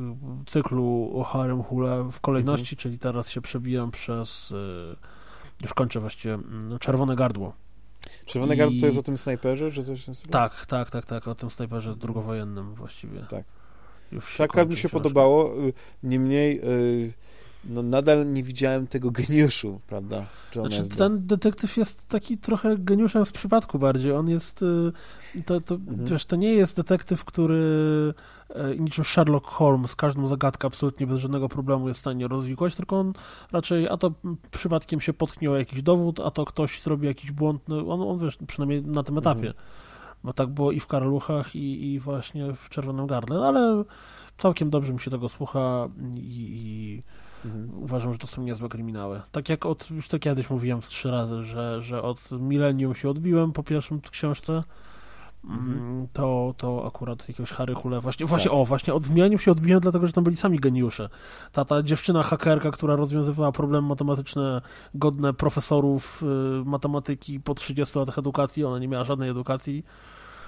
cyklu o Harem Hule w kolejności, mhm. czyli teraz się przebijam przez, y, już kończę właściwie, mm, Czerwone Gardło. Czerwone I... Gardło to jest o tym snajperze, czy coś w tym stylu? Tak, tak, tak, tak, o tym snajperze drugowojennym właściwie. Tak. Już tak mi się podobało, niemniej no nadal nie widziałem tego [LAUGHS] geniuszu, prawda? Znaczy, ten detektyw jest taki trochę geniuszem z przypadku bardziej. On jest, y, to, to, mhm. wiesz, to nie jest detektyw, który e, niczym Sherlock Holmes każdą zagadkę absolutnie bez żadnego problemu jest w stanie rozwikłać, tylko on raczej, a to przypadkiem się potknie o jakiś dowód, a to ktoś zrobi jakiś błąd, no, on, on wiesz, przynajmniej na tym etapie. Mhm. Bo tak było i w Karluchach, i, i właśnie w Czerwonym Gardle, no, ale całkiem dobrze mi się tego słucha i, i Mhm. Uważam, że to są niezłe kryminały. Tak jak od, już to kiedyś mówiłem trzy razy, że, że od Millennium się odbiłem po pierwszym książce, mhm. Mm, to, to akurat jakiegoś Harry Hule właśnie, właśnie, tak. o, właśnie od Millennium się odbiłem, dlatego, że tam byli sami geniusze. Ta, ta dziewczyna hakerka, która rozwiązywała problemy matematyczne godne profesorów y, matematyki po 30 latach edukacji, ona nie miała żadnej edukacji,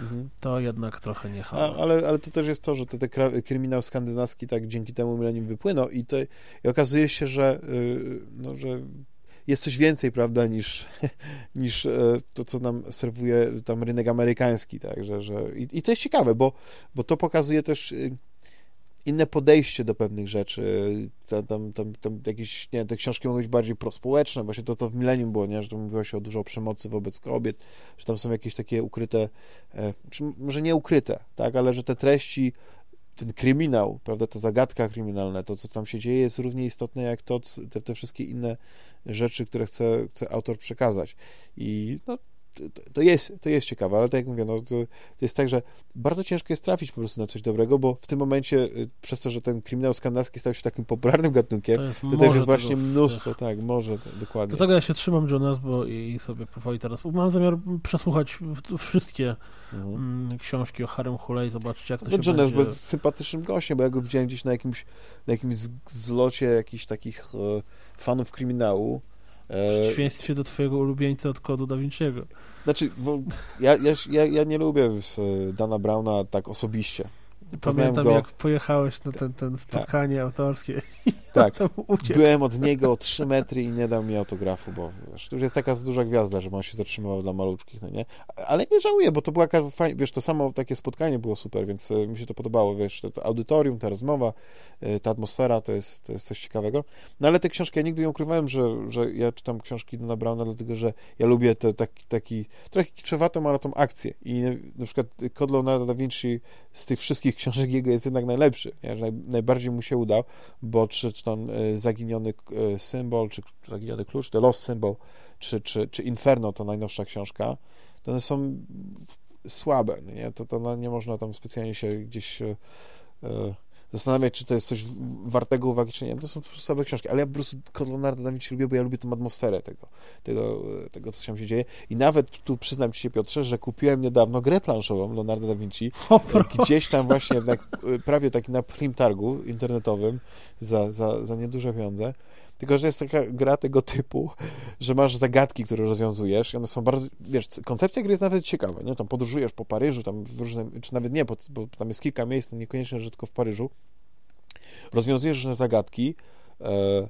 Mhm. to jednak trochę nie A, ale, ale to też jest to, że te, te kryminał skandynawski tak dzięki temu milenium wypłynął i, to, i okazuje się, że, yy, no, że jest coś więcej, prawda, niż, [LAUGHS] niż e, to, co nam serwuje tam rynek amerykański, tak, że, że i, i to jest ciekawe, bo, bo to pokazuje też y, inne podejście do pewnych rzeczy. Tam, tam, tam, tam jakieś, nie te książki mogą być bardziej prospołeczne, właśnie to, to w Millennium było, nie? że to mówiło się o dużo przemocy wobec kobiet, że tam są jakieś takie ukryte, e, czy może nie ukryte, tak, ale że te treści ten kryminał, prawda, ta zagadka kryminalna, to co tam się dzieje jest równie istotne jak to, te, te wszystkie inne rzeczy, które chce, chce autor przekazać. I no, to jest, to jest ciekawe, ale tak jak mówię, no, to, to, jest tak, że bardzo ciężko jest trafić po prostu na coś dobrego, bo w tym momencie, y, przez to, że ten kryminał skandynawski stał się takim popularnym gatunkiem, to, to też jest właśnie mnóstwo, tak, może, dokładnie. Dlatego ja się trzymam Jonas, bo i sobie powoli teraz, mam zamiar przesłuchać wszystkie mhm. Mm, książki o Harem Hulej, zobaczyć jak to no, się Jonas będzie... był sympatycznym gościem, bo ja go widziałem gdzieś na jakimś, na jakimś zlocie jakichś takich e, fanów kryminału, w przeciwieństwie do twojego ulubieńca od kodu Da Vinci'ego. Znaczy, ja, ja, ja nie lubię Dana Browna tak osobiście. Pamiętam, go... jak pojechałeś na ten, ten spotkanie tak. [LAUGHS] autorskie. Tak, byłem od niego o 3 metry i nie dał mi autografu, bo wiesz, to już jest taka duża gwiazda, że on się zatrzymał dla maluczkich, no nie? Ale nie żałuję, bo to była fajna, wiesz, to samo takie spotkanie było super, więc e, mi się to podobało, wiesz, to, to audytorium, ta rozmowa, e, ta atmosfera, to jest, to jest coś ciekawego. No ale te książki, ja nigdy nie ukrywałem, że, że ja czytam książki Dana Browna, dlatego, że ja lubię te, taki, taki trochę kiczowatą, ale tą akcję i na przykład Kod Leonardo da Vinci z tych wszystkich książek jego jest jednak najlepszy, nie? Że naj, najbardziej mu się udał, bo czy, czy e, Zaginiony e, Symbol, czy Zaginiony Klucz, The Lost Symbol, czy, czy, czy Inferno, to najnowsza książka, to one są słabe, nie? To, to no, nie można tam specjalnie się gdzieś e, zastanawiać, czy to jest coś wartego uwagi, czy nie. To są słabe książki, ale ja po prostu Leonardo da Vinci lubię, bo ja lubię tą atmosferę tego, tego, tego co się dzieje. I nawet tu przyznam ci się, Piotrze, że kupiłem niedawno grę planszową Leonardo da Vinci, gdzieś tam właśnie na, prawie taki na prim targu internetowym za, za, za nieduże pieniądze. Tylko, że jest taka gra tego typu, że masz zagadki, które rozwiązujesz i one są bardzo, wiesz, koncepcja gry jest nawet ciekawa, nie? Tam podróżujesz po Paryżu, tam w różnym, czy nawet nie, bo, bo tam jest kilka miejsc, niekoniecznie, że tylko w Paryżu. Rozwiązujesz różne zagadki, e,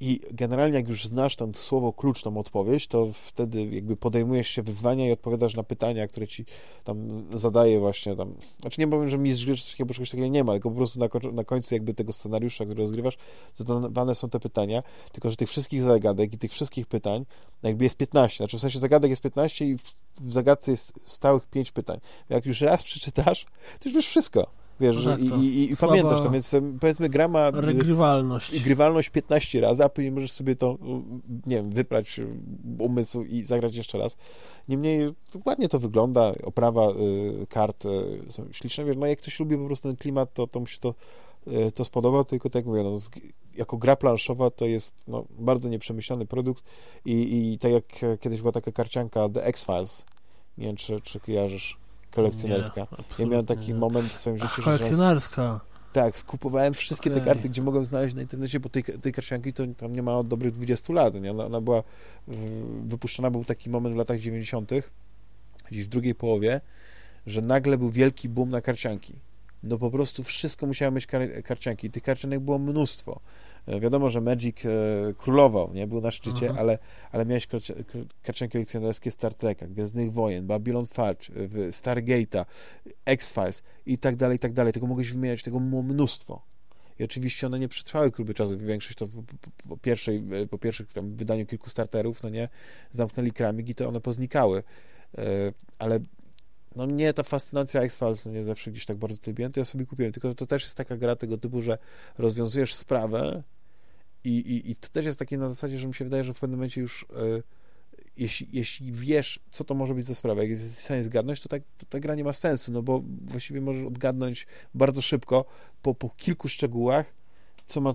i generalnie jak już znasz ten słowo klucz, tą odpowiedź, to wtedy jakby podejmujesz się wyzwania i odpowiadasz na pytania, które ci tam zadaje właśnie tam. Znaczy nie powiem, że mistrz gry czy czegoś takiego nie ma, tylko po prostu na, na końcu jakby tego scenariusza, który rozgrywasz, zadawane są te pytania, tylko że tych wszystkich zagadek i tych wszystkich pytań jakby jest 15. Znaczy w sensie zagadek jest 15 i w, w zagadce jest stałych 5 pytań. Jak już raz przeczytasz, to już wiesz wszystko. Wiesz, no tak i, i, i pamiętasz to, więc powiedzmy gra ma regrywalność. grywalność 15 razy, a później możesz sobie to, nie wiem, wyprać umysł i zagrać jeszcze raz. Niemniej ładnie to wygląda, oprawa y, kart y, są śliczne, wiesz, no jak ktoś lubi po prostu ten klimat, to, to mu się to, y, to spodoba, tylko tak jak mówię, no, z, jako gra planszowa to jest no, bardzo nieprzemyślany produkt i, i tak jak kiedyś była taka karcianka The X-Files, nie wiem, czy, czy kojarzysz, kolekcjonerska. Nie, ja miałem taki nie. moment w swoim życiu, Ach, kolekcjonerska. Tak, skupowałem wszystkie okay. te karty, gdzie mogłem znaleźć na internecie, bo tej, tej karcianki to tam nie ma od dobrych 20 lat, nie? Ona, ona była wypuszczona, był taki moment w latach 90., gdzieś w drugiej połowie, że nagle był wielki boom na karcianki. No po prostu wszystko musiało mieć kar karcianki. Tych karcianek było mnóstwo. E, wiadomo, że Magic e, królował, nie? Był na szczycie, mhm. ale, ale miałeś karcianki kolekcjonerskie Star Treka, Gwiezdnych Wojen, Babylon 5, Stargate'a, X-Files i tak dalej, i tak dalej. Tego mogłeś wymieniać, tego było mnóstwo. I oczywiście one nie przetrwały kluby czasu. Większość to po, po, po pierwszej, e, po pierwszym tam, wydaniu kilku starterów, no nie, zamknęli kramik i to one poznikały. Ale no nie, ta fascynacja X-Files no nie zawsze gdzieś tak bardzo lubiłem, to ja sobie kupiłem. Tylko to też jest taka gra tego typu, że rozwiązujesz sprawę i, i, i to też jest takie na zasadzie, że mi się wydaje, że w pewnym momencie już y, jeśli, jeśli wiesz, co to może być za sprawa, jak jest w stanie zgadnąć, to, tak, to ta gra nie ma sensu, no bo właściwie możesz odgadnąć bardzo szybko, po, po kilku szczegółach, co ma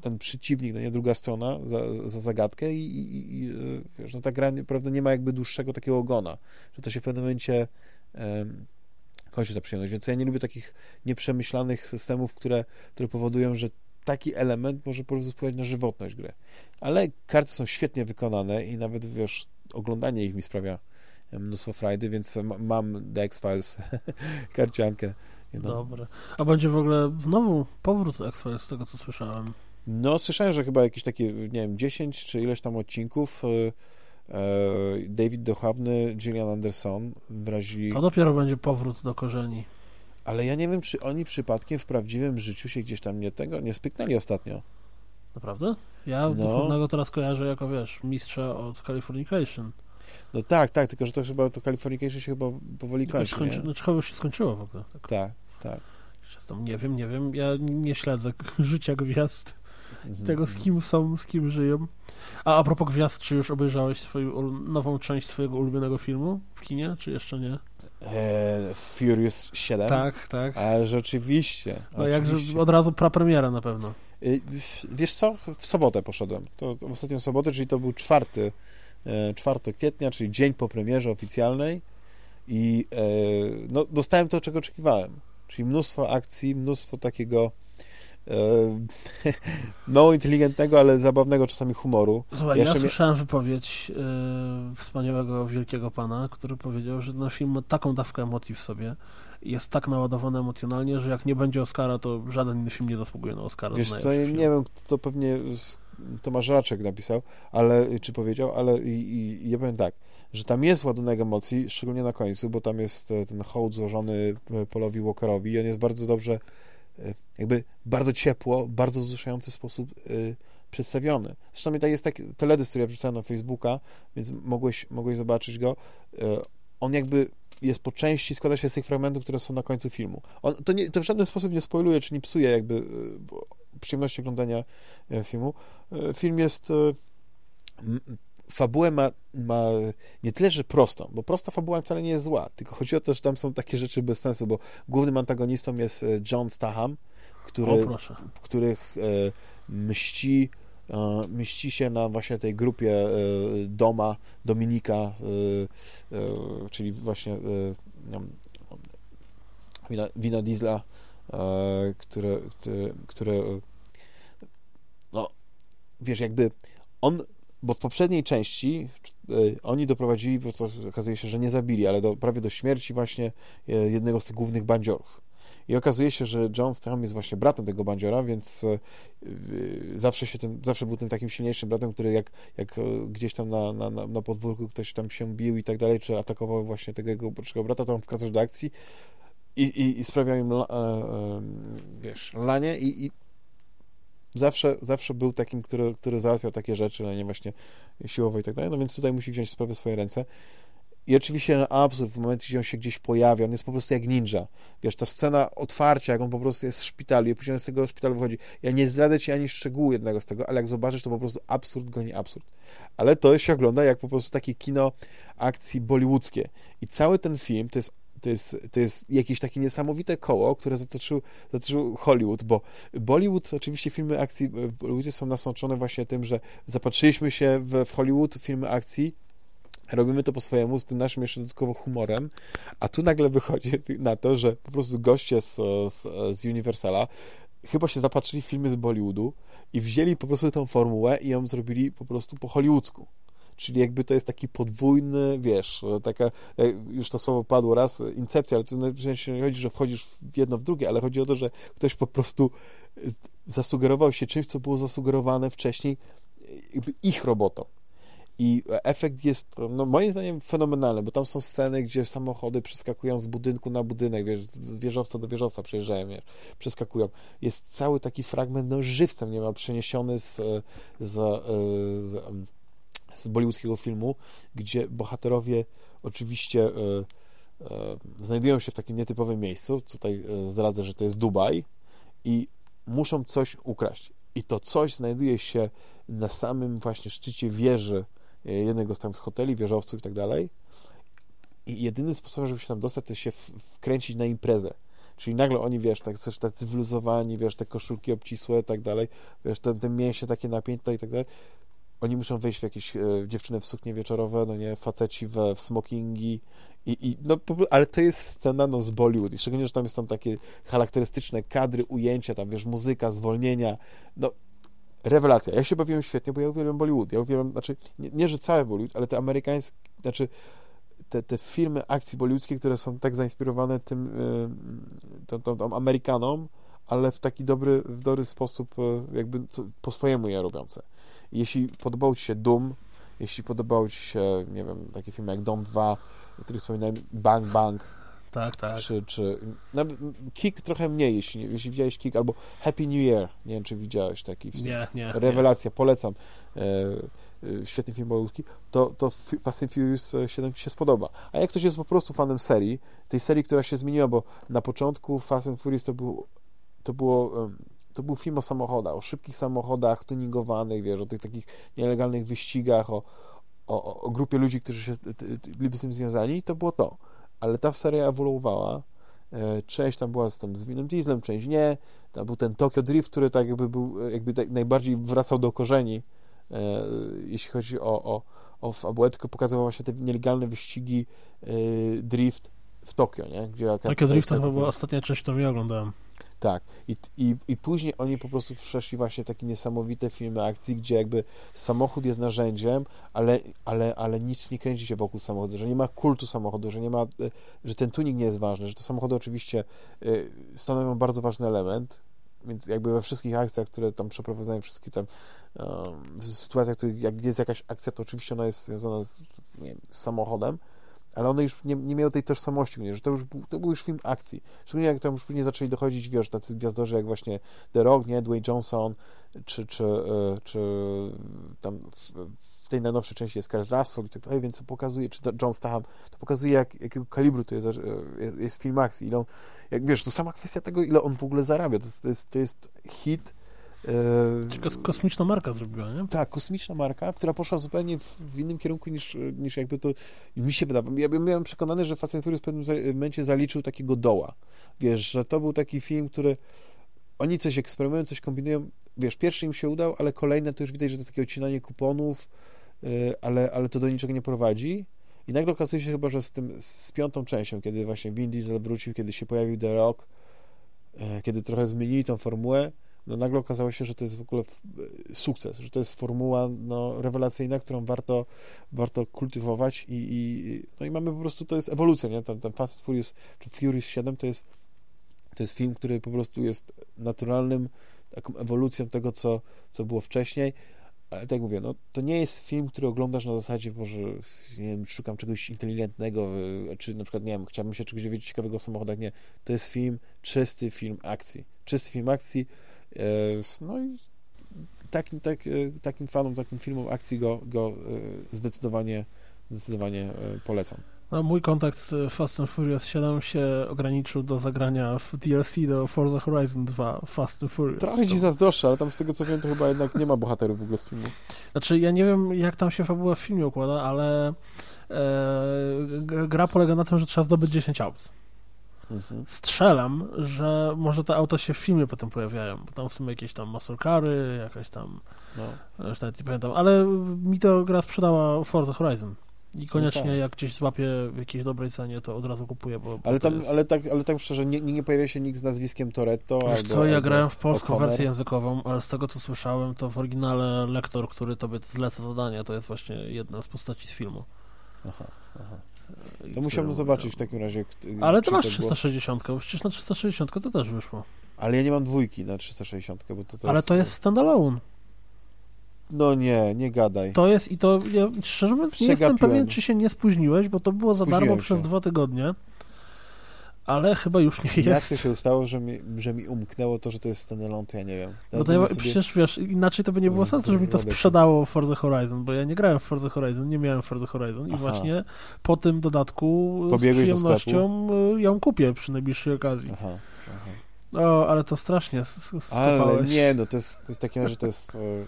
ten przeciwnik, no nie druga strona, za, za zagadkę i, i, i, y, wiesz, no ta gra prawda, nie ma jakby dłuższego takiego ogona, że to się w pewnym momencie kończy ta przyjemność, więc ja nie lubię takich nieprzemyślanych systemów, które, które powodują, że taki element może po prostu wpływać na żywotność gry. Ale karty są świetnie wykonane i nawet, wiesz, oglądanie ich mi sprawia mnóstwo frajdy, więc mam The X-Files, [LAUGHS] karciankę. No. Dobra. A będzie w ogóle znowu powrót X-Files, z tego co słyszałem. No, słyszałem, że chyba jakieś takie, nie wiem, 10 czy ileś tam odcinków e, e, David Dochawny, Gillian Anderson wyrazili... To dopiero będzie powrót do korzeni. Ale ja nie wiem, czy oni przypadkiem w prawdziwym życiu się gdzieś tam nie tego, nie spyknęli ostatnio. Naprawdę? Ja no. Duchownego teraz kojarzę jako, wiesz, mistrza od Californication. No tak, tak, tylko że to chyba to Californication się chyba powoli kończy, skończy, Znaczy chyba już się skończyło w ogóle. Tak, tak. tak Nie wiem, nie wiem. Ja nie śledzę [LAUGHS] życia gwiazd. Mhm. Tego, z kim są, z kim żyją. A a propos gwiazd, czy już obejrzałeś swoją nową część swojego ulubionego filmu w kinie, czy jeszcze nie? Eee, Furious 7? Tak, tak. Ale rzeczywiście. No jakże od razu prapremiera na pewno. Y, wiesz co, w sobotę poszedłem. To, to w ostatnią sobotę, czyli to był czwarty, 4 e, kwietnia, czyli dzień po premierze oficjalnej i e, no, dostałem to, czego oczekiwałem. Czyli mnóstwo akcji, mnóstwo takiego e, [LAUGHS] mało inteligentnego, ale zabawnego czasami humoru. Słuchaj, ja, ja słyszałem wypowiedź e, wspaniałego, wielkiego pana, który powiedział, że ten film ma taką dawkę emocji w sobie, jest tak naładowany emocjonalnie, że jak nie będzie Oscara, to żaden inny film nie zasługuje na Oscara. Wiesz co, nie wiem, to pewnie Tomasz Raczek napisał, ale, czy powiedział, ale i, i, ja powiem tak, że tam jest ładunek emocji, szczególnie na końcu, bo tam jest e, ten hołd złożony e, Polowi Walkerowi i on jest bardzo dobrze, e, jakby bardzo ciepło, bardzo wzruszający sposób przedstawiony. Zresztą tak jest taki teledysk, który ja wrzucałem na Facebooka, więc mogłeś, mogłeś zobaczyć go. On jakby jest po części, składa się z tych fragmentów, które są na końcu filmu. On, to, nie, to w żaden sposób nie spoiluje, czy nie psuje jakby przyjemności oglądania filmu. Film jest fabułę ma, ma nie tyle, że prostą, bo prosta fabuła wcale nie jest zła, tylko chodzi o to, że tam są takie rzeczy bez sensu, bo głównym antagonistą jest e, John Staham, który, o, których e, mści e, mści się na właśnie tej grupie e, Doma, Dominika, e, e, czyli właśnie Wina, Wina Diesla, które, które, które no, wiesz, jakby on bo w poprzedniej części y, oni doprowadzili, bo to okazuje się, że nie zabili, ale do, prawie do śmierci właśnie y, jednego z tych głównych bandziorów. I okazuje się, że John Statham jest właśnie bratem tego bandziora, więc y, zawsze, się tym, zawsze był tym takim silniejszym bratem, który jak, jak gdzieś tam na, na, na podwórku ktoś tam się bił i tak dalej, czy atakował właśnie tego jego brata, to on wkracał do akcji i, i, i sprawiał im, e, e, wiesz, lanie i, i zawsze, zawsze był takim, który, który załatwiał takie rzeczy, a nie właśnie siłowo i tak dalej, no więc tutaj musi wziąć sprawę w swoje ręce. I oczywiście na absurd, w momencie, gdzie on się gdzieś pojawia, on jest po prostu jak ninja. Wiesz, ta scena otwarcia, jak on po prostu jest w szpitalu i później z tego szpitalu wychodzi. Ja nie zdradzę ci ani szczegółu jednego z tego, ale jak zobaczysz, to po prostu absurd goni absurd. Ale to się ogląda jak po prostu takie kino akcji bollywoodzkie. I cały ten film to jest to jest, to jest jakieś takie niesamowite koło, które zatoczył, zatoczył Hollywood, bo Bollywood, oczywiście filmy akcji Bollywoodzie są nasączone właśnie tym, że zapatrzyliśmy się w, w Hollywood, filmy akcji, robimy to po swojemu, z tym naszym jeszcze dodatkowo humorem, a tu nagle wychodzi [LAUGHS] na to, że po prostu goście z, z, z Universala chyba się zapatrzyli w filmy z Bollywoodu i wzięli po prostu tę formułę i ją zrobili po prostu po hollywoodzku czyli jakby to jest taki podwójny, wiesz, taka, e, już to słowo padło raz, incepcja, ale to nie chodzi, że wchodzisz w jedno, w drugie, ale chodzi o to, że ktoś po prostu zasugerował się czymś, co było zasugerowane wcześniej ich robotą. I efekt jest, no moim zdaniem, fenomenalny, bo tam są sceny, gdzie samochody przeskakują z budynku na budynek, wiesz, z wieżowca do wieżowca przejeżdżają, wiesz, przeskakują. Jest cały taki fragment, no żywcem niemal przeniesiony z, z, z z bollywoodzkiego filmu, gdzie bohaterowie oczywiście e, e, znajdują się w takim nietypowym miejscu. Tutaj e, zdradzę, że to jest Dubaj i muszą coś ukraść. I to coś znajduje się na samym właśnie szczycie wieży jednego z tam z hoteli, wieżowców i tak dalej. I jedyny sposób, żeby się tam dostać, to się wkręcić na imprezę. Czyli nagle oni, wiesz, tak, też tacy wyluzowani, wiesz, te koszulki obcisłe i tak dalej, wiesz, te, te mięsie takie napięte i tak dalej oni muszą wejść w jakieś e, dziewczyny w suknie wieczorowe, no nie, faceci we, w smokingi i, i no, ale to jest scena, no, z Bollywood i szczególnie, że tam jest tam takie charakterystyczne kadry, ujęcia, tam, wiesz, muzyka, zwolnienia, no, rewelacja. Ja się bawiłem świetnie, bo ja uwielbiam Bollywood, ja uwielbiam, znaczy, nie, nie że cały Bollywood, ale te amerykańskie, znaczy, te, te filmy akcji bollywoodzkie, które są tak zainspirowane tym, yy, tą, tą, tą Amerykanom, ale w taki dobry, w dobry sposób, e, jakby po swojemu je robiące. Jeśli podobał Ci się Doom, jeśli podobał Ci się, nie wiem, takie filmy jak Dom 2, o których wspominałem, Bang Bang, Tak, tak. Czy, czy, no, Kick trochę mniej, jeśli, jeśli widziałeś Kick, albo Happy New Year. Nie wiem, czy widziałeś taki film. Nie, nie. Rewelacja, nie. polecam. E, e, świetny film malutki. To, to Fast and Furious 7 Ci się spodoba. A jak ktoś jest po prostu fanem serii, tej serii, która się zmieniła, bo na początku Fast and Furious to był to było to był film o samochodach, o szybkich samochodach tuningowanych, wiesz, o tych takich nielegalnych wyścigach, o, o, o grupie ludzi, którzy się byli z tym związani, to było to. Ale ta seria ewoluowała. E, część tam była z, tam, z Winem Dieslem, część nie. Tam był ten Tokyo Drift, który tak jakby był, jakby tak najbardziej wracał do korzeni, e, jeśli chodzi o, o, o fabułę, tylko pokazywał właśnie te nielegalne wyścigi e, drift w Tokio, nie? Gdzie Tokyo Drift to chyba była ostatnia część, którą ja oglądałem. Tak. I, i, I później oni po prostu przeszli właśnie takie niesamowite filmy akcji, gdzie jakby samochód jest narzędziem, ale, ale, ale nic nie kręci się wokół samochodu, że nie ma kultu samochodu, że nie ma, e, że ten tuning nie jest ważny, że te samochody oczywiście e, stanowią bardzo ważny element, więc jakby we wszystkich akcjach, które tam przeprowadzają, wszystkie tam w sytuacjach, jak jest jakaś akcja, to oczywiście ona jest związana z, wiem, z samochodem, ale one już nie, nie miały tej tożsamości, nie, że to już był, to był już film akcji. Szczególnie jak tam już później zaczęli dochodzić, wiesz, tacy gwiazdorzy jak właśnie The Rock, nie, Dwayne Johnson, czy, czy, e, czy tam w, w tej najnowszej części jest Kurt Russell i tak dalej, więc to pokazuje, czy John Statham, to pokazuje jak, jakiego kalibru to jest, e, jest film akcji, ile on, jak wiesz, to sama kwestia tego, ile on w ogóle zarabia, to to jest, to jest hit, Czyli kosmiczna marka zrobiła, nie? Tak, kosmiczna marka, która poszła zupełnie w, w innym kierunku niż, niż jakby to mi się wydawało. Ja byłem przekonany, że Fast and Furious w pewnym momencie zaliczył takiego doła. Wiesz, że to był taki film, który oni coś eksperymentują, coś kombinują. Wiesz, pierwszy im się udał, ale kolejne to już widać, że to takie odcinanie kuponów, y, ale, ale to do niczego nie prowadzi. I nagle okazuje się chyba, że z tym, z piątą częścią, kiedy właśnie Vin Diesel wrócił, kiedy się pojawił The Rock, y, kiedy trochę zmienili tą formułę, no nagle okazało się, że to jest w ogóle sukces, że to jest formuła no, rewelacyjna, którą warto, warto kultywować i, i, no i mamy po prostu, to jest ewolucja, nie? Ten, ten Fast Furious, czy Furious 7 to jest, to jest film, który po prostu jest naturalnym taką ewolucją tego, co, co było wcześniej, ale tak jak mówię, no, to nie jest film, który oglądasz na zasadzie, że nie wiem, szukam czegoś inteligentnego, czy na przykład, nie wiem, chciałbym się czegoś dowiedzieć ciekawego o samochodach, nie. To jest film, czysty film akcji. Czysty film akcji, E, no i takim, tak, e, takim fanom, takim filmom akcji go, go e, zdecydowanie, zdecydowanie polecam. No, mój kontakt z Fast and Furious 7 się ograniczył do zagrania w DLC do Forza Horizon 2 Fast and Furious. Trochę ci zazdroszczę, ale tam z tego co wiem, to chyba jednak nie ma bohaterów w ogóle z filmu. Znaczy, ja nie wiem, jak tam się fabuła w filmie układa, ale e, gra polega na tym, że trzeba zdobyć 10 aut. Mhm. Strzelam, że może te auta się w filmie potem pojawiają, bo tam są jakieś tam muscle jakaś tam, no. już nawet nie pamiętam, ale mi to gra sprzedała Forza Horizon. I koniecznie, no tak. jak gdzieś złapię w jakiejś dobrej cenie, to od razu kupuję, bo... bo ale, tam, jest... ale, tak, ale tak szczerze, nie, nie pojawia się nikt z nazwiskiem Toretto Wiesz albo, co, ja grałem w polską wersję językową, ale z tego, co słyszałem, to w oryginale lektor, który tobie zleca zadanie, to jest właśnie jedna z postaci z filmu. Aha, aha. To musiałbym zobaczyć w takim razie. Ale to masz 360, bo przecież na 360 to też wyszło. Ale ja nie mam dwójki na 360, bo to, to Ale jest... to jest standalone. No nie, nie gadaj. To jest i to, ja szczerze mówiąc, nie jestem pewien, czy się nie spóźniłeś, bo to było za darmo się. przez dwa tygodnie ale chyba już nie jest. Jak to się stało, że mi, że mi umknęło to, że to jest standalone, to ja nie wiem. no to ja, przecież wiesz, inaczej to by nie było sensu, żeby mi to sprzedało Forza Horizon, bo ja nie grałem w Forza Horizon, nie miałem Forza Horizon i Aha. właśnie po tym dodatku Pobiegłeś z przyjemnością y, ją kupię przy najbliższej okazji. Aha. Aha. O, ale to strasznie skopałeś. Ale nie, no to jest, to jest takie, że to jest e, e,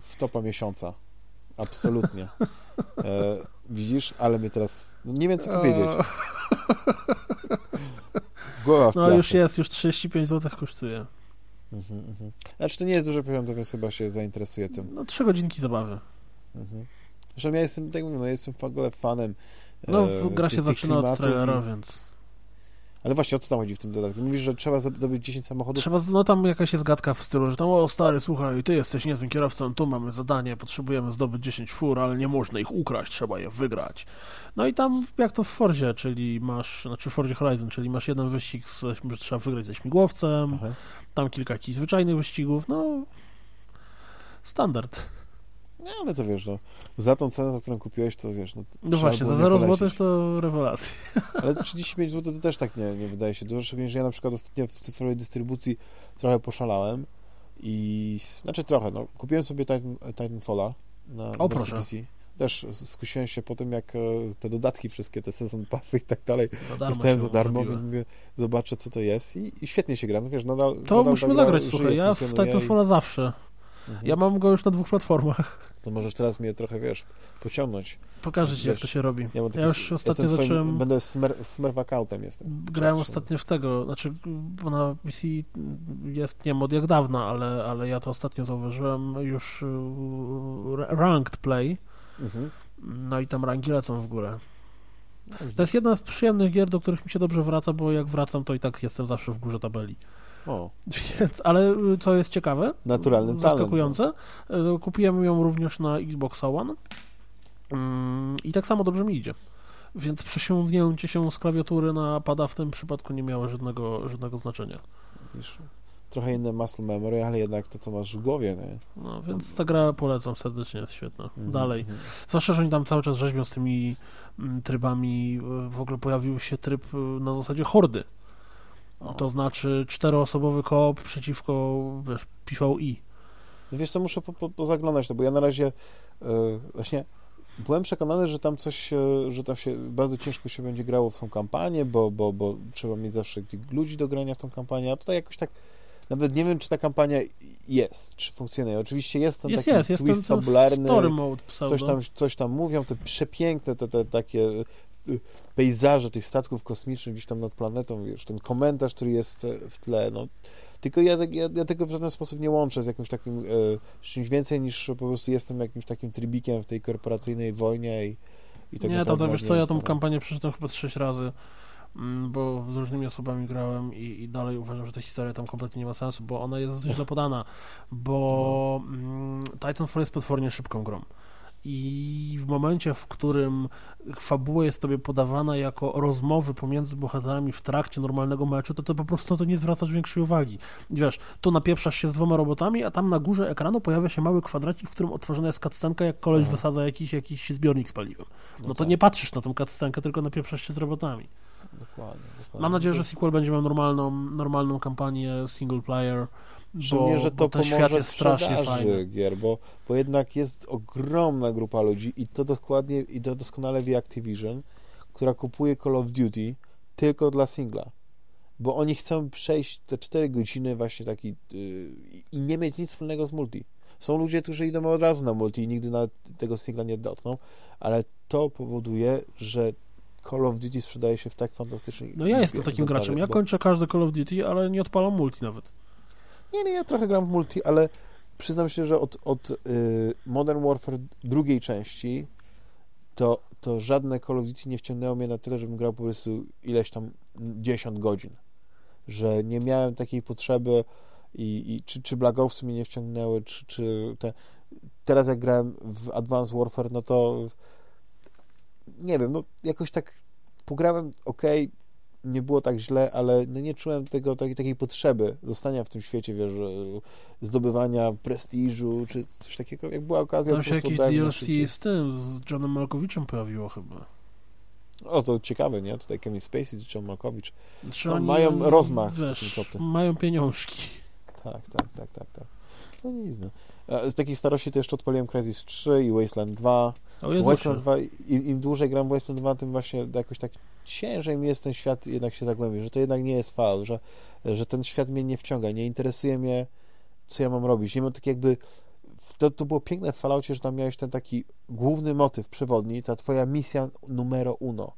wtopa miesiąca. Absolutnie. E, widzisz, ale mnie teraz... No nie wiem, co powiedzieć. [LAUGHS] Głowa w No już jest, już 35 zł kosztuje. Mhm, mhm. Znaczy to nie jest duży pieniądze, więc chyba się zainteresuje tym. No trzy godzinki zabawy. Mhm. Zresztą ja jestem, tak mówię, no, jestem w ogóle fanem No, e, gra się zaczyna od trailera, więc... Ale właśnie, o co tam chodzi w tym dodatku? Mówisz, że trzeba zdobyć 10 samochodów? Trzeba, no tam jakaś jest gadka w stylu, że tam, o stary, słuchaj, ty jesteś niezłym kierowcą, tu mamy zadanie, potrzebujemy zdobyć 10 fur, ale nie można ich ukraść, trzeba je wygrać. No i tam, jak to w Fordzie, czyli masz, znaczy w Fordzie Horizon, czyli masz jeden wyścig, z, że trzeba wygrać ze śmigłowcem, Aha. tam kilka jakichś zwyczajnych wyścigów, no standard. Nie, ale to wiesz, no, za tą cenę, za którą kupiłeś, to wiesz, no, no właśnie, za 0 zł to rewelacja. [LAUGHS] Ale 35 zł to też tak nie, nie wydaje się dużo, szczególnie, że ja na przykład ostatnio w cyfrowej dystrybucji trochę poszalałem i, znaczy trochę, no, kupiłem sobie Titan, Titanfalla na o, proszę. PC. Też skusiłem się po tym, jak e, te dodatki wszystkie, te sezon pasy i tak dalej, dostałem za darmo, więc mówię, zobaczę, co to jest i, i świetnie się gra, no wiesz, nadal... To nadal musimy zagrać, słuchaj, ja w Titanfalla i... zawsze. Mhm. Ja mam go już na dwóch platformach. To możesz teraz mnie trochę, wiesz, pociągnąć. Pokażę ci, wiesz, jak to się robi. Ja, taki, ja już ostatnio twoim, zacząłem... Będę smer, smerwakautem jestem. Grałem ostatnio w tego, znaczy, bo na PC jest nie mod jak dawna, ale, ale ja to ostatnio zauważyłem już y, ranked play. Mhm. No i tam rangi lecą w górę. To jest jedna z przyjemnych gier, do których mi się dobrze wraca, bo jak wracam, to i tak jestem zawsze w górze tabeli. O. Więc, ale y, co jest ciekawe, naturalnym zaskakujące, talent, no. kupiłem ją również na Xbox One mm, i tak samo dobrze mi idzie. Więc przesiągnięcie się z klawiatury na pada w tym przypadku nie miało żadnego, żadnego znaczenia. Wiesz, trochę inne muscle memory, ale jednak to, co masz w głowie. Nie? No, więc ta gra polecam serdecznie, jest świetna. Mm -hmm. Dalej. Mhm. Zwłaszcza, że oni tam cały czas rzeźbią z tymi mm, trybami. W ogóle pojawił się tryb y, na zasadzie hordy. No. To znaczy czteroosobowy koop przeciwko, wiesz, PvE. No wiesz co, muszę po, po, pozaglądać to, bo ja na razie yy, właśnie byłem przekonany, że tam coś, yy, że tam się bardzo ciężko się będzie grało w tą kampanię, bo, bo, bo trzeba mieć zawsze ludzi do grania w tą kampanię, a tutaj jakoś tak nawet nie wiem, czy ta kampania jest, czy funkcjonuje. Oczywiście jest ten jest, taki jest, twist jest ten, fabularny, story mode coś tam, coś tam mówią, te przepiękne, te, te takie pejzaże tych statków kosmicznych gdzieś tam nad planetą, wiesz, ten komentarz, który jest e, w tle, no. Tylko ja, ja, ja tego w żaden sposób nie łączę z jakimś takim, e, czymś więcej niż po prostu jestem jakimś takim trybikiem w tej korporacyjnej wojnie i, i tego Nie, to, to wiesz co, ja tą kampanię przeczytałem chyba trzy razy, mm, bo z różnymi osobami grałem i, i, dalej uważam, że ta historia tam kompletnie nie ma sensu, bo ona jest źle podana, bo no. mm, Titanfall jest potwornie szybką grą i w momencie, w którym fabuła jest tobie podawana jako rozmowy pomiędzy bohaterami w trakcie normalnego meczu, to to po prostu to nie zwracasz większej uwagi. Wiesz, tu napieprzasz się z dwoma robotami, a tam na górze ekranu pojawia się mały kwadracik, w którym otworzona jest cutscenka, jak koleś Aha. wysadza jakiś, jakiś zbiornik z paliwem. No, no to tak. nie patrzysz na tą cutscenkę, tylko napieprzasz się z robotami. Dokładnie, dokładnie. Mam nadzieję, że sequel będzie miał normalną, normalną kampanię single player, Szczególnie, że to pomoże sprzedaży gier, bo, bo jednak jest ogromna grupa ludzi i to dokładnie, i to doskonale wie Activision, która kupuje Call of Duty tylko dla singla. Bo oni chcą przejść te 4 godziny właśnie taki yy, i nie mieć nic wspólnego z multi. Są ludzie, którzy idą od razu na multi i nigdy na tego singla nie dotkną, ale to powoduje, że Call of Duty sprzedaje się w tak fantastycznych... No ja jestem takim graczem. Ja bo... kończę każdy Call of Duty, ale nie odpalam multi nawet. Nie, nie, ja trochę gram w multi, ale przyznam się, że od, od y, Modern Warfare drugiej części to, to żadne Call of Duty nie wciągnęło mnie na tyle, żebym grał po prostu ileś tam 10 godzin. Że nie miałem takiej potrzeby i, i czy, czy Black Ops mnie nie wciągnęły, czy, czy te... Teraz jak grałem w Advanced Warfare, no to nie wiem, no jakoś tak pograłem, ok, nie było tak źle, ale no nie czułem tego, takiej, takiej potrzeby zostania w tym świecie, wiesz, zdobywania prestiżu, czy coś takiego, jak była okazja. Tam się jakieś DLC z tym, z Johnem Malkowiczem pojawiło chyba. O, to ciekawe, nie? Tutaj Kevin Spacey czy John Malkowicz. No, mają rozmach wiesz, z tym Mają pieniążki. Tak, tak, tak, tak, tak. No nic, no. Z takiej starości to jeszcze odpaliłem Crysis 3 i Wasteland 2. Wasteland 2, im, im dłużej gram Wasteland 2, tym właśnie jakoś tak ciężej mi jest ten świat jednak się zagłębić, że to jednak nie jest fal, że, że ten świat mnie nie wciąga, nie interesuje mnie, co ja mam robić. Nie mam tak jakby... To, to było piękne w Falloutie, że tam miałeś ten taki główny motyw przewodni, ta twoja misja numero uno.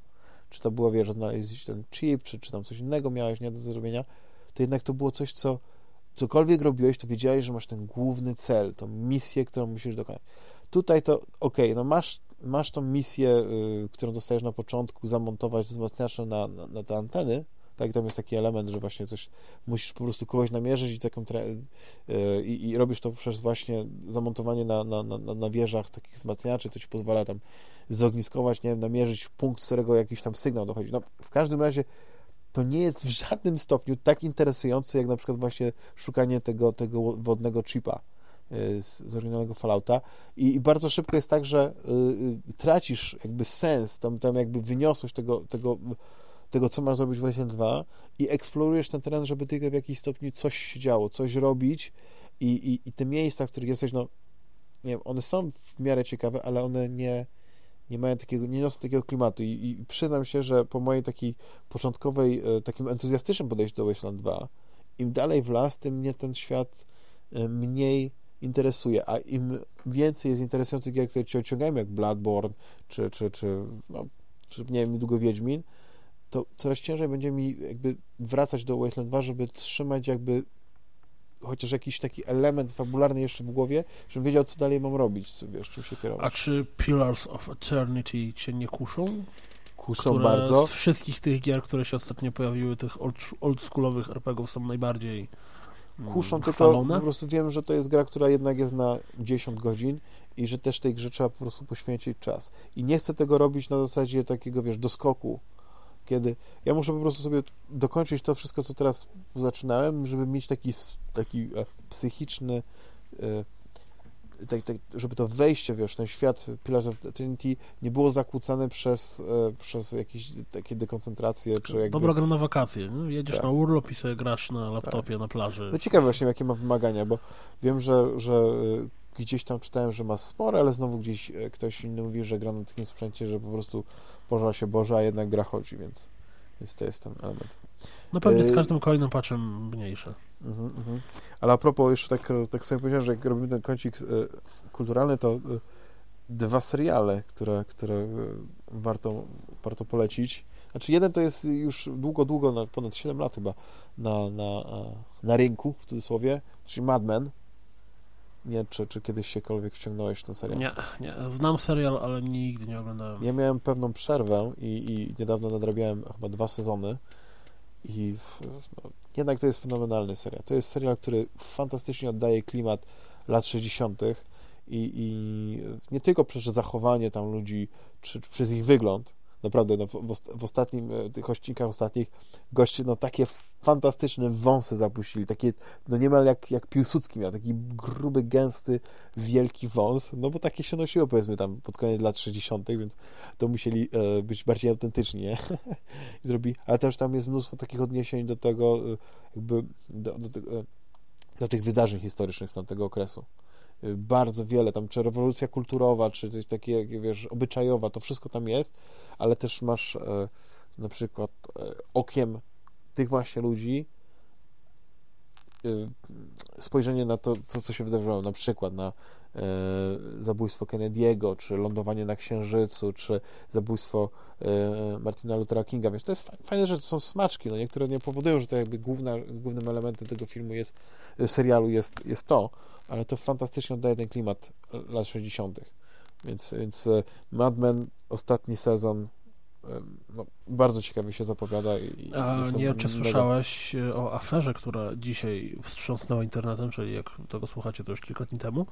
Czy to było, wiesz, znaleźć ten chip, czy, czy tam coś innego miałeś nie do zrobienia, to jednak to było coś, co cokolwiek robiłeś, to wiedziałeś, że masz ten główny cel, tą misję, którą musisz dokonać. Tutaj to, okej, okay, no masz masz tą misję, y, którą dostajesz na początku, zamontować wzmacniacze na, na, na te anteny, tak, tam jest taki element, że właśnie coś musisz po prostu kogoś namierzyć i taką y, i robisz to przez właśnie zamontowanie na, na, na, na wieżach takich wzmacniaczy, to ci pozwala tam zogniskować, nie wiem, namierzyć punkt, z którego jakiś tam sygnał dochodzi. No, w każdym razie to nie jest w żadnym stopniu tak interesujące, jak na przykład właśnie szukanie tego, tego wodnego chipa z, z oryginalnego Fallouta. I, i, bardzo szybko jest tak, że y, tracisz jakby sens, tam, tam jakby wyniosłość tego, tego, tego, co masz zrobić w Wasteland 2 i eksplorujesz ten teren, żeby tylko w jakiś stopniu coś się działo, coś robić i, i, i te miejsca, w których jesteś, no nie wiem, one są w miarę ciekawe, ale one nie nie mają takiego, nie niosą takiego klimatu. I, i przyznam się, że po mojej takiej początkowej, e, takim entuzjastycznym podejściu do Wasteland 2 im dalej w las, tym mnie ten świat e, mniej interesuje, a im więcej jest interesujących gier, które cię ociągają, jak Bloodborne, czy, czy, czy, no, czy nie wiem, niedługo Wiedźmin, to coraz ciężej będzie mi jakby wracać do Wasteland 2, żeby trzymać jakby chociaż jakiś taki element fabularny jeszcze w głowie, żebym wiedział, co dalej mam robić, co, wiesz, czym się kierować. A czy Pillars of Eternity cię nie kuszą? Kuszą które bardzo. Z wszystkich tych gier, które się ostatnio pojawiły, tych old, oldschoolowych RPGów są najbardziej Kuszą, tylko po prostu wiem, że to jest gra, która jednak jest na 10 godzin i że też tej grze trzeba po prostu poświęcić czas. I nie chcę tego robić na zasadzie takiego, wiesz, doskoku, kiedy ja muszę po prostu sobie dokończyć to wszystko, co teraz zaczynałem, żeby mieć taki, taki e, psychiczny e, tak, tak, żeby to wejście, wiesz, ten świat Pillars of Trinity nie było zakłócane przez, e, przez jakieś takie dekoncentracje, czy jakby... Dobra gra na wakacje, nie? jedziesz tak. na urlop i sobie grasz na laptopie, tak. na plaży. No ciekawe właśnie, jakie ma wymagania, bo wiem, że, że gdzieś tam czytałem, że ma spore, ale znowu gdzieś ktoś inny mówi, że gra na takim sprzęcie, że po prostu pożar się Boże, a jednak gra chodzi, więc, więc to jest ten element. No pewnie z każdym kolejnym patchem mniejsze. Uh -huh. Ale a propos, jeszcze tak, tak sobie powiedziałem, że jak robimy ten kącik y, kulturalny, to y, dwa seriale, które, które warto, warto polecić. Znaczy jeden to jest już długo, długo, na ponad 7 lat chyba na, na, na rynku, w cudzysłowie, czyli Mad Men, nie czy, czy kiedyś siekolwiek ściągnąłeś ten serial? Nie, nie. Znam serial, ale nigdy nie oglądałem. Ja miałem pewną przerwę i, i niedawno nadrabiałem chyba dwa sezony i no, jednak to jest fenomenalny serial. To jest serial, który fantastycznie oddaje klimat lat 60. I, i nie tylko przez zachowanie tam ludzi, czy, czy przez ich wygląd, Naprawdę, no, w, w, ostatnim, e, tych odcinkach ostatnich goście, no takie fantastyczne wąsy zapuścili, takie, no niemal jak, jak Piłsudski miał, taki gruby, gęsty, wielki wąs, no bo takie się nosiło, powiedzmy, tam pod koniec lat 60., więc to musieli e, być bardziej autentyczni, nie? [LAUGHS] I zrobi, ale też tam jest mnóstwo takich odniesień do tego, e, jakby, do, do, do, do tych wydarzeń historycznych z tamtego okresu bardzo wiele, tam czy rewolucja kulturowa, czy coś takie, wiesz, obyczajowa, to wszystko tam jest, ale też masz e, na przykład e, okiem tych właśnie ludzi e, spojrzenie na to, to, co się wydarzyło, na przykład na zabójstwo Kennedy'ego, czy lądowanie na Księżycu, czy zabójstwo e, Martina Luthera Kinga, wiesz, to jest fajne, że to są smaczki, no niektóre nie powodują, że to jakby główna, głównym elementem tego filmu jest, serialu jest, jest to, ale to fantastycznie oddaje ten klimat lat 60. Więc, więc e, Mad Men, ostatni sezon, no, bardzo ciekawie się zapowiada. I, A nie wiem, czy słyszałeś e, o aferze, która dzisiaj wstrząsnęła internetem, czyli jak tego słuchacie, to już kilka dni temu,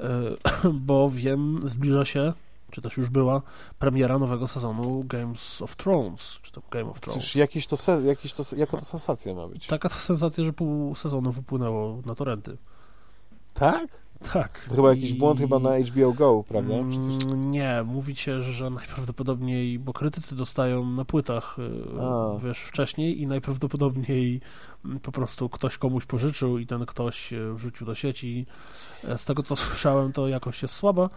e, [CLEARS THROAT] bo wiem, zbliża się czy też już była premiera nowego sezonu Games of Thrones, czy tam Game of Thrones. Cóż, jakiś to, jakiś to, jaka to sensacja ma być? Taka sensacja, że pół sezonu wypłynęło na torenty. Tak? Tak. To chyba jakiś I... błąd chyba na HBO Go, prawda? Mm, nie, mówicie, że najprawdopodobniej, bo krytycy dostają na płytach, y, A. wiesz, wcześniej i najprawdopodobniej po prostu ktoś komuś pożyczył i ten ktoś y, wrzucił do sieci. E, z tego, co [LAUGHS] słyszałem, to jakoś jest słaba,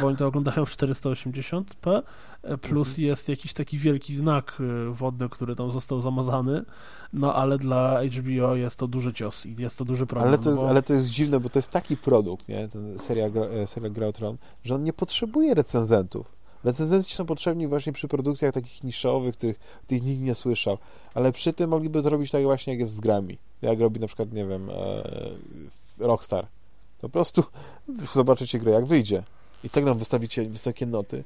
bo oni to oglądają w 480p, e, plus mhm. jest jakiś taki wielki znak wodny, który tam został zamazany, no ale dla HBO jest to duży cios i jest to duży problem. Ale to jest, bo... ale to jest dziwne, bo to jest taki produkt, nie, ten seria, e, seria Gra że on nie potrzebuje recenzentów. Recenzenci są potrzebni właśnie przy produkcjach takich niszowych, których, których nikt nie słyszał, ale przy tym mogliby zrobić tak właśnie jak jest z grami. Jak robi na przykład, nie wiem, e, Rockstar. Po prostu zobaczycie grę jak wyjdzie i tak nam wystawicie wysokie noty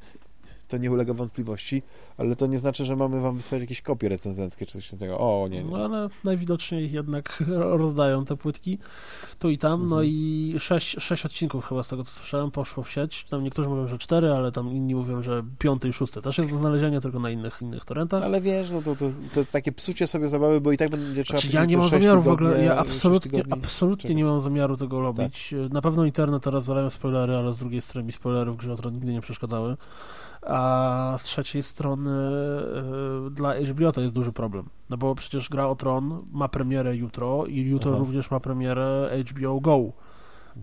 to nie ulega wątpliwości, ale to nie znaczy, że mamy wam wysłać jakieś kopie recenzenckie czy coś takiego. O, nie, nie. No ale najwidoczniej jednak [LAUGHS] rozdają te płytki tu i tam, no mhm. no i sześć, sześć odcinków chyba z tego co słyszałem poszło w sieć. Tam niektórzy mówią, że cztery, ale tam inni mówią, że piąty i szósty też jest do znalezienia tylko na innych, innych torrentach. Ale wiesz, no to, to, to takie psucie sobie zabawy, bo i tak będzie trzeba... Znaczy, ja nie mam zamiaru w ogóle, ja absolutnie, absolutnie nie mam zamiaru tego robić. Tak. Na pewno internet teraz zalają spoilery, ale z drugiej strony mi spoilery w grze o nigdy nie przeszkadzały a z trzeciej strony y, dla HBO to jest duży problem, no bo przecież gra o Tron ma premierę jutro i jutro Aha. również ma premierę HBO Go, mhm.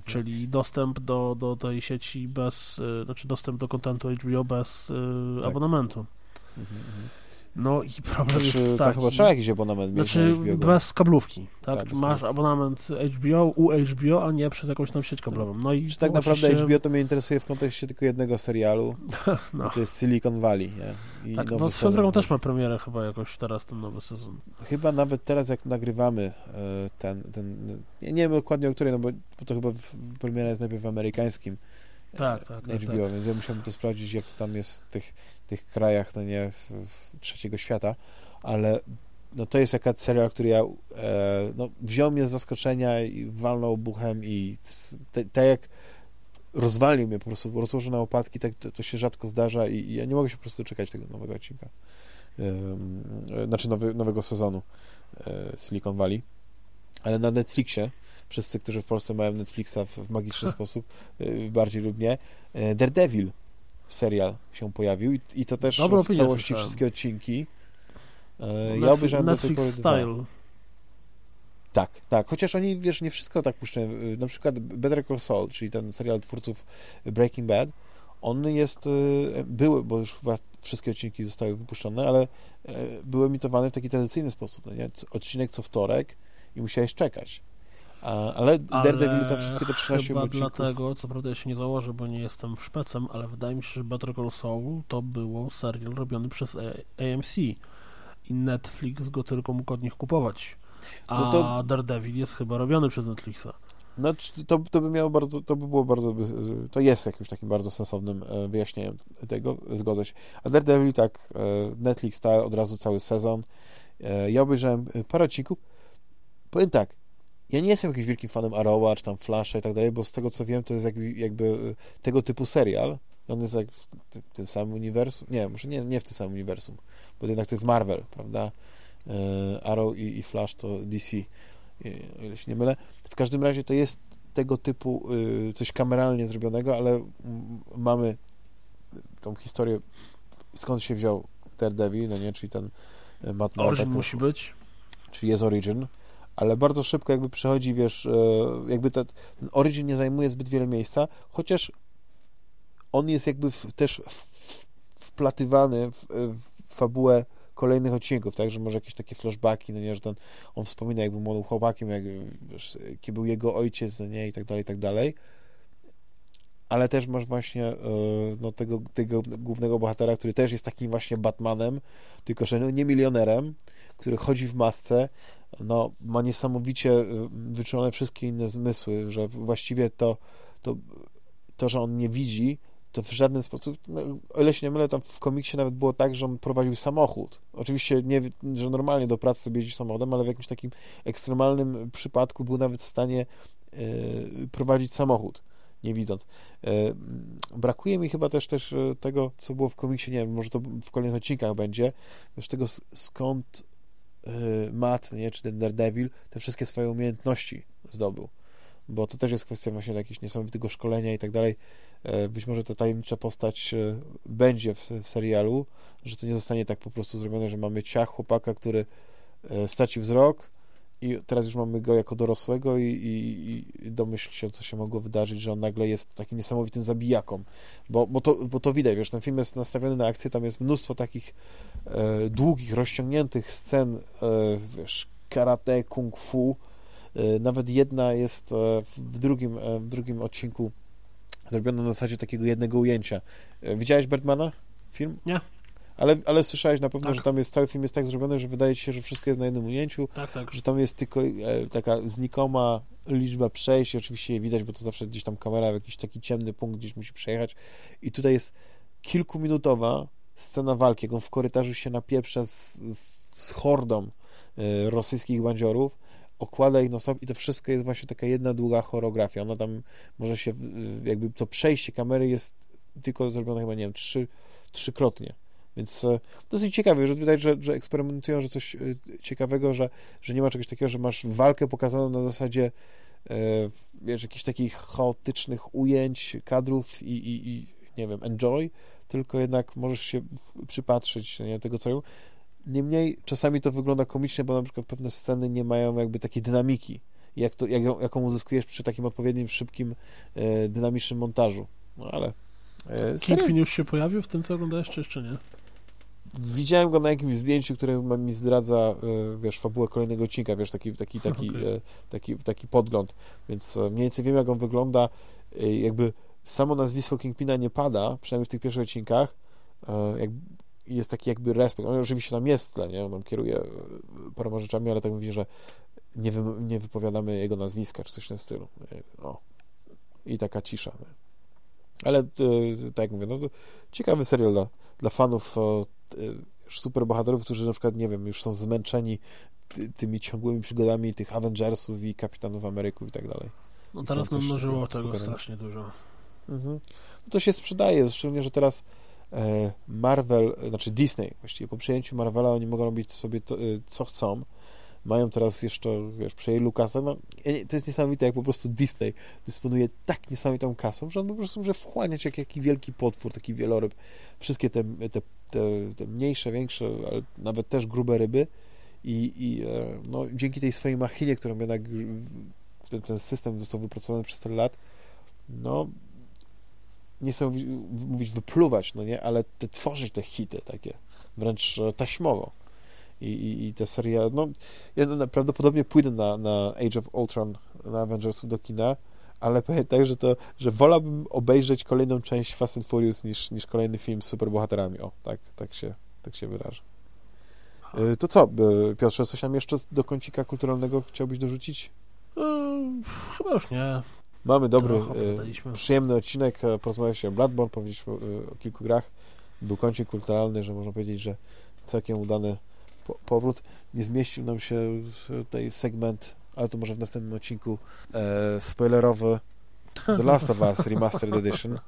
czyli dostęp do, do tej sieci bez, y, znaczy dostęp do kontentu HBO bez y, tak. abonamentu. Mhm, mhm. No i problem znaczy, jest taki... chyba trzeba jakiś abonament mieć Znaczy bez kablówki, tak? tak Masz abonament HBO u HBO, a nie przez jakąś tam sieć kablową. No i Czy tak naprawdę HBO to mnie interesuje w kontekście tylko jednego serialu? [LAUGHS] no. to jest Silicon Valley, nie? I tak, no swoją drogą też ma premierę chyba jakoś teraz ten nowy sezon. Chyba nawet teraz jak nagrywamy e, ten, ten nie, nie wiem dokładnie o której, no bo, bo to chyba premiera jest najpierw w amerykańskim tak, tak, tak, HBO, tak. więc ja musiałbym to sprawdzić, jak to tam jest w tych, tych krajach, no nie, w, w trzeciego świata, ale no to jest jakaś serial, który ja e, no, wziął mnie z zaskoczenia i walnął buchem i tak jak rozwalił mnie po prostu, rozłożył na opadki, tak to, to, się rzadko zdarza i, i, ja nie mogę się po prostu czekać tego nowego odcinka. E, znaczy nowy, nowego sezonu e, Silicon Valley. Ale na Netflixie wszyscy, którzy w Polsce mają Netflixa w, w magiczny sposób, y, bardziej lub nie. E, Daredevil serial się pojawił i, i to też Dobra, w całości wszystkie odcinki. E, ja obejrzałem Netflix do tej style. Tak, tak. Chociaż oni, wiesz, nie wszystko tak puszczają. Y, na przykład Better Call Saul, czyli ten serial twórców Breaking Bad, on jest, y, były, bo już chyba wszystkie odcinki zostały wypuszczone, ale były emitowane w taki tradycyjny sposób, no nie? Odcinek co wtorek i musiałeś czekać. A, ale, Daredevil tam wszystkie te 13 chyba odcinków. dlatego, co prawda ja się nie założę, bo nie jestem szpecem, ale wydaje mi się, że Better Call Saul to było serial robiony przez AMC i Netflix go tylko mógł od nich kupować. A no to... Daredevil jest chyba robiony przez Netflixa. No, to, to by miało bardzo, to by było bardzo, to jest jakimś takim bardzo sensownym e, wyjaśnieniem tego, zgodzę się. A Daredevil tak, e, Netflix ta od razu cały sezon. E, ja obejrzałem parę odcinków. Powiem tak, ja nie jestem jakimś wielkim fanem Arrowa, czy tam Flasha i tak dalej, bo z tego co wiem, to jest jakby, jakby e, tego typu serial. On jest jak w tym samym uniwersum. Nie, może nie, nie w tym samym uniwersum, bo jednak to jest Marvel, prawda? E, Arrow i, i Flash to DC, o ile się nie mylę. W każdym razie to jest tego typu e, coś kameralnie zrobionego, ale mamy tą historię, skąd się wziął Daredevil, no nie, czyli ten Matt Origin musi być. Czyli jest Origin ale bardzo szybko jakby przechodzi, wiesz, e, jakby ten Origin nie zajmuje zbyt wiele miejsca, chociaż on jest jakby w, też w, wplatywany w, w fabułę kolejnych odcinków, tak, że może jakieś takie flashbacki, no nie, że ten, on wspomina jakby młodym chłopakiem, jak, wiesz, jaki był jego ojciec, no nie, i tak dalej, i tak dalej, ale też masz właśnie e, no, tego, tego głównego bohatera, który też jest takim właśnie Batmanem, tylko że no, nie milionerem, który chodzi w masce, no, ma niesamowicie y, wyczulone wszystkie inne zmysły, że właściwie to, to, to że on nie widzi, to w żaden sposób, no, o ile się nie mylę, tam w komiksie nawet było tak, że on prowadził samochód. Oczywiście nie, że normalnie do pracy sobie jeździ samochodem, ale w jakimś takim ekstremalnym przypadku był nawet w stanie y, prowadzić samochód, nie widząc. Y, brakuje mi chyba też, też tego, co było w komiksie, nie wiem, może to w kolejnych odcinkach będzie, już tego skąd Y, Matt, nie, czy ten Daredevil, te wszystkie swoje umiejętności zdobył. Bo to też jest kwestia właśnie jakiegoś niesamowitego szkolenia i tak dalej. E, być może ta tajemnicza postać e, będzie w, w serialu, że to nie zostanie tak po prostu zrobione, że mamy ciach chłopaka, który e, stracił wzrok i teraz już mamy go jako dorosłego i, i, i domyśl się, co się mogło wydarzyć, że on nagle jest takim niesamowitym zabijaką, bo, bo, to, bo to widać, wiesz, ten film jest nastawiony na akcję, tam jest mnóstwo takich e, długich, rozciągniętych scen, e, wiesz, karate, kung fu, e, nawet jedna jest e, w, drugim, e, w drugim odcinku zrobiona na zasadzie takiego jednego ujęcia. E, widziałeś Birdmana? Film? Nie. Ale, ale słyszałeś na pewno, tak. że tam jest cały film jest tak zrobiony, że wydaje ci się, że wszystko jest na jednym ujęciu, tak, tak. że tam jest tylko e, taka znikoma liczba przejść, oczywiście je widać, bo to zawsze gdzieś tam kamera w jakiś taki ciemny punkt gdzieś musi przejechać i tutaj jest kilkuminutowa scena walki, jak on w korytarzu się napieprza z, z, z hordą y, rosyjskich bandziorów, okłada ich na stop i to wszystko jest właśnie taka jedna długa choreografia. Ona tam może się, jakby to przejście kamery jest tylko zrobione chyba, nie wiem, trzy, trzykrotnie. Więc e, dosyć ciekawe, że widać, że, że eksperymentują, że coś e, ciekawego, że, że nie ma czegoś takiego, że masz walkę pokazaną na zasadzie e, wiesz, jakichś takich chaotycznych ujęć, kadrów i, i, i nie wiem, enjoy, tylko jednak możesz się przypatrzyć nie, tego, co robią. Niemniej czasami to wygląda komicznie, bo na przykład pewne sceny nie mają jakby takiej dynamiki, jak to, jak, jaką uzyskujesz przy takim odpowiednim, szybkim, dynamicznym montażu. No ale... E, Kingpin już się pojawił w tym, co oglądałeś, czy jeszcze nie? Widziałem go na jakimś zdjęciu, które mi zdradza, e, wiesz, fabułę kolejnego odcinka, wiesz, taki, taki, [LAUGHS] taki, okay. E, taki, taki podgląd, więc e, mniej więcej wiem, jak on wygląda, jakby samo nazwisko Kingpina nie pada, przynajmniej w tych pierwszych odcinkach, jest taki jakby respekt. On oczywiście tam jest tle, nie? On tam kieruje paroma rzeczami, ale tak mówi, że nie, wy, nie wypowiadamy jego nazwiska, czy coś w tym stylu. O. I taka cisza. Nie? Ale tak jak mówię, no, ciekawy serial dla, dla fanów superbohaterów, którzy na przykład, nie wiem, już są zmęczeni ty, tymi ciągłymi przygodami tych Avengersów i Kapitanów Ameryków i tak dalej. No teraz nam mnożyło tego strasznie dużo. Mhm. No to się sprzedaje, szczególnie, że teraz e, Marvel, znaczy Disney właściwie po przejęciu Marvela oni mogą robić sobie to, e, co chcą. Mają teraz jeszcze, wiesz, przejęli Lucasa. No, to jest niesamowite, jak po prostu Disney dysponuje tak niesamowitą kasą, że on po prostu może wchłaniać jak jaki wielki potwór, taki wieloryb. Wszystkie te, te, te, te mniejsze, większe, ale nawet też grube ryby i, i e, no, dzięki tej swojej machinie, którą jednak ten, ten system został wypracowany przez tyle lat, no nie chcę mówić wypluwać, no nie, ale te, tworzyć te hity takie, wręcz e, taśmowo. I, i, i ta seria, no, ja prawdopodobnie pójdę na, na Age of Ultron, na Avengersów do kina, ale pamiętaj, że to, że wolałbym obejrzeć kolejną część Fast and Furious niż, niż kolejny film z superbohaterami. O, tak, tak się, tak się wyrażę. E, to co, e, Piotrze, coś tam jeszcze do kącika kulturalnego chciałbyś dorzucić? chyba już nie. Mamy dobry, e, przyjemny odcinek, e, porozmawialiśmy o Bloodborne, powiedzieliśmy o kilku grach. Był kącik kulturalny, że można powiedzieć, że całkiem udany po powrót. Nie zmieścił nam się tutaj segment, ale to może w następnym odcinku e, spoilerowy The Last of Us Remastered Edition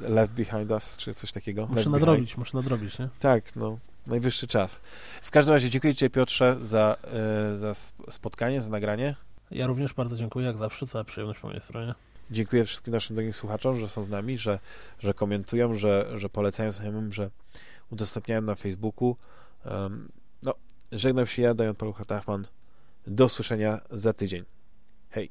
Left Behind Us, czy coś takiego. Muszę nadrobić, muszę nadrobić, nie? Tak, no. Najwyższy czas. W każdym razie dziękuję Ci, Piotrze, za, e, za spotkanie, za nagranie. Ja również bardzo dziękuję, jak zawsze, cała przyjemność po mojej stronie. Dziękuję wszystkim naszym drogim słuchaczom, że są z nami, że, że komentują, że, że polecają znajomym, że udostępniają na Facebooku. Um, żegnam się ja, Dajan Palucha-Tachman. Do usłyszenia za tydzień. Hej.